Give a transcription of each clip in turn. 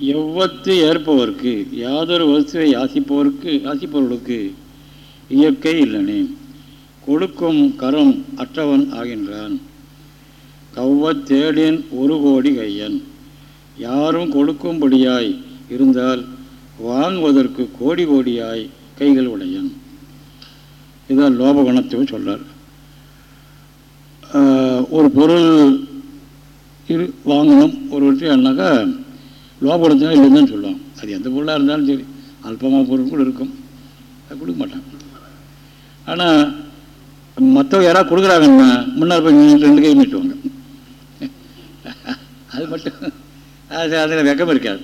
எவ்வத்து ஏற்பவர்க்கு யாதொரு வசுவை யாசிப்பவருக்கு யாசிப்பவர்களுக்கு இயற்கை இல்லனே. கொடுக்கும் கரம் அற்றவன் ஆகின்றான். கவ்வத்தேடின் ஒரு கோடி கையன். யாரும் கொடுக்கும்படியாய் இருந்தால் வாங்குவதற்கு கோடி கோடியாய் கைகள் உடையன். இதான் லோபகுணத்தையும் சொல்றார். ஒரு பொருள் இரு வாங்கணும் ஒரு விஷயம்னாக்கா லோபகுணத்தினா இல்லைன்னு சொல்லுவாங்க. அது எந்த பொருளாக இருந்தாலும் சரி. அல்பமாக பொருள் கூட இருக்கும். அது கொடுக்க மாட்டாங்க. ஆனால் மற்றவங்க யாராவது கொடுக்குறாங்கன்னா முன்னாள் போய் ரெண்டு கை நீட்டுவாங்க. அது மட்டும் அது அதில் வெக்கம் இருக்காது.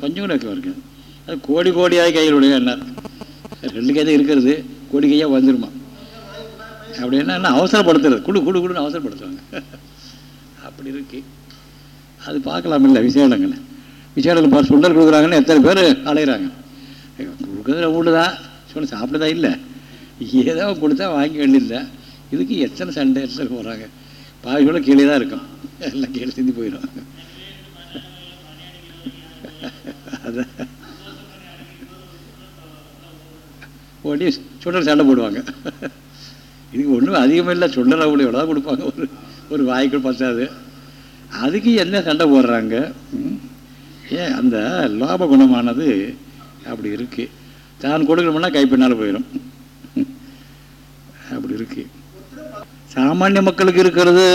கொஞ்சம் கூட வெக்கம் இருக்காது. அது கோடி கோடியாக கையில் விடுங்க என்ன? ரெண்டு கை தான் இருக்கிறது கோடி கையாக வந்துருமா? அப்படின்னா என்ன அவசரப்படுத்துறது? குடு குடு குடுன்னு அவசரப்படுத்துவாங்க. அப்படி இருக்கு. அது பார்க்கலாம் இல்லை விசேடங்களை விசேடங்கள் பார்த்து சுண்டல் கொடுக்குறாங்கன்னு எத்தனை பேர் அலையிறாங்க. கொடுக்குறது வீடு தான் சொன்ன சாப்பிட்டதா இல்லை. ஏதோ கொடுத்தா வாங்கி வேண்டியதில்லை. இதுக்கு எத்தனை சண்டை எத்தனை போகிறாங்க பாதி கீழே தான் இருக்கும். எல்லாம் கீழே சிந்தி போயிடும் அதான். ஓடி சுண்டல் சண்டை போடுவாங்க. இதுக்கு ஒன்றும் அதிகமாக இல்லை. சுண்டல் அவ்வளோ எவ்வளோ கொடுப்பாங்க. ஒரு ஒரு வாய்க்குள் பத்தாது. அதுக்கு என்ன சண்டை போடுறாங்க? ம்? ஏன் அந்த லோப குணமானது அப்படி இருக்குது தான் கொடுக்கணும்னா கை பின்னால் போயிடும் அப்படி இருக்குது சாமானிய மக்களுக்கு இருக்கிறது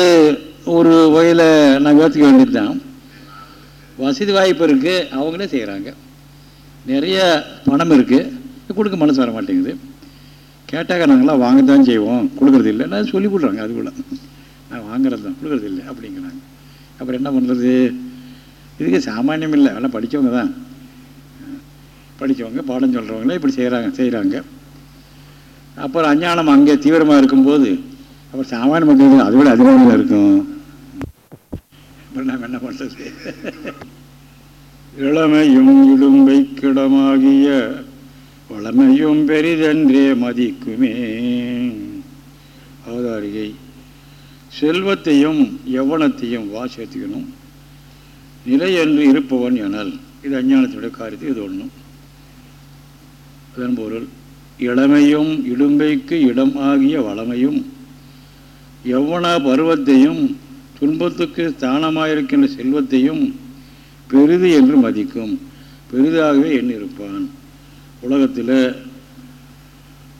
ஒரு வகையில் நான் யோசிக்க வேண்டியது தான் வசதி வாய்ப்பு இருக்குது அவங்களே செய்கிறாங்க நிறைய பணம் இருக்குது கொடுக்க மனசு வர மாட்டேங்குது. கேட்டாக்க நாங்களாம் வாங்க தான் செய்வோம். கொடுக்குறது இல்லை. நான் சொல்லி விட்றாங்க அதுக்குள்ள நான் வாங்குறது தான் கொடுக்குறது இல்லை. அப்படிங்கிறாங்க. அப்புறம் என்ன பண்ணுறது இதுக்கு சாமானியம் இல்லை எல்லாம் படித்தவங்க தான். படித்தவங்க பாடம் சொல்கிறவங்களே இப்படி செய்கிறாங்க செய்கிறாங்க அப்புறம் அஞ்ஞானம் அங்கே தீவிரமாக இருக்கும்போது அப்புறம் சாமானிய மக்களுக்கு அதை விட அதிகமாக இருக்கும். அப்புறம் நாம் என்ன பண்ணுறது இளமையும் இடும்பை கிடமாகிய வளமையும் பெரிதென்றே மதிக்குமே. அவதாரிகை செல்வத்தையும் யவனத்தையும் வாசித்துக்கணும் நிலை என்று இருப்பவன் எனல் இது அஞ்ஞானத்தினுடைய காரியத்தை இது ஒன்றும் அதன் பொருள் இளமையும் இடும்பைக்கு இடம் ஆகிய வளமையும் யவ்வன பருவத்தையும் துன்பத்துக்கு ஸ்தானமாயிருக்கின்ற செல்வத்தையும் பெரிது என்று மதிக்கும். பெரிதாகவே எண்ணிருப்பான் உலகத்தில்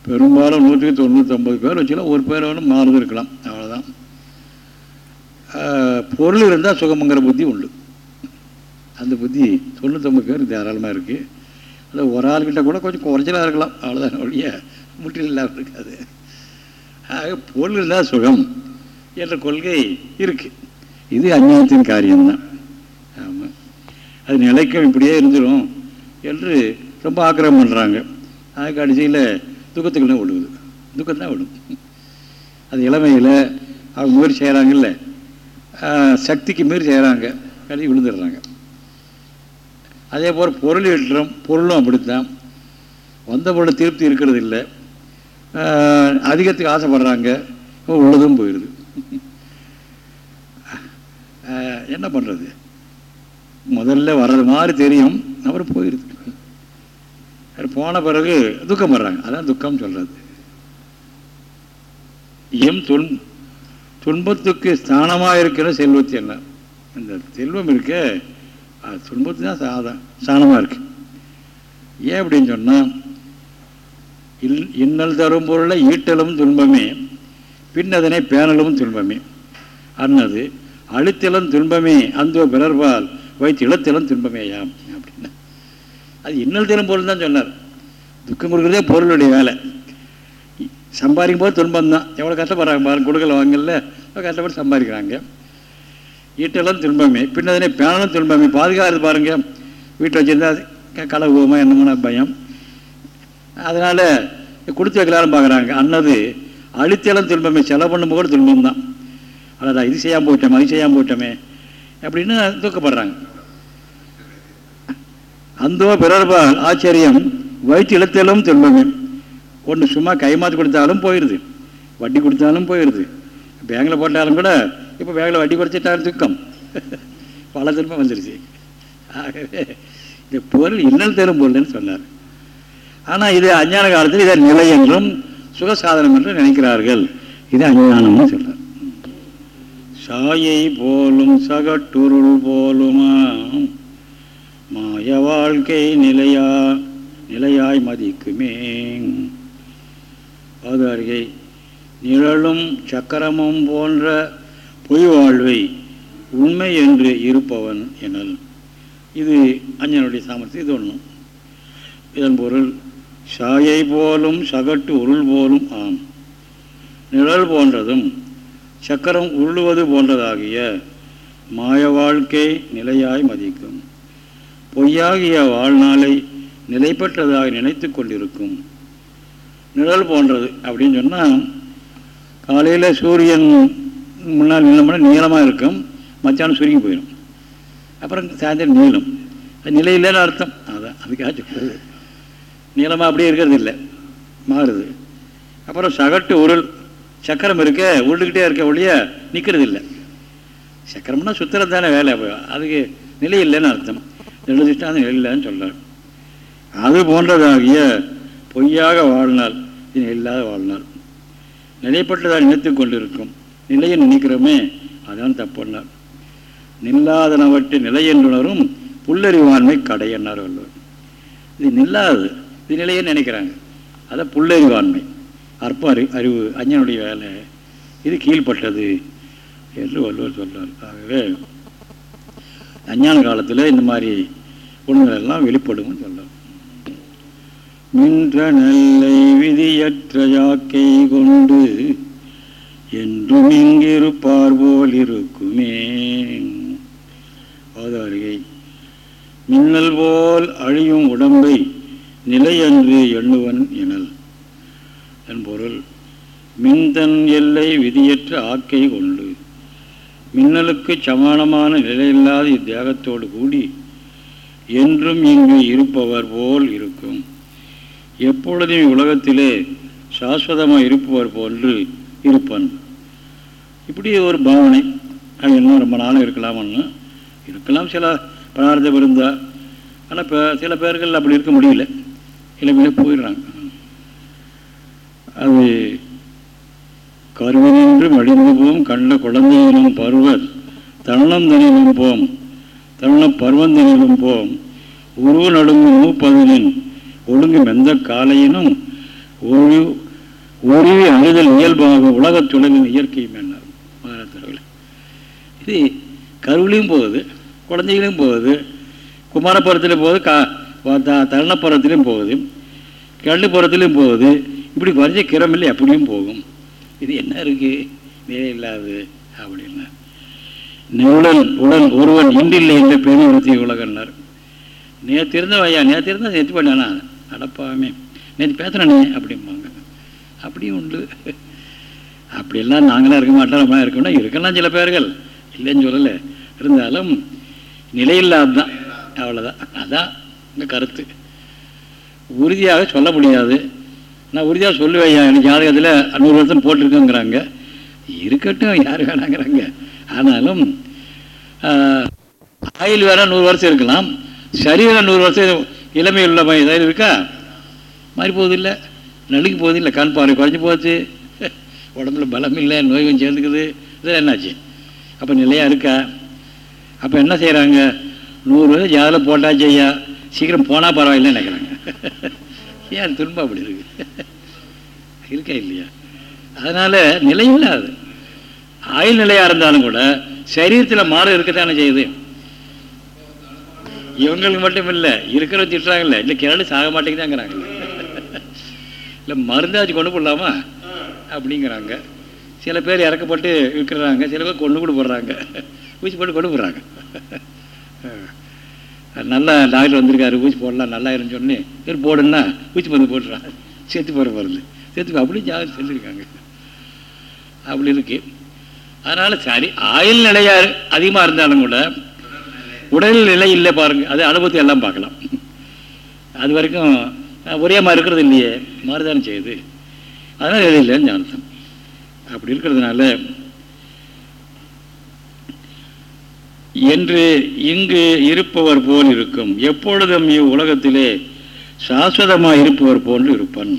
பெரும்பாலும் நூற்றுக்கு தொண்ணூற்றம்பது பேர் வச்சுக்கலாம் ஒரு பேர் வேணும் மாறுது இருக்கலாம். அவ்வளோதான் பொருள் இருந்தால் சுகமங்கிற புத்தி உண்டு. அந்த புத்தி தொண்ணூத்தொம்பது பேர் தாராளமாக இருக்குது அது ஒரு ஆள்கிட்ட கூட கொஞ்சம் குறைச்சலாக இருக்கலாம். அவ்வளோதான் ஒழிய முற்றிலும் இல்லாமல் இருக்காது. ஆக பொருள் இருந்தால் சுகம் என்ற கொள்கை இருக்குது இது அஞ்ஞானத்தின் காரியம்தான். ஆமாம் அது நிலைக்கும் இப்படியே இருந்துடும் என்று ரொம்ப ஆக்கிரகம் பண்ணுறாங்க அது கடைசியில் துக்கத்துக்குள்ளே தான் விடுவது துக்கம் தான் விடும் அது இளமையில் அவங்க முயற்சி செய்கிறாங்கல்ல சக்திக்கு மீறி செய்கிறாங்க கடைசி விழுந்துடுறாங்க. அதே போல் பொருள் ஈட்டுறோம் பொருளும் அப்படித்தான். வந்த பொருள் திருப்தி இருக்கிறது இல்லை அதிகத்துக்கு ஆசைப்படுறாங்க. உள்ளதும் போயிடுது. ஆஹ் என்ன பண்ணுறது முதல்ல வர்றது மாதிரி தெரியும். அப்புறம் போயிடுது. போன பிறகு துக்கம் வர்றாங்க அதான் துக்கம் சொல்கிறது எம் துன் துன்பத்துக்கு ஸ்தானமாக இருக்கிற செல்வத்து என்ன இந்த செல்வம் இருக்க அது துன்பத்து தான் சாதம் சாணமாக இருக்குது ஏன் அப்படின்னு சொன்னால் இல் இன்னல் தரும் பொருளை ஈட்டலும் துன்பமே பின்னதனை பேணலும் துன்பமே. அன்னது அழுத்திலும் துன்பமே அந்த பிறர்பால் வைத்து இழத்தலும் துன்பமேயாம் அப்படின்னா. அது இன்னல் தரும் பொருள் தான் சொன்னார். துக்கம் கொடுக்குறதே பொருளுடைய வேலை. சம்பாதிக்கும் போது துன்பம் தான் எவ்வளோ கஷ்டப்படுறாங்க பாருங்க கொடுக்கல வாங்கல கஷ்டப்பட்டு சம்பாதிக்கிறாங்க. ஈட்டெல்லாம் துன்பமே பின்னதனை பேனலும் துன்பமே பாதுகாக்கிறது பாருங்க. வீட்டில் வச்சுருந்தா களை போகுமா என்னமோ பயம். அதனால் கொடுத்து வைக்கலாம்னு பார்க்குறாங்க. அன்னது அழுத்தெல்லாம் துன்பமே செலவு பண்ணும்போது கூட துன்பம் தான் அடடா இது செய்யாமல் போயிட்டோமே அது செய்யாமல் போயிட்டோமே அப்படின்னு தூக்கப்படுறாங்க. அந்தோ பிறர்பால் ஆச்சரியம் வயிற்று இழுத்தலும் துன்பமே ஒன்று சும்மா கைமாற்றி கொடுத்தாலும் போயிடுது வட்டி கொடுத்தாலும் போயிடுது பேங்கில் போட்டாலும் கூட இப்போ பேங்கில் வட்டி குறைச்சிட்டாலும் துக்கம். பல திரும்ப வந்துருச்சு. ஆகவே இந்த பொருள் இன்னல் தரும் பொருள்னு சொன்னார். ஆனால் இது அஞ்ஞான காலத்தில் இதை நிலை என்றும் சுகசாதனம் என்றும் நினைக்கிறார்கள். இது அஞ்ஞானம்னு சொல்றார் சாயை போலும் சகட்டுருள் போலுமா? மாய வாழ்க்கை நிலையா நிலையாய் மதிக்குமே அது அருகே நிழலும் சக்கரமும் போன்ற பொய் வாழ்வை உண்மை என்று இருப்பவன் எனல். இது அஞ்சனுடைய சாமர்த்தியம். இது ஒன்றும் இதன் பொருள் சாயை போலும் சகட்டு உருள் போலும் ஆம். நிழல் போன்றதும் சக்கரம் உருளுவது போன்றதாகிய மாய வாழ்க்கை நிலையாய் மதிக்கும். பொய்யாகிய வாழ்நாளை நிலைப்பற்றதாக நினைத்து கொண்டிருக்கும். நிழல் போன்றது அப்படின்னு சொன்னால் காலையில் சூரியன் முன்னால் நிலம்னா நீளமாக இருக்கும். மத்தியானம் சுருங்கி போயிடும். அப்புறம் சாயந்தரம் நீளம். அது நிலை இல்லைன்னு அர்த்தம். அதான் அதுக்காக சொல்கிறது நீளமாக அப்படியே இருக்கிறது இல்லை. மாறுது. அப்புறம் சகட்டு உருள். சக்கரம் இருக்க உருண்டுக்கிட்டே இருக்க ஒழிய நிற்கிறது இல்லை. சக்கரம்னா சுத்திரம் தானே வேலை. அதுக்கு நிலை இல்லைன்னு அர்த்தம். எழுதிட்டா அது நிலை இல்லைன்னு சொல்கிறார் அது போன்றதாகிய பொய்யாக வாழ்நாள் இது இல்லாத வாழ்நாள் நிலைப்பட்டதாக நினைத்து கொண்டிருக்கும். நிலையை நினைக்கிறோமே அதான் தப்புன்னார் நில்லாதனவற்றை நிலை என்றுணரும் புல்லறிவாண்மை கடை என்னார் வள்ளுவர். இது நில்லாது இது நிலையை நினைக்கிறாங்க. அதான் புல்லறிவாண்மை அற்ப அறி அறிவு அஞ்சனுடைய வேலை. இது கீழ்ப்பட்டது என்று வள்ளுவர் சொல்றார். ஆகவே அஞ்ஞான காலத்தில் இந்த மாதிரி உண்மைகள் எல்லாம் வெளிப்படும்னு சொல்றார். நின்ற நெல்லை விதியற்ற யாக்கை கொண்டு என்றும் இங்கிருப்பார் போல் இருக்குமே அவதாரிகை மின்னல் போல் அழியும் உடம்பை நிலையன்று எண்ணுவன் எனல் என் பொருள் மின்தன் எல்லை விதியற்ற ஆக்கை கொண்டு மின்னலுக்கு சமானமான நிலையில்லாத இத்தேகத்தோடு கூடி என்றும் இங்கு இருப்பவர் போல் இருக்கும் எப்பொழுதும் உலகத்திலே சாஸ்வதமாக இருப்பவர் போன்று இருப்பன். இப்படி ஒரு பாவனை அது இன்னும் ரொம்ப நாளும் இருக்கலாம்னு இருக்கலாம். சில பிரார்த்தம் இருந்தால் ஆனால் இப்போ சில பேர்கள் அப்படி இருக்க முடியல. இளமையிலே போயிடுறாங்க. அது கருவினின்று மடிந்து போம் கண்ட குழந்தையிலும் பருவர் தருணம் தனியிலும் போம் தருணம் பருவந்தனிலும் போம் உருவ நடுங்கும் மூப்பதனின் ஒழுங்கு எந்த காலையினும் ஒரு உருவி அணுதல் இயல்பாக உலகத்துலகின் இயற்கையும் என்னார் மகாராத்திரவில் இது கருவிலையும் போகுது குழந்தைகளையும் போகுது குமாரப்புறத்துலையும் போகுது கா தருணப்புறத்துலையும் போகுது கல்லுப்புறத்துலையும் போகுது இப்படி குறைஞ்ச கிரமில்லை அப்படியும் போகும். இது என்ன இருக்குது நிலை இல்லாது அப்படின்னா. உடல் உடல் ஒருவன் இன்றில்லை என்று பெரிய உலகன்னார் நேற்று இருந்த நேற்று இருந்தால் நேற்று பண்ணானா நடப்பாமே. நேற்று பேசுகிறனே அப்படிம்பாங்க. அப்படியும் உண்டு. அப்படியெல்லாம் நாங்களாம் இருக்க மாட்டோம் நம்மளாம் இருக்கோம்னா இருக்கலாம் சில பேர்கள். இல்லைன்னு சொல்லலை. இருந்தாலும் நிலையில்லாதான் அவ்வளோதான் அதான் இந்த கருத்து. உறுதியாக சொல்ல முடியாது. நான் உறுதியாக சொல்லுவேன். எனக்கு ஜாதகத்தில் நூறு வருஷம் போட்டிருக்கோங்கிறாங்க. இருக்கட்டும் யார் வேணாங்கிறாங்க. ஆனாலும் ஆயில் வேணால் நூறு வருஷம் இருக்கலாம். சரீரம் நூறு வருஷம் இளமை உள்ள இதாக இருக்கா? மாறி போவதில்லை. நடுங்கி போவதில்லை. கண் பார்வை குறைஞ்சி போச்சு. உடம்புல பலம் இல்லை நோய்கள் சேர்ந்துக்குது. இதெல்லாம் என்னாச்சு? அப்போ நிலையாக இருக்கா? அப்போ என்ன செய்கிறாங்க நூறு வருஷம் ஜாதில் போட்டாச்சு ஐயா. சீக்கிரம் போனால் பரவாயில்லைன்னு நினைக்கிறாங்க. ஏன் துன்பம் அப்படி இருக்கு? இருக்கா இல்லையா? அதனால் நிலையில்லாது ஆயுள் நிலையாக இருந்தாலும் கூட சரீரத்தில் மாறு இருக்கத்தானே செய்யுது? இவங்களுக்கு மட்டும் இல்லை இருக்கிற திட்டுறாங்கல்ல. இல்லை கிணறு சாக மாட்டேங்குதாங்கிறாங்க. இல்லை மருந்தாச்சு கொண்டு போடலாமா? அப்படிங்கிறாங்க. சில பேர் இறக்கப்பட்டு இருக்கிறாங்க சில பேர் கொண்டு கூட போடுறாங்க. ஊசி போட்டு கொண்டு போடுறாங்க. நல்லா டாக்டர் வந்திருக்காரு ஊசி போடலாம் நல்லா இருன்னு சரி போடுன்னா ஊசி மருந்து போட்டுறான் சேர்த்து போகிற மருந்து சேர்த்து அப்படி ஜாதி செஞ்சுருக்காங்க. அப்படி இருக்குது அதனால் சரி ஆயுள் நிலையாக அதிகமாக இருந்தாலும் கூட உடல் நிலை இல்லை பாருங்க. அது அனுபவத்தை எல்லாம் பார்க்கலாம். அது வரைக்கும் ஒரே மாதிரி இருக்கிறது இல்லையே. மாறுதானே செய்யுது. அதனால் எது இல்லைன்னு அர்த்தம் அப்படி இருக்கிறதுனால என்று இங்கு இருப்பவர் போல் இருக்கும். எப்பொழுதும் இவ்வுலகத்திலே சாஸ்வதமாக இருப்பவர் போன்று இருப்பன்.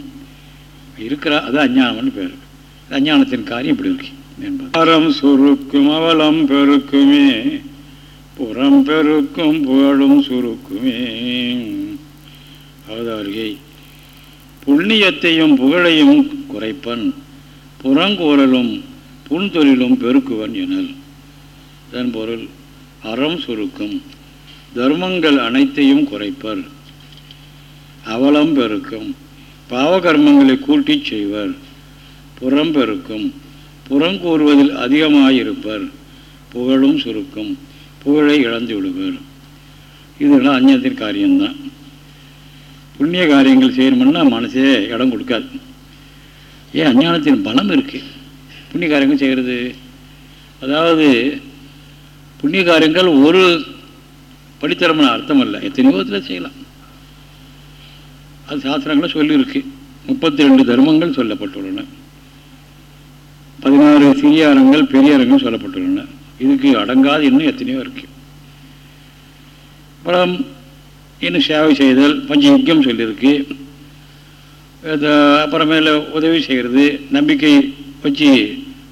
இருக்கிறா அது அஞ்ஞானம்னு பேர். அஞ்ஞானத்தின் காரியம் இப்படி இருக்கு. அறம் சுருக்கும் அவலம் பெருக்குமே. புறம் பெருக்கும் புகழும் சுருக்குமே. அவதாரிகை புண்ணியத்தையும் புகழையும் குறைப்பன் புறங்கூறலும் புன்தொழிலும் பெருக்குவன் எனல். இதன் பொருள் அறம் சுருக்கும் தர்மங்கள் அனைத்தையும் குறைப்பர். அவலம் பெருக்கும் பாவகர்மங்களை கூட்டிச் செய்வர். புறம் பெருக்கும் புறங்கூறுவதில் அதிகமாயிருப்பர் புகழும் சுருக்கும் புகழை இழந்து விடுவர் இதெல்லாம் அஞ்ஞானத்தின் காரியம்தான். புண்ணிய காரியங்கள் செய்யணும்னா மனசே இடம் கொடுக்காது. ஏன் அஞ்ஞானத்தின் பலம் இருக்குது புண்ணிய காரியங்கள் செய்கிறது அதாவது புண்ணிய காரியங்கள் ஒரு படித்தரம்னு அர்த்தம் இல்லை. எத்தனையோ விதத்தில் செய்யலாம். அது சாஸ்திரங்களும் சொல்லியிருக்கு. முப்பத்தி ரெண்டு தர்மங்கள் சொல்லப்பட்டுள்ளன. பதினாறு சிறிய அரங்கள் பெரிய அரங்கள் சொல்லப்பட்டுள்ளன. இதுக்கு அடங்காது இன்னும் எத்தனையோ இருக்கு. அப்புறம் இன்னும் சேவை செய்தல் பஞ்சயக்கியம் சொல்லியிருக்கு. அப்புறமேல உதவி செய்கிறது நம்பிக்கை வச்சு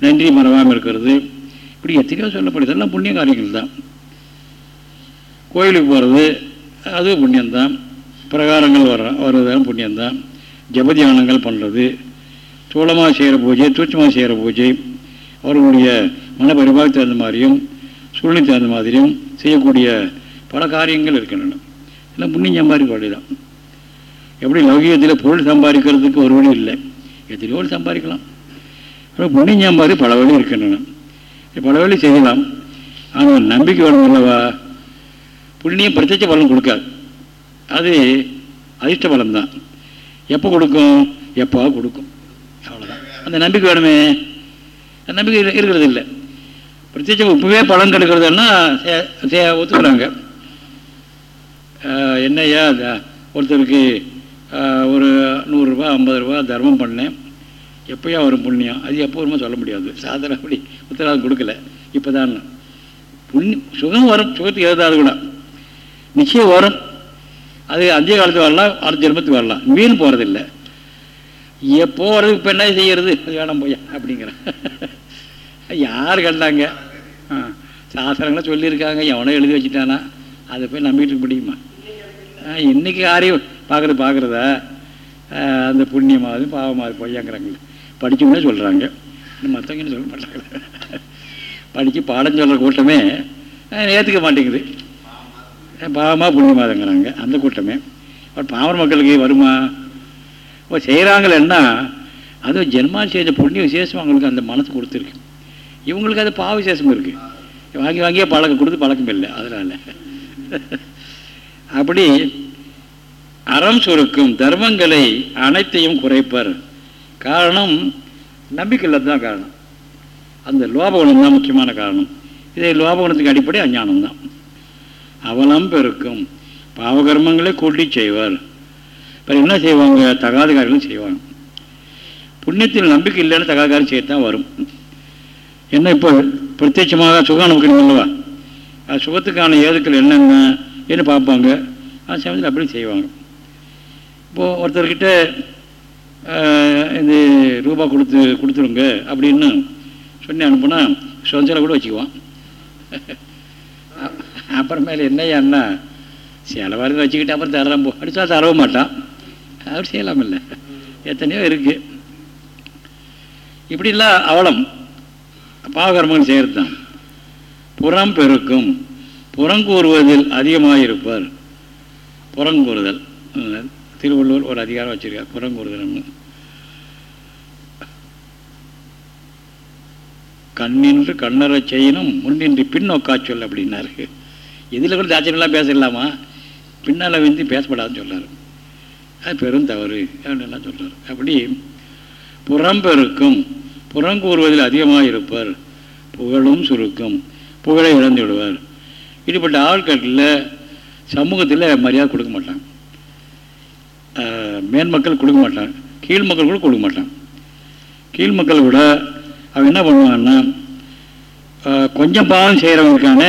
நன்றி மறவாமல் இருக்கிறது. இப்படி எத்தனையோ சொல்லப்படுது. எல்லாம் புண்ணிய காரியங்கள் தான். கோயிலுக்கு போகிறது அதுவும் புண்ணியந்தான் பிரகாரங்கள் வர வர்றதும் புண்ணியந்தான் ஜபதியானங்கள் பண்ணுறது சூளமாக செய்கிற பூஜை தூச்சமாக செய்கிற பூஜை அவர்களுடைய மனப்பரிபாக தகுந்த மாதிரியும் சூழ்நிலை தகுந்த மாதிரியும் செய்யக்கூடிய பல காரியங்கள் இருக்கின்றன. எல்லாம் புண்ணியம் சம்பாதிக்க வழி தான் எப்படி லௌகியத்தில் பொருள் சம்பாதிக்கிறதுக்கு ஒரு வழி இல்லை. எத்தனையோ சம்பாதிக்கலாம். அப்புறம் புண்ணியம் சம்பாதி பல வழி இருக்கின்றன. பல வழி செய்யலாம். ஆனால் நம்பிக்கை வேணும் அல்லவா? புண்ணியம் பிரத்யட்ச பலன் கொடுக்காது. அது அதிர்ஷ்ட பலம் தான் எப்போ கொடுக்கும்? எப்போ கொடுக்கும். அவ்வளோதான் அந்த நம்பிக்கை வேணுமே. அந்த நம்பிக்கை இருக்கிறது இல்லை. பிரத்யட்சம் இப்பவே பலன் கிடைக்கிறதுன்னா ஒத்துக்கிறாங்க. என்னையா ஒருத்தருக்கு ஒரு நூறுரூவா ஐம்பது ரூபா தர்மம் பண்ணேன். எப்போயா வரும் புண்ணியம்? அது எப்போ வருமோ சொல்ல முடியாது. சாதனை அப்படி உத்தரவாதம் கொடுக்கல. இப்போ தான் புண்ணியம் சுகம் வரும். சுகத்துக்கு எதாவது கூட. நிச்சயம் வரும். அது அஞ்சே காலத்துக்கு வரலாம் அடுத்த ஜென்மத்துக்கு வரலாம். மீன் போகிறதில்ல எப்போ வரது இப்போ என்ன செய்கிறது அது வேணாம் போய் அப்படிங்கிறேன். யார் கண்டாங்க? ஆ. சொல்லியிருக்காங்க எவனோ எழுதி வச்சுட்டானா. அதை போய் நம்பிட்டு முடியுமா? இன்றைக்கி யாரையும் பார்க்குறது பார்க்குறதா? அந்த புண்ணியமாவது பாவமாவது பொய்யாங்கிறாங்க படித்தவங்களே சொல்கிறாங்க மற்றவங்க சொல்ல மாட்டாங்க. படித்து பாடம் சொல்கிற கூட்டமே ஏற்றுக்க மாட்டேங்குது. பாவமாக புண்ணியமாதங்கிறாங்க அந்த கூட்டமே. பட் பாவர மக்களுக்கு வருமா? இப்போ செய்கிறாங்களேன்னா அதுவும் ஜென்மா செய்த புண்ணிய விசேஷம் அவங்களுக்கு அந்த மனசு கொடுத்துருக்கு. இவங்களுக்கு அது பாவ விசேஷம் இருக்குது வாங்கி வாங்கியே பழக்கம் கொடுத்து பழக்கம் இல்லை அதனால். அப்படி அறம் சுருக்கும் தர்மங்களை அனைத்தையும் குறைப்பர். காரணம் நம்பிக்கை இல்லாத தான் காரணம். அந்த லோபகுணம் தான் முக்கியமான காரணம். இதை லோபகுணத்துக்கு அடிப்படை அஞ்ஞானம் தான். அவலம் பெருக்கும். பாவகர்மங்களை கூட்டி செய்வார். இப்போ என்ன செய்வாங்க? தகாத காரியங்களும் செய்வாங்க. புண்ணியத்தில் நம்பிக்கை இல்லைன்னு தகாத காரியம் செய்யத்தான் வரும். என்ன இப்போ பிரத்யட்சமாக சுகம் நமக்கு அல்லவா அது சுகத்துக்கான ஏதுக்கள் என்னென்ன என்ன பார்ப்பாங்க. அந்த சமயத்தில் அப்படி செய்வாங்க. இப்போது ஒருத்தர்கிட்ட இது ரூபா கொடுத்து கொடுத்துருங்க அப்படின்னு சொல்லி அனுப்புனா சொந்தத்தில் கூட வச்சுக்குவான். அப்புறமேல என்னையான்னா செலவாரி வச்சுக்கிட்டு அப்புறம் தரலாம் போ. அடித்தா தரவ மாட்டான். அப்படி செய்யலாம் இல்லை எத்தனையோ இருக்குது இப்படிலாம் அவலம். பாவகர்மங்கள் செய்கிறது தான் புறம் பெருக்கும். புறங்கூறுவதில் அதிகமாக இருப்பார் புறங்கூறுதல் திருவள்ளுவர் ஒரு அதிகாரம் வச்சிருக்கார். புறங்கூறுதல்னு கண்ணின்று கண்ணரை செய்யணும் முன்னின்று பின்னோக்கா சொல் அப்படின்னாரு. இதில் கூட தாட்சியெல்லாம் பேசலாமா? பின்னால் வந்து பேசப்படாதுன்னு சொல்கிறார் அது பெரும் தவறு. அப்படின்லாம் சொல்கிறார் அப்படி புறம்பெருக்கும் புறங்கூறுவதில் அதிகமாக இருப்பார் புகழும் சுருக்கும். புகழை இழந்து விடுவார் இப்படிப்பட்ட ஆட்களில் சமூகத்தில் மரியாதை கொடுக்க மாட்டாங்க. மேன்மக்கள் கொடுக்க மாட்டாங்க. கீழ் மக்கள் கூட கொடுக்க மாட்டாங்க. கீழ் மக்கள் கூட அவன் என்ன பண்ணுவாங்கன்னா கொஞ்சம் பாவம் செய்கிறவங்களுக்கான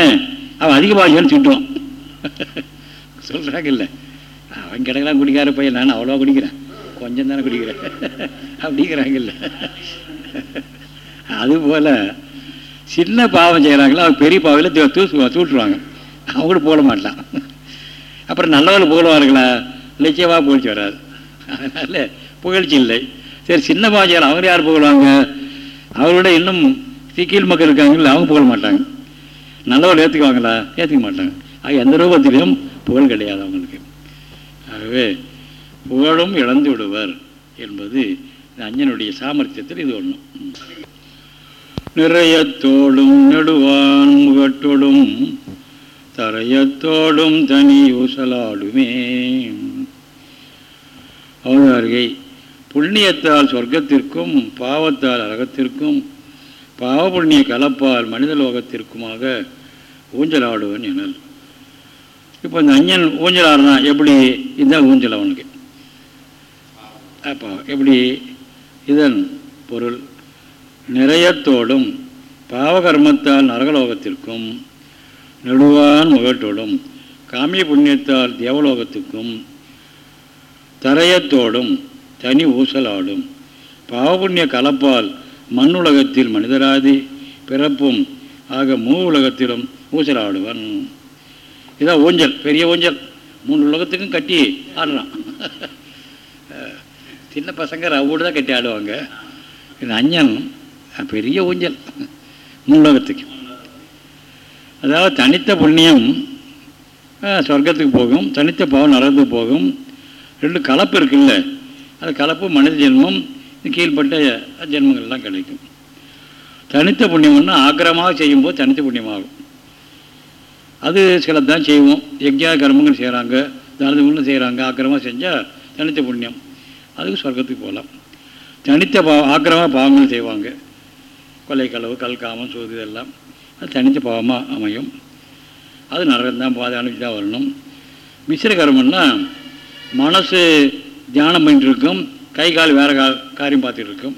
அவன் அதிகமாக திட்டுவான். சொல்கிறாங்க இல்லை அவன் கிடக்கலாம் குடிக்கார பையன். நான் அவ்வளோவா குடிக்கிறேன். கொஞ்சம் தானே குடிக்கிறேன் அப்படிங்கிறாங்கல்ல. அதுபோல் சின்ன பாவம் செய்கிறாங்களோ அவங்க பெரிய பாவையில் தூசு தூட்டுருவாங்க அவங்களும் கூட போட மாட்டான் அப்புறம் நல்லவர்கள் புகழ்வார்களா? நிச்சயமாக புகழ்ச்சி வராது. அதனால் புகழ்ச்சி இல்லை. சரி சின்ன பாவம் செய்யலாம் அவங்க யார் புகழ்வாங்க? அவரோட இன்னும் கீழ் மக்கள் இருக்காங்கல்ல அவங்க புகழ மாட்டாங்க. நல்லவர்கள் ஏற்றுக்குவாங்களா ஏற்றுக்க மாட்டாங்க. ஆக எந்த ரூபத்திலையும் புகழ் கிடையாது அவங்களுக்கு. ஆகவே புகழும் இழந்து விடுவர் என்பது அஞ்சனுடைய சாமர்த்தியத்தில் இது ஒன்றும் நிறையத்தோடும் நெடுவான் முகட்டோடும் தரையத்தோடும் தனி ஊசலாடுமே. அவதாரிகை புண்ணியத்தால் சொர்க்கத்திற்கும் பாவத்தால் அரகத்திற்கும் பாவ புண்ணிய கலப்பால் மனித லோகத்திற்குமாக ஊஞ்சலாடுவன் எனல். இப்போ இந்த அஞ்சன் ஊஞ்சலாடுனா எப்படி? இதுதான் ஊஞ்சல் அவனுக்கு. அப்போ எப்படி இதன் பொருள்? நிறையத்தோடும் பாவகர்மத்தால் நரகலோகத்திற்கும் நெடுவான் முகட்டோடும் காமிய புண்ணியத்தால் தேவலோகத்துக்கும் தரையத்தோடும் தனி ஊசலாடும் பாவபுண்ணிய கலப்பால் மண்ணுலகத்தில் மனிதராதி பிறப்பும் ஆக மூ உலகத்திலும் ஊசலாடுவன். இதான் ஊஞ்சல் பெரிய ஊஞ்சல். மூணு உலகத்துக்கும் கட்டி ஆடுறான். சின்ன பசங்க ரவோடு தான் கட்டி ஆடுவாங்க. இது அஞ்சன் பெரிய ஊஞ்சல். மூணு அதாவது தனித்த புண்ணியம் சொர்க்கத்துக்கு போகும் தனித்த பாவம் நரகத்துக்கு போகும். ரெண்டு கலப்பு இருக்குல்ல அது கலப்பு மனித ஜென்மம் கீழ்பட்ட ஜென்மங்கள்லாம் கிடைக்கும். தனித்த புண்ணியம்னா ஆக்கிரமாக செய்யும்போது தனித்த புண்ணியமாகும். அது சில தான் செய்வோம். யக்யா கர்மங்கள் செய்கிறாங்க தானதங்களும் செய்கிறாங்க ஆக்கிரமாக செஞ்சால் தனித்த புண்ணியம். அதுக்கு சொர்க்கத்துக்கு போகலாம். தனித்த பாவம் ஆக்கிரமாக பாவங்கள் செய்வாங்க. கொலைக்களவு கல்காமம் சூது இதெல்லாம். அது தனித்த பாவமாக அமையும். அது நரகம்தான் பாதை அனுப்பிச்சு தான் வரணும். மிஸ்ர கர்மம்னா மனசு தியானம் பண்ணிட்டு இருக்கும் கை கால் வேறு கா காரியம் பார்த்துட்டு இருக்கும்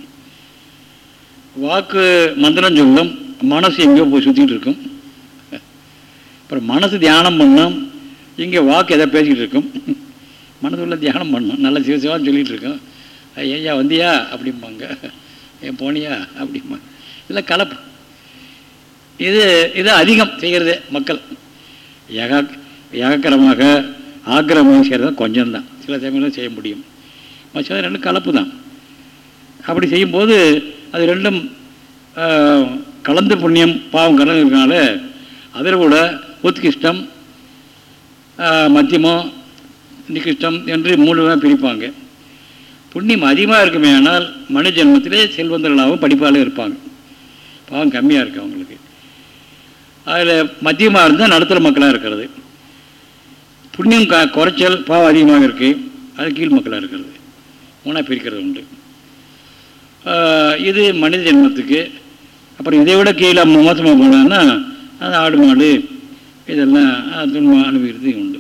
வாக்கு மந்திரம் சொல்லும். மனசு எங்கேயோ போய் சுற்றிக்கிட்டு இருக்கும் அப்புறம் மனசு தியானம் பண்ணும். இங்கே வாக்கு எதை பேசிக்கிட்டு இருக்கும்? மனதுள்ள தியானம் பண்ணும் நல்ல சிவசிவான்னு சொல்லிகிட்டு இருக்கோம். ஐயா வந்தியா? அப்படிம்பாங்க. ஏன் போனியா? அப்படிம்பாங்க. இல்லை கலப்பு. இது இது அதிகம் செய்கிறது மக்கள். ஏகா ஏகக்கிரமாக ஆக்கிரமாக செய்கிறது கொஞ்சம்தான். சில சமயங்களும் செய்ய முடியும். மற்ற ரெண்டும் கலப்பு தான் அப்படி செய்யும்போது அது ரெண்டும் கலந்து புண்ணியம் பாவம் கலந்துருக்கனால அதில் கூட உத்கிஷ்டம் மத்தியமோ நிகிஷ்டம் என்று மூணு பிரிப்பாங்க. புண்ணியம் அதிகமாக இருக்குமே ஆனால் மனு ஜென்மத்திலே செல்வந்தர்களாகவும் படிப்பாலும் இருப்பாங்க. பாவம் கம்மியாக இருக்குது அவங்களுக்கு. அதில் மத்தியமாக இருந்தால் நடுத்தர மக்களாக இருக்கிறது. புண்ணியம் க குறைச்சல் பாவம் அதிகமாக இருக்குது அது கீழ் மக்களாக இருக்கிறது. மூணாக பிரிக்கிறது உண்டு. இது மனித ஜென்மத்துக்கு. அப்புறம் இதை விட கீழே மோசமாக போனான்னா அது ஆடு மாடு இதெல்லாம் துன்பம் அனுபவிக்கிறது உண்டு.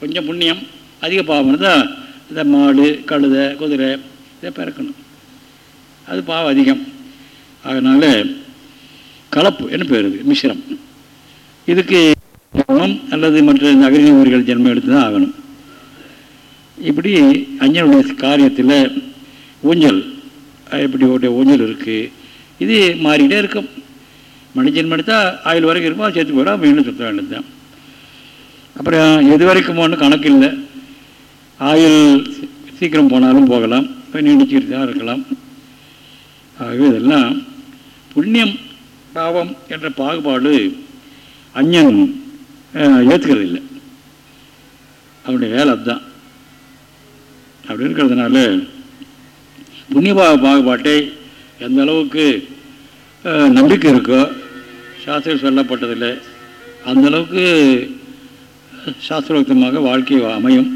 கொஞ்சம் புண்ணியம் அதிக பாவம் இருந்தால் இந்த மாடு கழுதை குதிரை இதை பிறக்கணும். அது பாவம் அதிகம். அதனால் கலப்பு என்ன பேர் மிஸ்ரம் இதுக்கு ஜென்மம் அல்லது மற்ற நகரின ஊர்கள் ஜென்மம் எடுத்து தான் ஆகணும். இப்படி அஞ்சனுடைய காரியத்தில் ஊஞ்சல் இப்படி ஒரு ஊஞ்சல் இருக்குது இது மாறிக்கிட்டே இருக்கும். மனுஷன் எடுத்தால் ஆயுள் வரைக்கும் இருக்கும் அது சேர்த்து போயிடும் மீண்டும் சுத்த வேண்டியது தான். அப்புறம் எது வரைக்கும் ஒன்றும் கணக்கு இல்லை. ஆயுள் சீக்கிரம் போனாலும் போகலாம் நீடிச்சுக்கிட்டு தான் இருக்கலாம். ஆகவே இதெல்லாம் புண்ணியம் பாவம் என்ற பாகுபாடு அஞ்சன் ஏற்றுக்கிறது இல்லை. அவனுடைய வேலை அதுதான். அப்படி இருக்கிறதுனால புண்ணியபாவ பாகுபாட்டை எந்த அளவுக்கு நம்பிக்கை இருக்கோ சாஸ்திரம் சொல்லப்பட்டதில்லை அந்த அளவுக்கு சாஸ்திரோக்தமாக வாழ்க்கை அமையும்.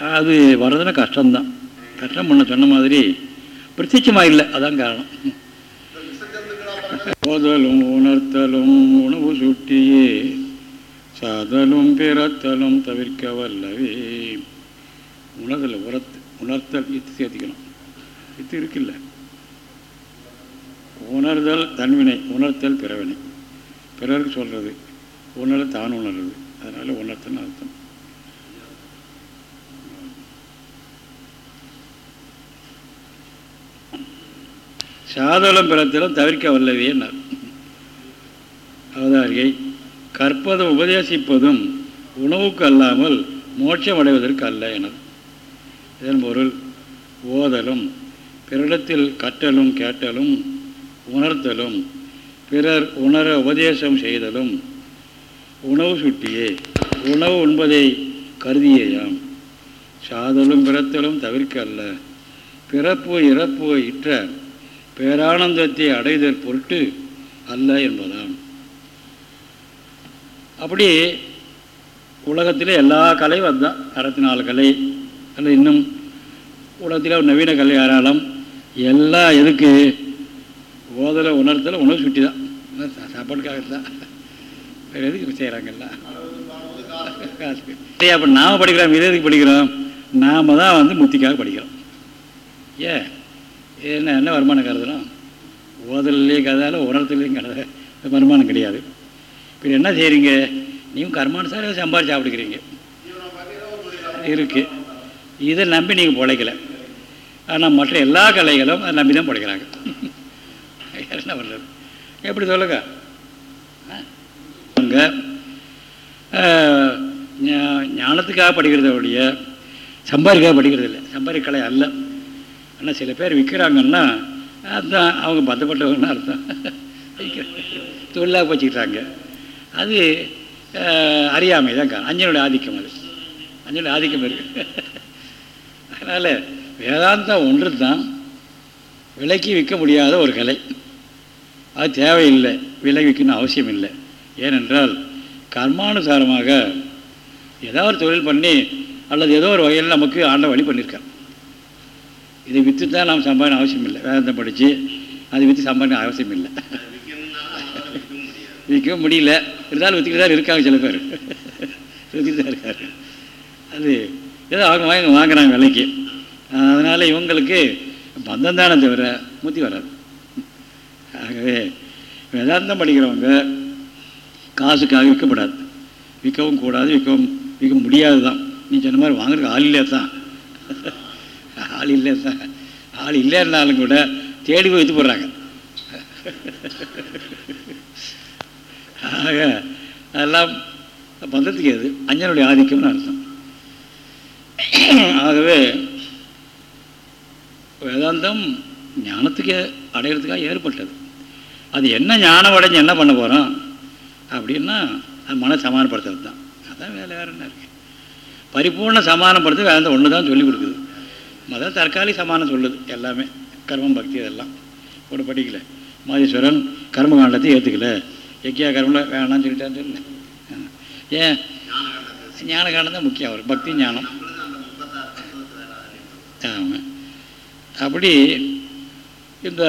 அது வர்றதுன்னா கஷ்டம்தான். கஷ்டம் பண்ண சொன்ன மாதிரி பிரத்யட்சமாக இல்லை அதான் காரணம். போதலும் உணர்த்தலும் உணவு சுட்டியே சாதலும் பிறத்தலும் தவிர்க்க வல்லவே உணர்தல் உரத்து உணர்த்தல் இத்து சேர்த்துக்கணும். இத்து இருக்குல்ல. உணர்தல் தன்வினை உணர்த்தல் பிறவினை. பிறருக்கு சொல்கிறது உணர தான் உணர்றது. அதனால் உணர்த்தன்னு அர்த்தம். சாதளம் பிறத்திலும் தவிர்க்க வல்லவியன்னார் அவதாரியை கற்பதும் உபதேசிப்பதும் உணவுக்கு அல்லாமல் மோட்சம் அடைவதற்கு அல்ல எனது. இதன் பொருள் ஓதலும் பிறரிடத்தில் கற்றலும் கேட்டலும் உணர்த்தலும் பிறர் உணர உபதேசம் செய்தலும் உணவு சுட்டியே உணவு உண்பதை கருதியேயாம். சாதலும் பிறத்தலும் தவிர்க்க அல்ல பிறப்பு இறப்பு இற்ற பேரானந்தத்தை அடைதல் பொருட்டு அல்ல என்பதாம். அப்படி உலகத்தில் எல்லா கலையும் அதுதான் அறுபத்தி நாலு கலை அல்ல இன்னும் உலகத்தில் நவீன கலை ஆராளம் எல்லா எதுக்கு ஓதலை உணர்த்தல உணவு சுட்டி தான். சாப்பாட்டுக்காக தான். வேறு எதுக்கு செய்கிறாங்கல்ல சரி அப்போ நாம் படிக்கிறோம் இது எதுக்கு படிக்கிறோம்? நாம் தான் வந்து முத்திக்காக படிக்கிறோம். ஏன்? என்ன என்ன வருமானம் கருதுறோம் ஓதல்லையும் கதால உணர்த்துலையும் கதை வருமானம் கிடையாது. இப்போ என்ன செய்கிறீங்க நீங்கள் கர்மானுசாரம் சம்பாதிச்சு சாப்பிடுக்கிறீங்க இருக்குது இதை நம்பி நீங்கள் பிழைக்கல. ஆனால் மற்ற எல்லா கலைகளும் அதை நம்பி தான் பிழைக்கிறாங்க. என்ன பண்ணுறது எப்படி சொல்லுங்க? ஞானத்துக்காக படிக்கிறத உடைய சம்பாதிக்காக படிக்கிறது இல்லை சம்பாதிக்கலை அல்ல. ஆனால் சில பேர் விற்கிறாங்கன்னா அதுதான் அவங்க பந்தப்பட்டவங்கன்னு அர்த்தம். தொழிலாக வச்சுக்கிட்டாங்க அது அறியாமை தான் அஞ்சனுடைய ஆதிக்கம் அது. அஞ்சனுடைய ஆதிக்கம் இருக்கு. அதனால் வேதாந்தம் ஒன்று தான் விலைக்கு விற்க முடியாத ஒரு கலை. அது தேவையில்லை. விலை விற்கணும் அவசியம் இல்லை. ஏனென்றால் கர்மானுசாரமாக ஏதோ ஒரு தொழில் பண்ணி அல்லது ஏதோ ஒரு வகையில் நமக்கு ஆண்ட வழி பண்ணியிருக்கான் இதை விற்று தான் நாம் சம்பாதிக்க அவசியம் இல்லை. வேதாந்தம் படித்து அதை விற்று சம்பாதிக்க அவசியம் இல்லை. விற்க முடியல. இருந்தாலும் விற்றுக்கிட்டு தான் இருக்காங்க சில பேர். விற்றுக்கிட்டு தான் இருக்காரு. அது ஏதோ அவங்க வாங்க வாங்குறாங்க விலைக்கு. அதனால் இவங்களுக்கு பந்தம் தானே தவிர முத்தி வராது. ஆகவே வேதாந்தம் படிக்கிறவங்க காசுக்காக விற்கப்படாது. விற்கவும் கூடாது விற்கவும் விற்க முடியாது தான் நீ சொன்ன மாதிரி வாங்குறதுக்கு ஆள் இல்லையா தான்? ஆள் இல்லை தான் ஆள் இல்லைன்னாலும் கூட தேடி போய் வைத்து போடுறாங்க. ஆக அதெல்லாம் பந்தத்துக்கு எது? அஞ்சனுடைய ஆதிக்கம்னு அர்த்தம். ஆகவே வேதாந்தம் ஞானத்துக்கு அடையிறதுக்காக ஏற்பட்டது. அது என்ன ஞானம் அடைஞ்சு என்ன பண்ண போகிறோம் அப்படின்னா அது மன சமானப்படுத்துறது தான் அதான் வேலை வேறு என்ன இருக்குது பரிபூர்ண சமானப்படுத்த வேதாந்தம் ஒன்று தான் சொல்லிக் கொடுக்குது. மதம் தற்காலிக சமானம் சொல்லுது. எல்லாமே. கர்மம் பக்தி இதெல்லாம் கூட படிக்கல. மாதீஸ்வரன் கர்மகாண்டத்தை ஏற்றுக்கல எக்கியா கர்மில் வேணாம்னு சொல்லிட்டான்னு சொல்லல ஏன்? ஞான காண்டம் தான் முக்கியம் அவர் பக்தி ஞானம். ஆமாம் அப்படி இந்த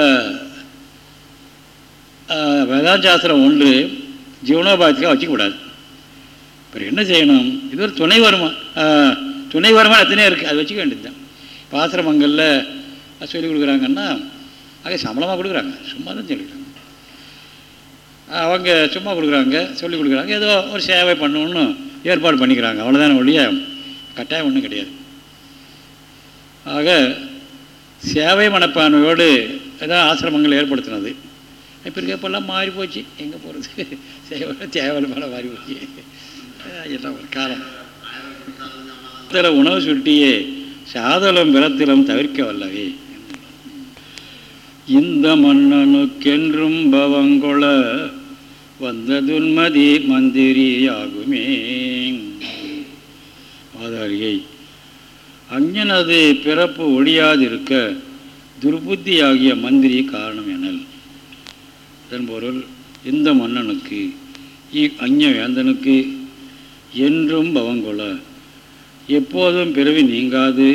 வேதாந்தாஸ்திரம் ஒன்று ஜீவனோபாயத்துக்காக வச்சுக்கூடாது. அப்புறம் என்ன செய்யணும்? இது ஒரு துணை வருமா துணை வருமானம் எத்தனையோ இருக்குது அது வச்சுக்க வேண்டியது தான் பாசிரமங்களில் சொல்லிக் கொடுக்குறாங்கன்னா அங்கே சம்பளமாக கொடுக்குறாங்க. சும்மா தான் சொல்லிக்கிறாங்க அவங்க சும்மா கொடுக்குறாங்க சொல்லிக் கொடுக்குறாங்க. ஏதோ ஒரு சேவை பண்ணணும்னு ஏற்பாடு பண்ணிக்கிறாங்க. அவ்வளோதான ஒழிய கட்டாயம் ஒன்றும் கிடையாது. ஆக சேவை மனப்பான்மையோடு ஏதாவது ஆசிரமங்கள் ஏற்படுத்தினது. இப்போ இருக்கப்பெல்லாம் மாறி போச்சு. எங்கே போகிறது சேவை தேவை மேலே மாறி போச்சு. எல்லாம் ஒரு காலம். உணவு சுட்டியே சாதலும் விரத்திலும் தவிர்க்க வல்லவே இந்த மன்னனுக்கென்றும் பவங்கொள வந்த துன்மதி மந்திரியாகுமே. ஆதாரியை அஞ்ஞனது பிறப்பு ஒழியாதிருக்க துர்புத்தியாகிய மந்திரி காரணம் எனல். இதன் பொருள் இந்த மன்னனுக்கு அஞ்ச வேந்தனுக்கு என்றும் பவங்கொள எப்போதும் பிறவி நீங்காது.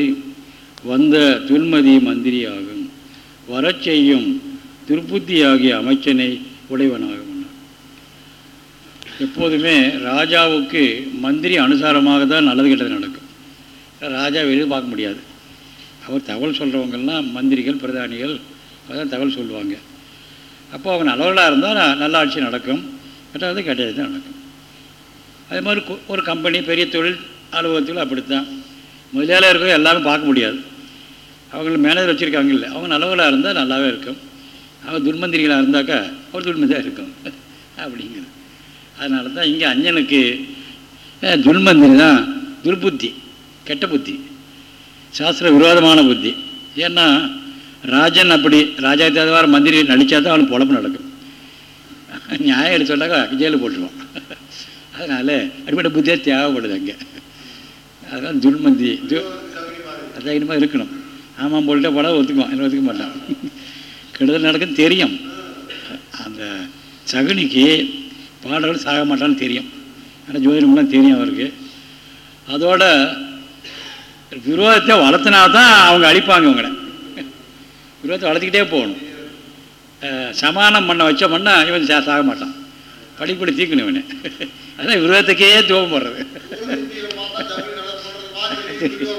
வந்த துன்மதி மந்திரி ஆகும் வரச் செய்யும் திருப்புத்தியாகிய அமைச்சனை உடையவனாகும் எப்போதுமே ராஜாவுக்கு மந்திரி அனுசாரமாக தான் நல்லது கெட்டது நடக்கும். ராஜா வெளியே பார்க்க முடியாது. அவர் தகவல் சொல்கிறவங்கெல்லாம் மந்திரிகள் பிரதானிகள் அதான் தகவல் சொல்லுவாங்க. அப்போ அவங்க நல்லவர்களாக இருந்தால் நல்ல ஆட்சி நடக்கும். கெட்டது கெட்டது தான் நடக்கும். அதே மாதிரி ஒரு கம்பெனி பெரிய தொழில் அலுவலகத்தில் அப்படித்தான். முதலாளியார்கள் எல்லாரும் பார்க்க முடியாது. அவங்கள மேனேஜர் வச்சுருக்காங்க இல்லை. அவங்க நல்லவர்களாக இருந்தால் நல்லாவே இருக்கும். அவங்க துர்மந்திரிகளாக இருந்தாக்கா ஒரு துர்மதியாக இருக்கும். அப்படிங்கிறது. அதனால தான் இங்கே அஞ்சனுக்கு அஹ், துர்மந்திரி தான் துர்புத்தி கெட்ட புத்தி. சாஸ்திர விரோதமான புத்தி. ஏன்னா ராஜன் அப்படி ராஜா தேவார மந்திரி நடித்தா தான் அவனுக்கு பொழப்பு நடக்கும். நியாயம் எடுத்து சொன்னாக்கா ஜெயிலில் போட்டுருவான். அதனால் அடிப்படை புத்தியாக தேவைப்படுது அங்கே. அதுதான் துர்மந்தி. து அதிகமாக இருக்கணும். ஆமாம் போல்ட்டே போனால் ஒத்துக்குவான். என்ன ஒத்துக்க மாட்டான். கெடுதல் நடக்கும் தெரியும். அந்த சகுனிக்கு பாடல்கள் சாக மாட்டான்னு தெரியும். ஆனால் ஜோதிடம்லாம் தெரியும் அவருக்கு. அதோட விரோதத்தை வளர்த்தினா தான் அவங்க அழிப்பாங்க இவங்களை. விரோதத்தை வளர்த்துக்கிட்டே போகணும். சமானம் பண்ண வச்ச பண்ணா இவன் சாக மாட்டான். படிப்படி தீக்கணும் இவனை. அதான் விரோதத்துக்கே தூவம் போடுறது.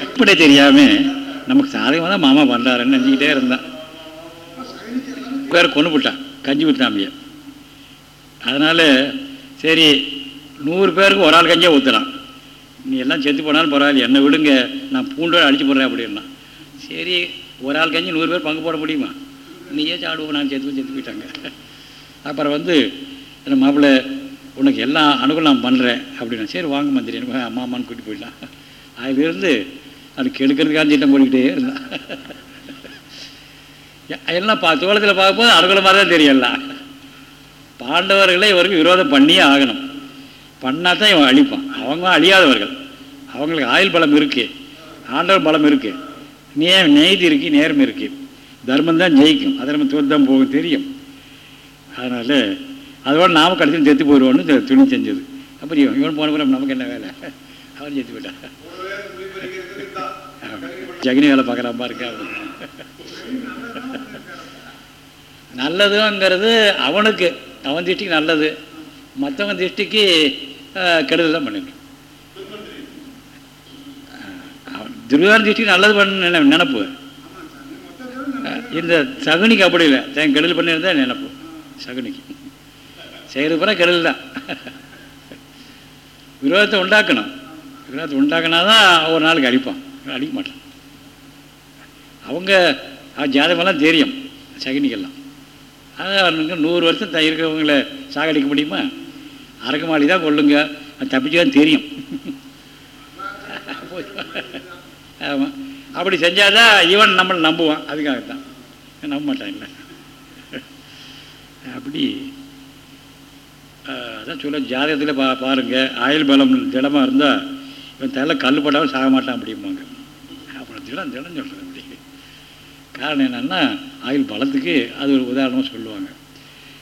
இப்படி தெரியாமல் நமக்கு சாதகமாக தான் மாமா பண்ணுறாருன்னு நினச்சிக்கிட்டே இருந்தான். வேறு கொண்டு விட்டான் கஞ்சி விட்டாம்பிய அதனால் சரி நூறு பேருக்கு ஒரு ஆள் கஞ்சியாக ஊற்றலாம் நீ எல்லாம் செத்து போனாலும் பரவாயில்ல என்னை விடுங்க நான் பூண்டோட அடித்து போடுறேன் அப்படின்னா. சரி ஒரு ஆள் கஞ்சி நூறு பேர் பங்கு போட முடியுமா? நீயே சாடுவோம் நான் செத்து செத்து போயிட்டாங்க. அப்புறம் வந்து என் மாப்பிள்ளை உனக்கு எல்லாம் அனுகூலம் நான் பண்ணுறேன் அப்படின்னா சரி வாங்க மந்திரி எனக்கு அம்மா அம்மான்னு கூட்டி போயிடலாம். அதிலிருந்து அது கெடுக்கிறதுக்காக திட்டம் போட்டுக்கிட்டே இருந்தான் எல்லாம் பா தோளத்தில் பார்க்கும்போது மாதிரி தான் தெரியலாம் பாண்டவர்களை இவருக்கு விரோதம் பண்ணியே ஆகணும். பண்ணால் தான் இவன் அழிப்பான். அவங்க அழியாதவர்கள். அவங்களுக்கு ஆயுள் பலம் இருக்குது ஆண்டவர் பலம் இருக்குது நே நெய்தி இருக்கு நேரம் இருக்குது தர்மம் தான் ஜெயிக்கும். அதர்மம் தோற்று தான் போகும் தெரியும். அதனால் அதோட நாம கடைசியில் செத்து போயிடுவோன்னு துணி செஞ்சது. அப்புறம் இவன் இவன் போன பிறகு நமக்கு என்ன வேலை? அவன் செத்து போயிட்டான். ஜெகனி வேலை பார்க்குறான் இருக்கா நல்லதுங்கிறது அவனுக்கு. அவன் திருஷ்டிக்கு நல்லது. மற்றவங்க திருஷ்டிக்கு கெடுதல் தான் பண்ணிடும் துர்கான திருஷ்டிக்கு நல்லது பண்ண நினப்பு. இந்த சகுனிக்கு அப்படி இல்லை. தேங்க கெடுதல் பண்ணியிருந்தா நினப்பு. சகுனிக்கு. செய்கிறது பூரா கெடுதல் தான். விரோதத்தை உண்டாக்கணும். விரோதத்தை உண்டாக்கினா தான் ஒரு நாளுக்கு அடிப்பான் அடிக்க மாட்டான். அவங்க ஜாதகமெல்லாம் தெரியும். சகினிக்கெல்லாம். அதான் நூறு வருஷம் த இருக்கிறவங்கள சாகடிக்க முடியுமா? அரக்கமாளி தான் கொள்ளுங்க தப்பிச்சு தான் தெரியும். ஆமாம் அப்படி செஞ்சாதான் இவன் நம்மளை நம்புவான். அதுக்காகத்தான். நம்ப மாட்டாங்கல்ல அப்படி அதான் சொல்ல ஜாதகத்தில் பா பாருங்கள் ஆயுள் பலம் திடமாக இருந்தால் இவன் தலை கல் படாமல் சாக மாட்டான் அப்படிம்பாங்க. அப்புறம் திடம் திடம் சொல்கிறேன் காரணம் என்னென்னா ஆயுள் பலத்துக்கு அது ஒரு உதாரணமாக சொல்லுவாங்க.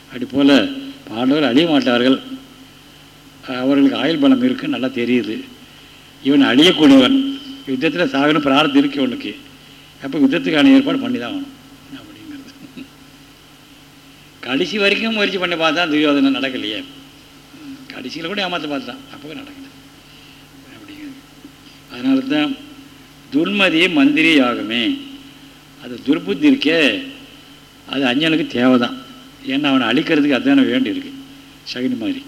அப்படி போல் பாண்டவர் அழிய மாட்டார்கள். அவர்களுக்கு ஆயுள் பலம் இருக்குன்னு நல்லா தெரியுது. இவன் அழியக்கூடியவன். யுத்தத்தில் சாகணும் பிரார்த்தம் இருக்கு இவனுக்கு. அப்போ யுத்தத்துக்கான ஏற்பாடு பண்ணி தான் ஆகணும். அப்படிங்கிறது. கடைசி வரைக்கும் முயற்சி பண்ணி பார்த்தா துரியோதனை நடக்கலையே. கடைசியில் கூட ஏமாற்ற பார்த்தான் அப்போ நடக்கல. அப்படிங்கிறது. அதனால தான் துன்மதியே மந்திரி ஆகுமே அது துர்புத்தி இருக்கே அது அஞ்சனுக்கு தேவை தான் ஏன்னா அவனை அழிக்கிறதுக்கு அதுதானே வேண்டி இருக்கு சகுனி மாதிரி.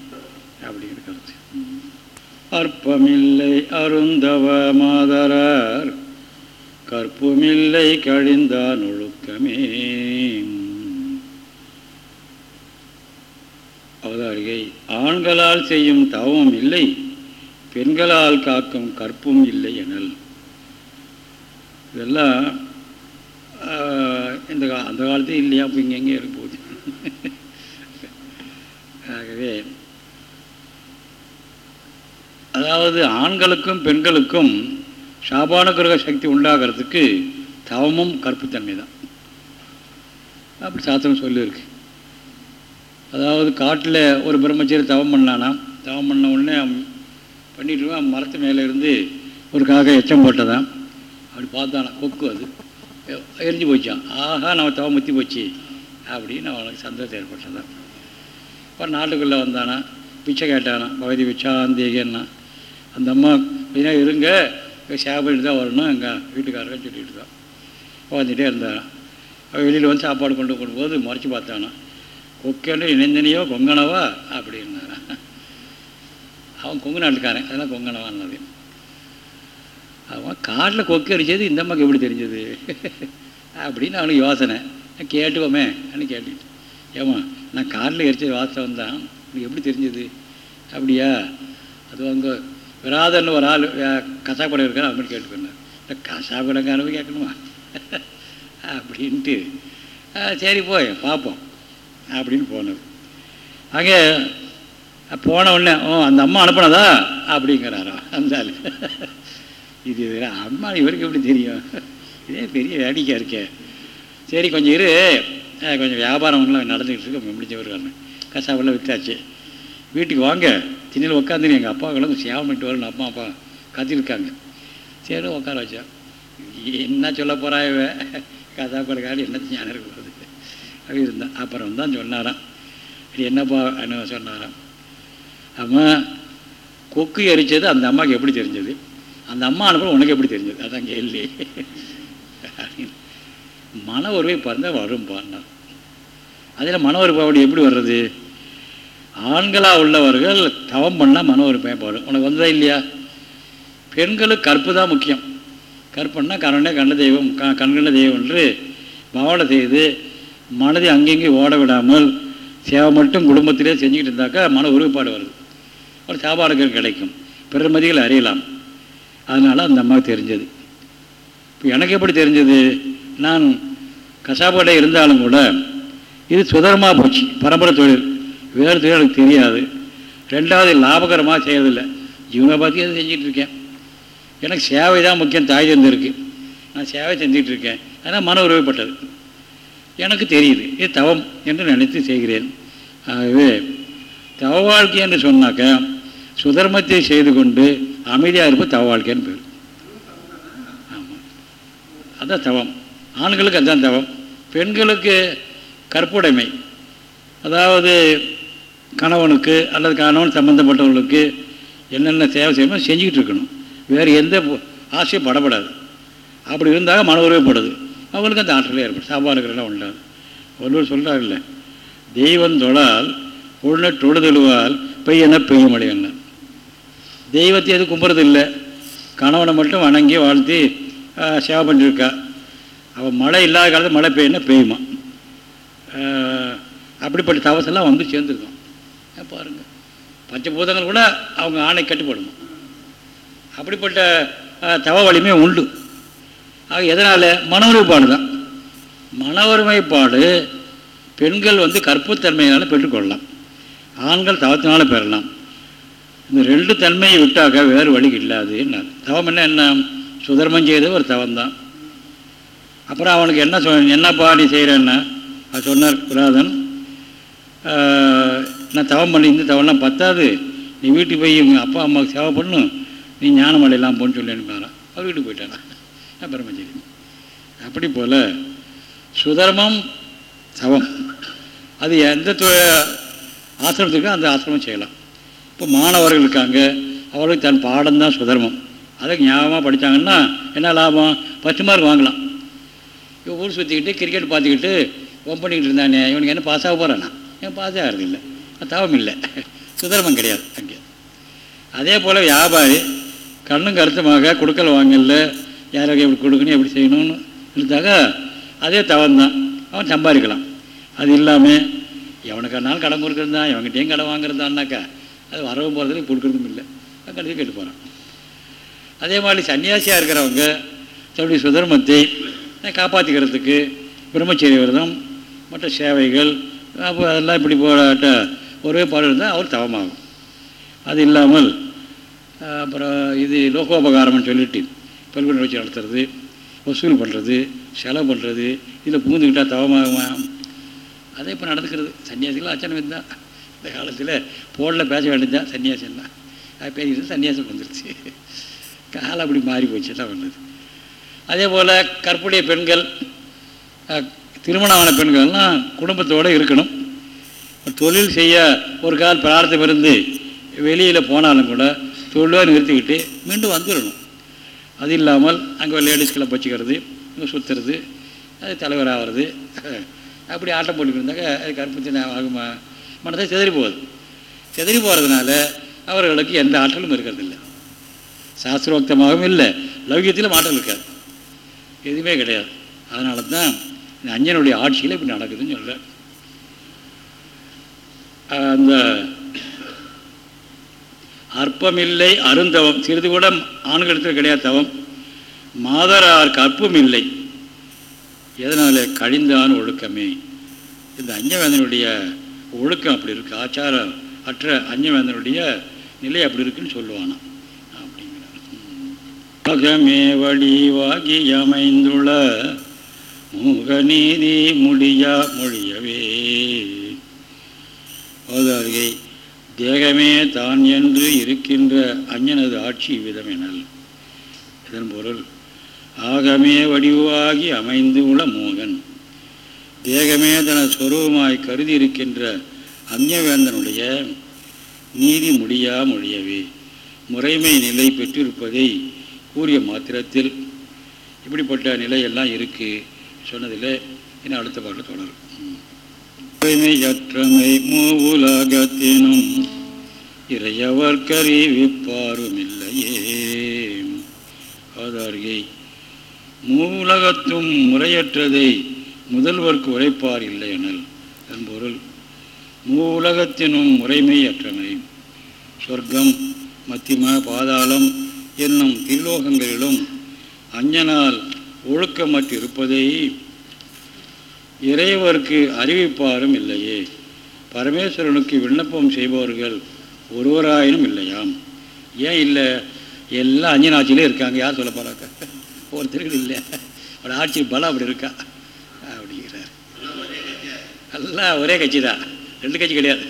அப்படிங்கிற கருத்து. அற்பமில்லை அருந்தவ மாதரார் கற்புமில்லை கழிந்தான் ஒழுக்கமே அவதாரிகை ஆண்களால் செய்யும் தவமும் இல்லை பெண்களால் காக்கும் கற்பும் இல்லை எனல். இதெல்லாம் இந்த கா அந்த காலத்தையும் இல்லையா? அப்போ இங்கே எங்கே இருக்க போகுது. ஆகவே அதாவது ஆண்களுக்கும் பெண்களுக்கும் சாபான கிரக சக்தி உண்டாகிறதுக்கு தவமும் கற்புத்தன்மை தான். அப்படி சாஸ்திரம் சொல்லியிருக்கு. அதாவது காட்டில் ஒரு பிரம்மச்சரி தவம் பண்ணானா? தவம் பண்ண உடனே பண்ணிட்டு மரத்து மேலே இருந்து ஒரு காக எச்சம் போட்டதான். அப்படி பார்த்தானா? கொக்கு அது. எரிஞ்சு போச்சான் ஆஹா நம்ம தவ முத்தி போச்சு. அப்படின்னு அவனுக்கு சந்தோஷம் ஏற்பட்டதான் அப்புறம் நாட்டுக்குள்ளே வந்தானா பிச்சை கேட்டானா பகுதி பிச்சாந்தேகன்னா அந்த அம்மா கொஞ்ச இருங்க சேவல் தான் வரணும் எங்கள் வீட்டுக்காரங்க சொல்லிட்டு தான் உட்காந்துட்டே இருந்தானா அவன் வெளியில் வந்து சாப்பாடு கொண்டு போகும்போது மறைச்சி பார்த்தானா கொக்கன்னு இணைந்தனையோ கொங்கனவா? அப்படின்னாரான் அவன் கொங்கு நாட்டுக்காரன் அதெல்லாம் கொங்கனவான்னு அவன் காட்டில் கொக்கு அடித்தது இந்த அம்மாவுக்கு எப்படி தெரிஞ்சது? அப்படின்னு அவனுக்கு யோசனை. கேட்டுவோமே அப்படின்னு கேட்டுக்கிட்டு. ஏமா நான் காட்டில் எரிச்ச வாசம் தான். உனக்கு எப்படி தெரிஞ்சது? அப்படியா? அது அங்கே விராதன்னு ஒரு ஆள் கசாப்படம் இருக்கார் அப்படின்னு கேட்டுக்கொண்டார் இந்த கசாப்படங்காரவை கேட்கணுமா? அப்படின்ட்டு. சரி போய் பார்ப்போம் அப்படின்னு போனது. அங்கே போன உடனே ஓ அந்த அம்மா அனுப்பினதா? அப்படிங்கிறாரா அந்த ஆள். இது அம்மா இவருக்கு எப்படி தெரியும்? இதே பெரிய வேடிக்கையாக இருக்கே. சரி கொஞ்சம் இரு. கொஞ்சம் வியாபாரம்லாம் நடந்துக்கிட்டு இருக்கு. காரணம். கசாவெல்லாம் விட்டாச்சு வீட்டுக்கு வாங்க. திண்ணில் உட்காந்து எங்கள் அப்பாவுக்கெல்லாம் சேவை பண்ணிட்டு வரணும் அப்பா அப்பா கத்திருக்காங்க. சரி உட்கார வச்சேன் என்ன சொல்ல போகிறா இவ? கதாப்படக்காரி என்ன ஞானம் இருக்கிறது அப்படி இருந்தான் அப்புறம் தான் சொன்னாராம். என்னப்பா என்ன சொன்னாராம்? அம்மா கொக்கு எரித்தது அந்த அம்மாவுக்கு எப்படி தெரிஞ்சது? அந்த அம்மா அனுப்புற உனக்கு எப்படி தெரிஞ்சது? அதான் கேள்வி. மன உருவை பிறந்தால் வரும் பாருனா அதில் மன உறுப்பாவடி எப்படி வர்றது? ஆண்களாக உள்ளவர்கள் தவம் பண்ணால் மன ஒரு வரும் உனக்கு வந்ததா இல்லையா? பெண்களுக்கு கற்பு தான் முக்கியம். கற்புன்னா கருணை கண்ண தெய்வம் க கண்கண்ண தெய்வம் என்று பாவனை செய்து மனதை அங்கங்கே ஓட விடாமல் சேவை மட்டும் குடும்பத்திலே செஞ்சுக்கிட்டு இருந்தாக்கா மன உருவப்பாடு வருது. ஒரு சாப்பாடுகள் கிடைக்கும். பிறர் மதிகள் அறியலாம். அதனால் அந்த அம்மாவுக்கு தெரிஞ்சது. இப்போ எனக்கு எப்படி தெரிஞ்சது? நான் கசாப்பாடை இருந்தாலும் கூட இது சுதரமாக போச்சு பரம்பரை தொழில். வேறு தொழில் எனக்கு தெரியாது. ரெண்டாவது லாபகரமாக செய்யறதில்லை. இவங்க பற்றி அதை செஞ்சிட்டு இருக்கேன். எனக்கு சேவை தான் முக்கியம் தாய் தந்திருக்கு. நான் சேவை செஞ்சிகிட்டு இருக்கேன். ஆனால் மன உருவப்பட்டது எனக்கு தெரியுது இது தவம் என்று நினைத்து செய்கிறேன். ஆகவே தவ வாழ்க்கை என்று சொன்னாக்க சுதர்மத்தை செய்து கொண்டு அமைதியாக இருப்பது தவ வாழ்க்கைன்னு பேர். ஆமாம் அதுதான் தவம். ஆண்களுக்கு அதுதான் தவம். பெண்களுக்கு கற்புடைமை. அதாவது கணவனுக்கு அல்லது கணவன் சம்மந்தப்பட்டவர்களுக்கு என்னென்ன சேவை செய்யணுமோ செஞ்சுக்கிட்டு இருக்கணும். வேறு எந்த ஆசையும் படப்படாது. அப்படி இருந்தால் மன உருவப்படுது அவங்களுக்கு அந்த ஆற்றலே ஏற்படும் சாப்பாடுகளெல்லாம் உண்டாது. ஒருவர் சொல்கிறாங்கல்ல தெய்வம் தொழால் உள்ள தொழுதெழுவால் பெய்யன பெய்யும் அடையணும் தெய்வத்தை எதுவும் கும்புறது இல்லை கணவனை மட்டும் வணங்கி வாழ்த்தி சேவை பண்ணியிருக்கா அவள் மழை இல்லாத காலத்தில் மழை பெய்யுன்னா பெய்யுமா? அப்படிப்பட்ட தவசெல்லாம் வந்து சேர்ந்துருக்கோம். பாருங்கள் பஞ்சபூதங்கள் கூட அவங்க ஆணை கட்டுப்படுமா? அப்படிப்பட்ட தவ வலிமை உண்டு. ஆக எதனால்? மன ஒருமைப்பாடு தான் மன ஒருமைப்பாடு பெண்கள் வந்து கற்புத்தன்மையினால் பெற்றுக்கொள்ளலாம். ஆண்கள் தவத்தினால பெறலாம். இந்த ரெண்டு தன்மையை விட்டாக்க வேறு வழி இல்லாது தவம் என்ன என்ன? சுதர்மம் செய்தது ஒரு தவம் தான் அப்புறம் அவனுக்கு என்ன சொ என்னப்பா நீ செய்கிறேன்னா அது சொன்னார் புராதன் நான் தவம் பண்ணி இந்த தவம்லாம் பத்தாது. நீ வீட்டுக்கு போய் உங்கள் அப்பா அம்மாவுக்கு சேவை பண்ணும் நீ ஞானமலையெல்லாம் போன்னு சொல்லி அனுப்பினாரான் அவர் வீட்டுக்கு போயிட்டானா. நான் பிரம்மச்சரி அப்படி போல் சுதர்மம் தவம். அது எந்த ஆசிரமத்துக்கும் அந்த ஆசிரமம் செய்யலாம். இப்போ மாணவர்கள் இருக்காங்க அவர்களுக்கு தன் பாடம் தான் சுதர்மம். அதை ஞாபகமாக படித்தாங்கன்னா என்ன லாபம்? பத்து மார்க் வாங்கலாம். இப்போ ஊர் சுற்றிக்கிட்டு கிரிக்கெட் பார்த்துக்கிட்டு ஒம் பண்ணிக்கிட்டு இருந்தானே இவனுக்கு என்ன பாஸ் ஆக போகிறானா ஏன் பாஸ் ஆகிறது இல்லை. தவம் இல்லை. சுதர்மம் கிடையாது அங்கே. அதே போல் வியாபாரி கண்ணும் கருத்துமாக கொடுக்கல் வாங்கல யாரும் எப்படி கொடுக்கணும் எப்படி செய்யணும்னு இருந்தாக்க அதே தவம் தான். அவன் சம்பாதிக்கலாம். அது இல்லாமல் எவனுக்கானாலும் கடன் கொடுக்குறதான் எவன்கிட்டையும் கடன் வாங்குறதான்னாக்கா அது வரவும் போகிறதுல கொடுக்குறதும் இல்லை. கடைசி கேட்டு போகிறான் அதே மாதிரி சன்னியாசியாக இருக்கிறவங்க தன்னுடைய சுதர்மத்தை காப்பாற்றிக்கிறதுக்கு பிரம்மச்சரிய விரதம் மற்ற சேவைகள் அப்போ அதெல்லாம் இப்படி போராட்ட ஒரே பாடல் இருந்தால் அவர் தவமாகும். அது இல்லாமல் அப்புறம் இது லோகோபகாரம்னு சொல்லிட்டு பல்கொண்டு வச்சு நடத்துறது வசூல் பண்ணுறது செலவு பண்ணுறது இதில் பூந்துக்கிட்டால் தவமாகுமா? அதே இப்போ நடந்துக்கிறது. சன்னியாசிகள் அச்சனம் தான் இந்த காலத்தில் போனில் பேச வேண்டியதான் சன்னியாசம்லாம் அது பேசிக்கிட்டு சன்னியாசம் வந்துருச்சு. காலம் அப்படி மாறி போச்சு தான் வந்தது. அதே போல் கற்புடைய பெண்கள் திருமணமான பெண்கள்லாம் குடும்பத்தோடு இருக்கணும். தொழில் செய்ய ஒரு கால் பிரார்த்தம் இருந்து வெளியில் போனாலும் கூட தொழிலாக நிறுத்திக்கிட்டு மீண்டும் வந்துடணும் அது இல்லாமல் அங்கே லேடிஸ் கிளப் வச்சுக்கிறது இங்கே சுற்றுறது அது தலைவர் ஆகிறது அப்படி ஆட்டம் போட்டுக்கிட்டு இருந்தாக்க அது கற்பத்தின ஆகுமா? மனசை செதறி போகுது. செதறி போகிறதுனால அவர்களுக்கு எந்த ஆற்றலும் இருக்கிறதில்லை. சாஸ்திரோக்தமாகவும் இல்லை. லௌகியத்திலும் ஆற்றல் இருக்காது. எதுவுமே கிடையாது. அதனால தான் இந்த அஞ்சனுடைய ஆட்சியில் இப்படி நடக்குதுன்னு சொல்கிறேன் அந்த அற்பமில்லை அருந்தவம். சிறிது கூட ஆண்களிடத்தில் கிடையாது தவம். மாதரார் கற்பும் இல்லை எதனால் கழிந்தான் ஒழுக்கமே இந்த அஞ்சவேந்தனுடைய ஒழுக்கம் அப்படி இருக்குது ஆச்சாரம் அற்ற அஞ்சவேந்தனுடைய நிலை அப்படி இருக்குன்னு சொல்லுவானா. அப்படிங்கிறார். அகமே வடிவாகி அமைந்துள்ள முகநீதி முடியா மொழியவே. ஓதார்கை தேகமே தான் என்று இருக்கின்ற அஞ்சனது ஆட்சி விதமெனல் இதன் பொருள் ஆகமே வடிவாகி அமைந்து உள்ள மோகன். தேகமே தன சொரூபமாய் கருதி இருக்கின்ற அந்நியவேந்தனுடைய நீதி முடியா மொழியவே. முறைமை நிலை பெற்றிருப்பதை கூறிய மாத்திரத்தில் இப்படிப்பட்ட நிலையெல்லாம் இருக்குது சொன்னதில் இன்னும் அடுத்த பாட்டில் தொடரும். தூய்மையற்றமை மூவுலகத்தினும் இறையவர் கறிவிப்பாருமில்லையே ஆதார்கை மூலகத்தும் முறையற்றதை முதல்வர்க்கு உரைப்பார் இல்லை எனல் என்பொருள் மூலகத்தினும் முறைமையற்றமை. சொர்க்கம் மத்திம பாதாளம் என்னும் திருலோகங்களிலும் அஞ்சனால் ஒழுக்கமற்றிருப்பதை இறைவருக்கு அறிவிப்பாரும் இல்லையே. பரமேஸ்வரனுக்கு விண்ணப்பம் செய்பவர்கள் ஒருவராயினும் இல்லையாம். ஏன் இல்லை? எல்லாம் அஞ்சனாட்சியிலே இருக்காங்க யார் சொல்ல போகிறாக்க ஒருத்தர்கள் இல்லை. அவட ஆட்சி பலம் அப்படி இருக்கா? எல்லாம் ஒரே கட்சி தான் ரெண்டு கட்சி கிடையாது.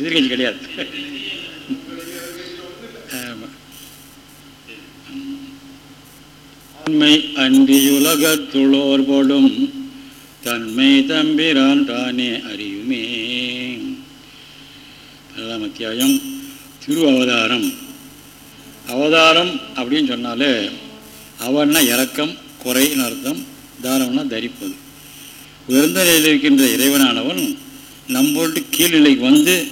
எதிர்கட்சி கிடையாது. ஆமாம் உண்மை அன்றியுலகத்துளோர் போடும் தன்மை தம்பிரான் தானே அறியுமே. பன்னெண்டாம் அத்தியாயம் திரு அவதாரம் அவதாரம் அப்படின்னு சொன்னாலே அவன்னா இறக்கம் குறைன்னு அர்த்தம் தாரம்னா தரிப்பது. உயர்ந்த நிலையில் இருக்கின்ற இறைவனானவன் நம்மள்ட்டு கீழ்நிலைக்கு வந்து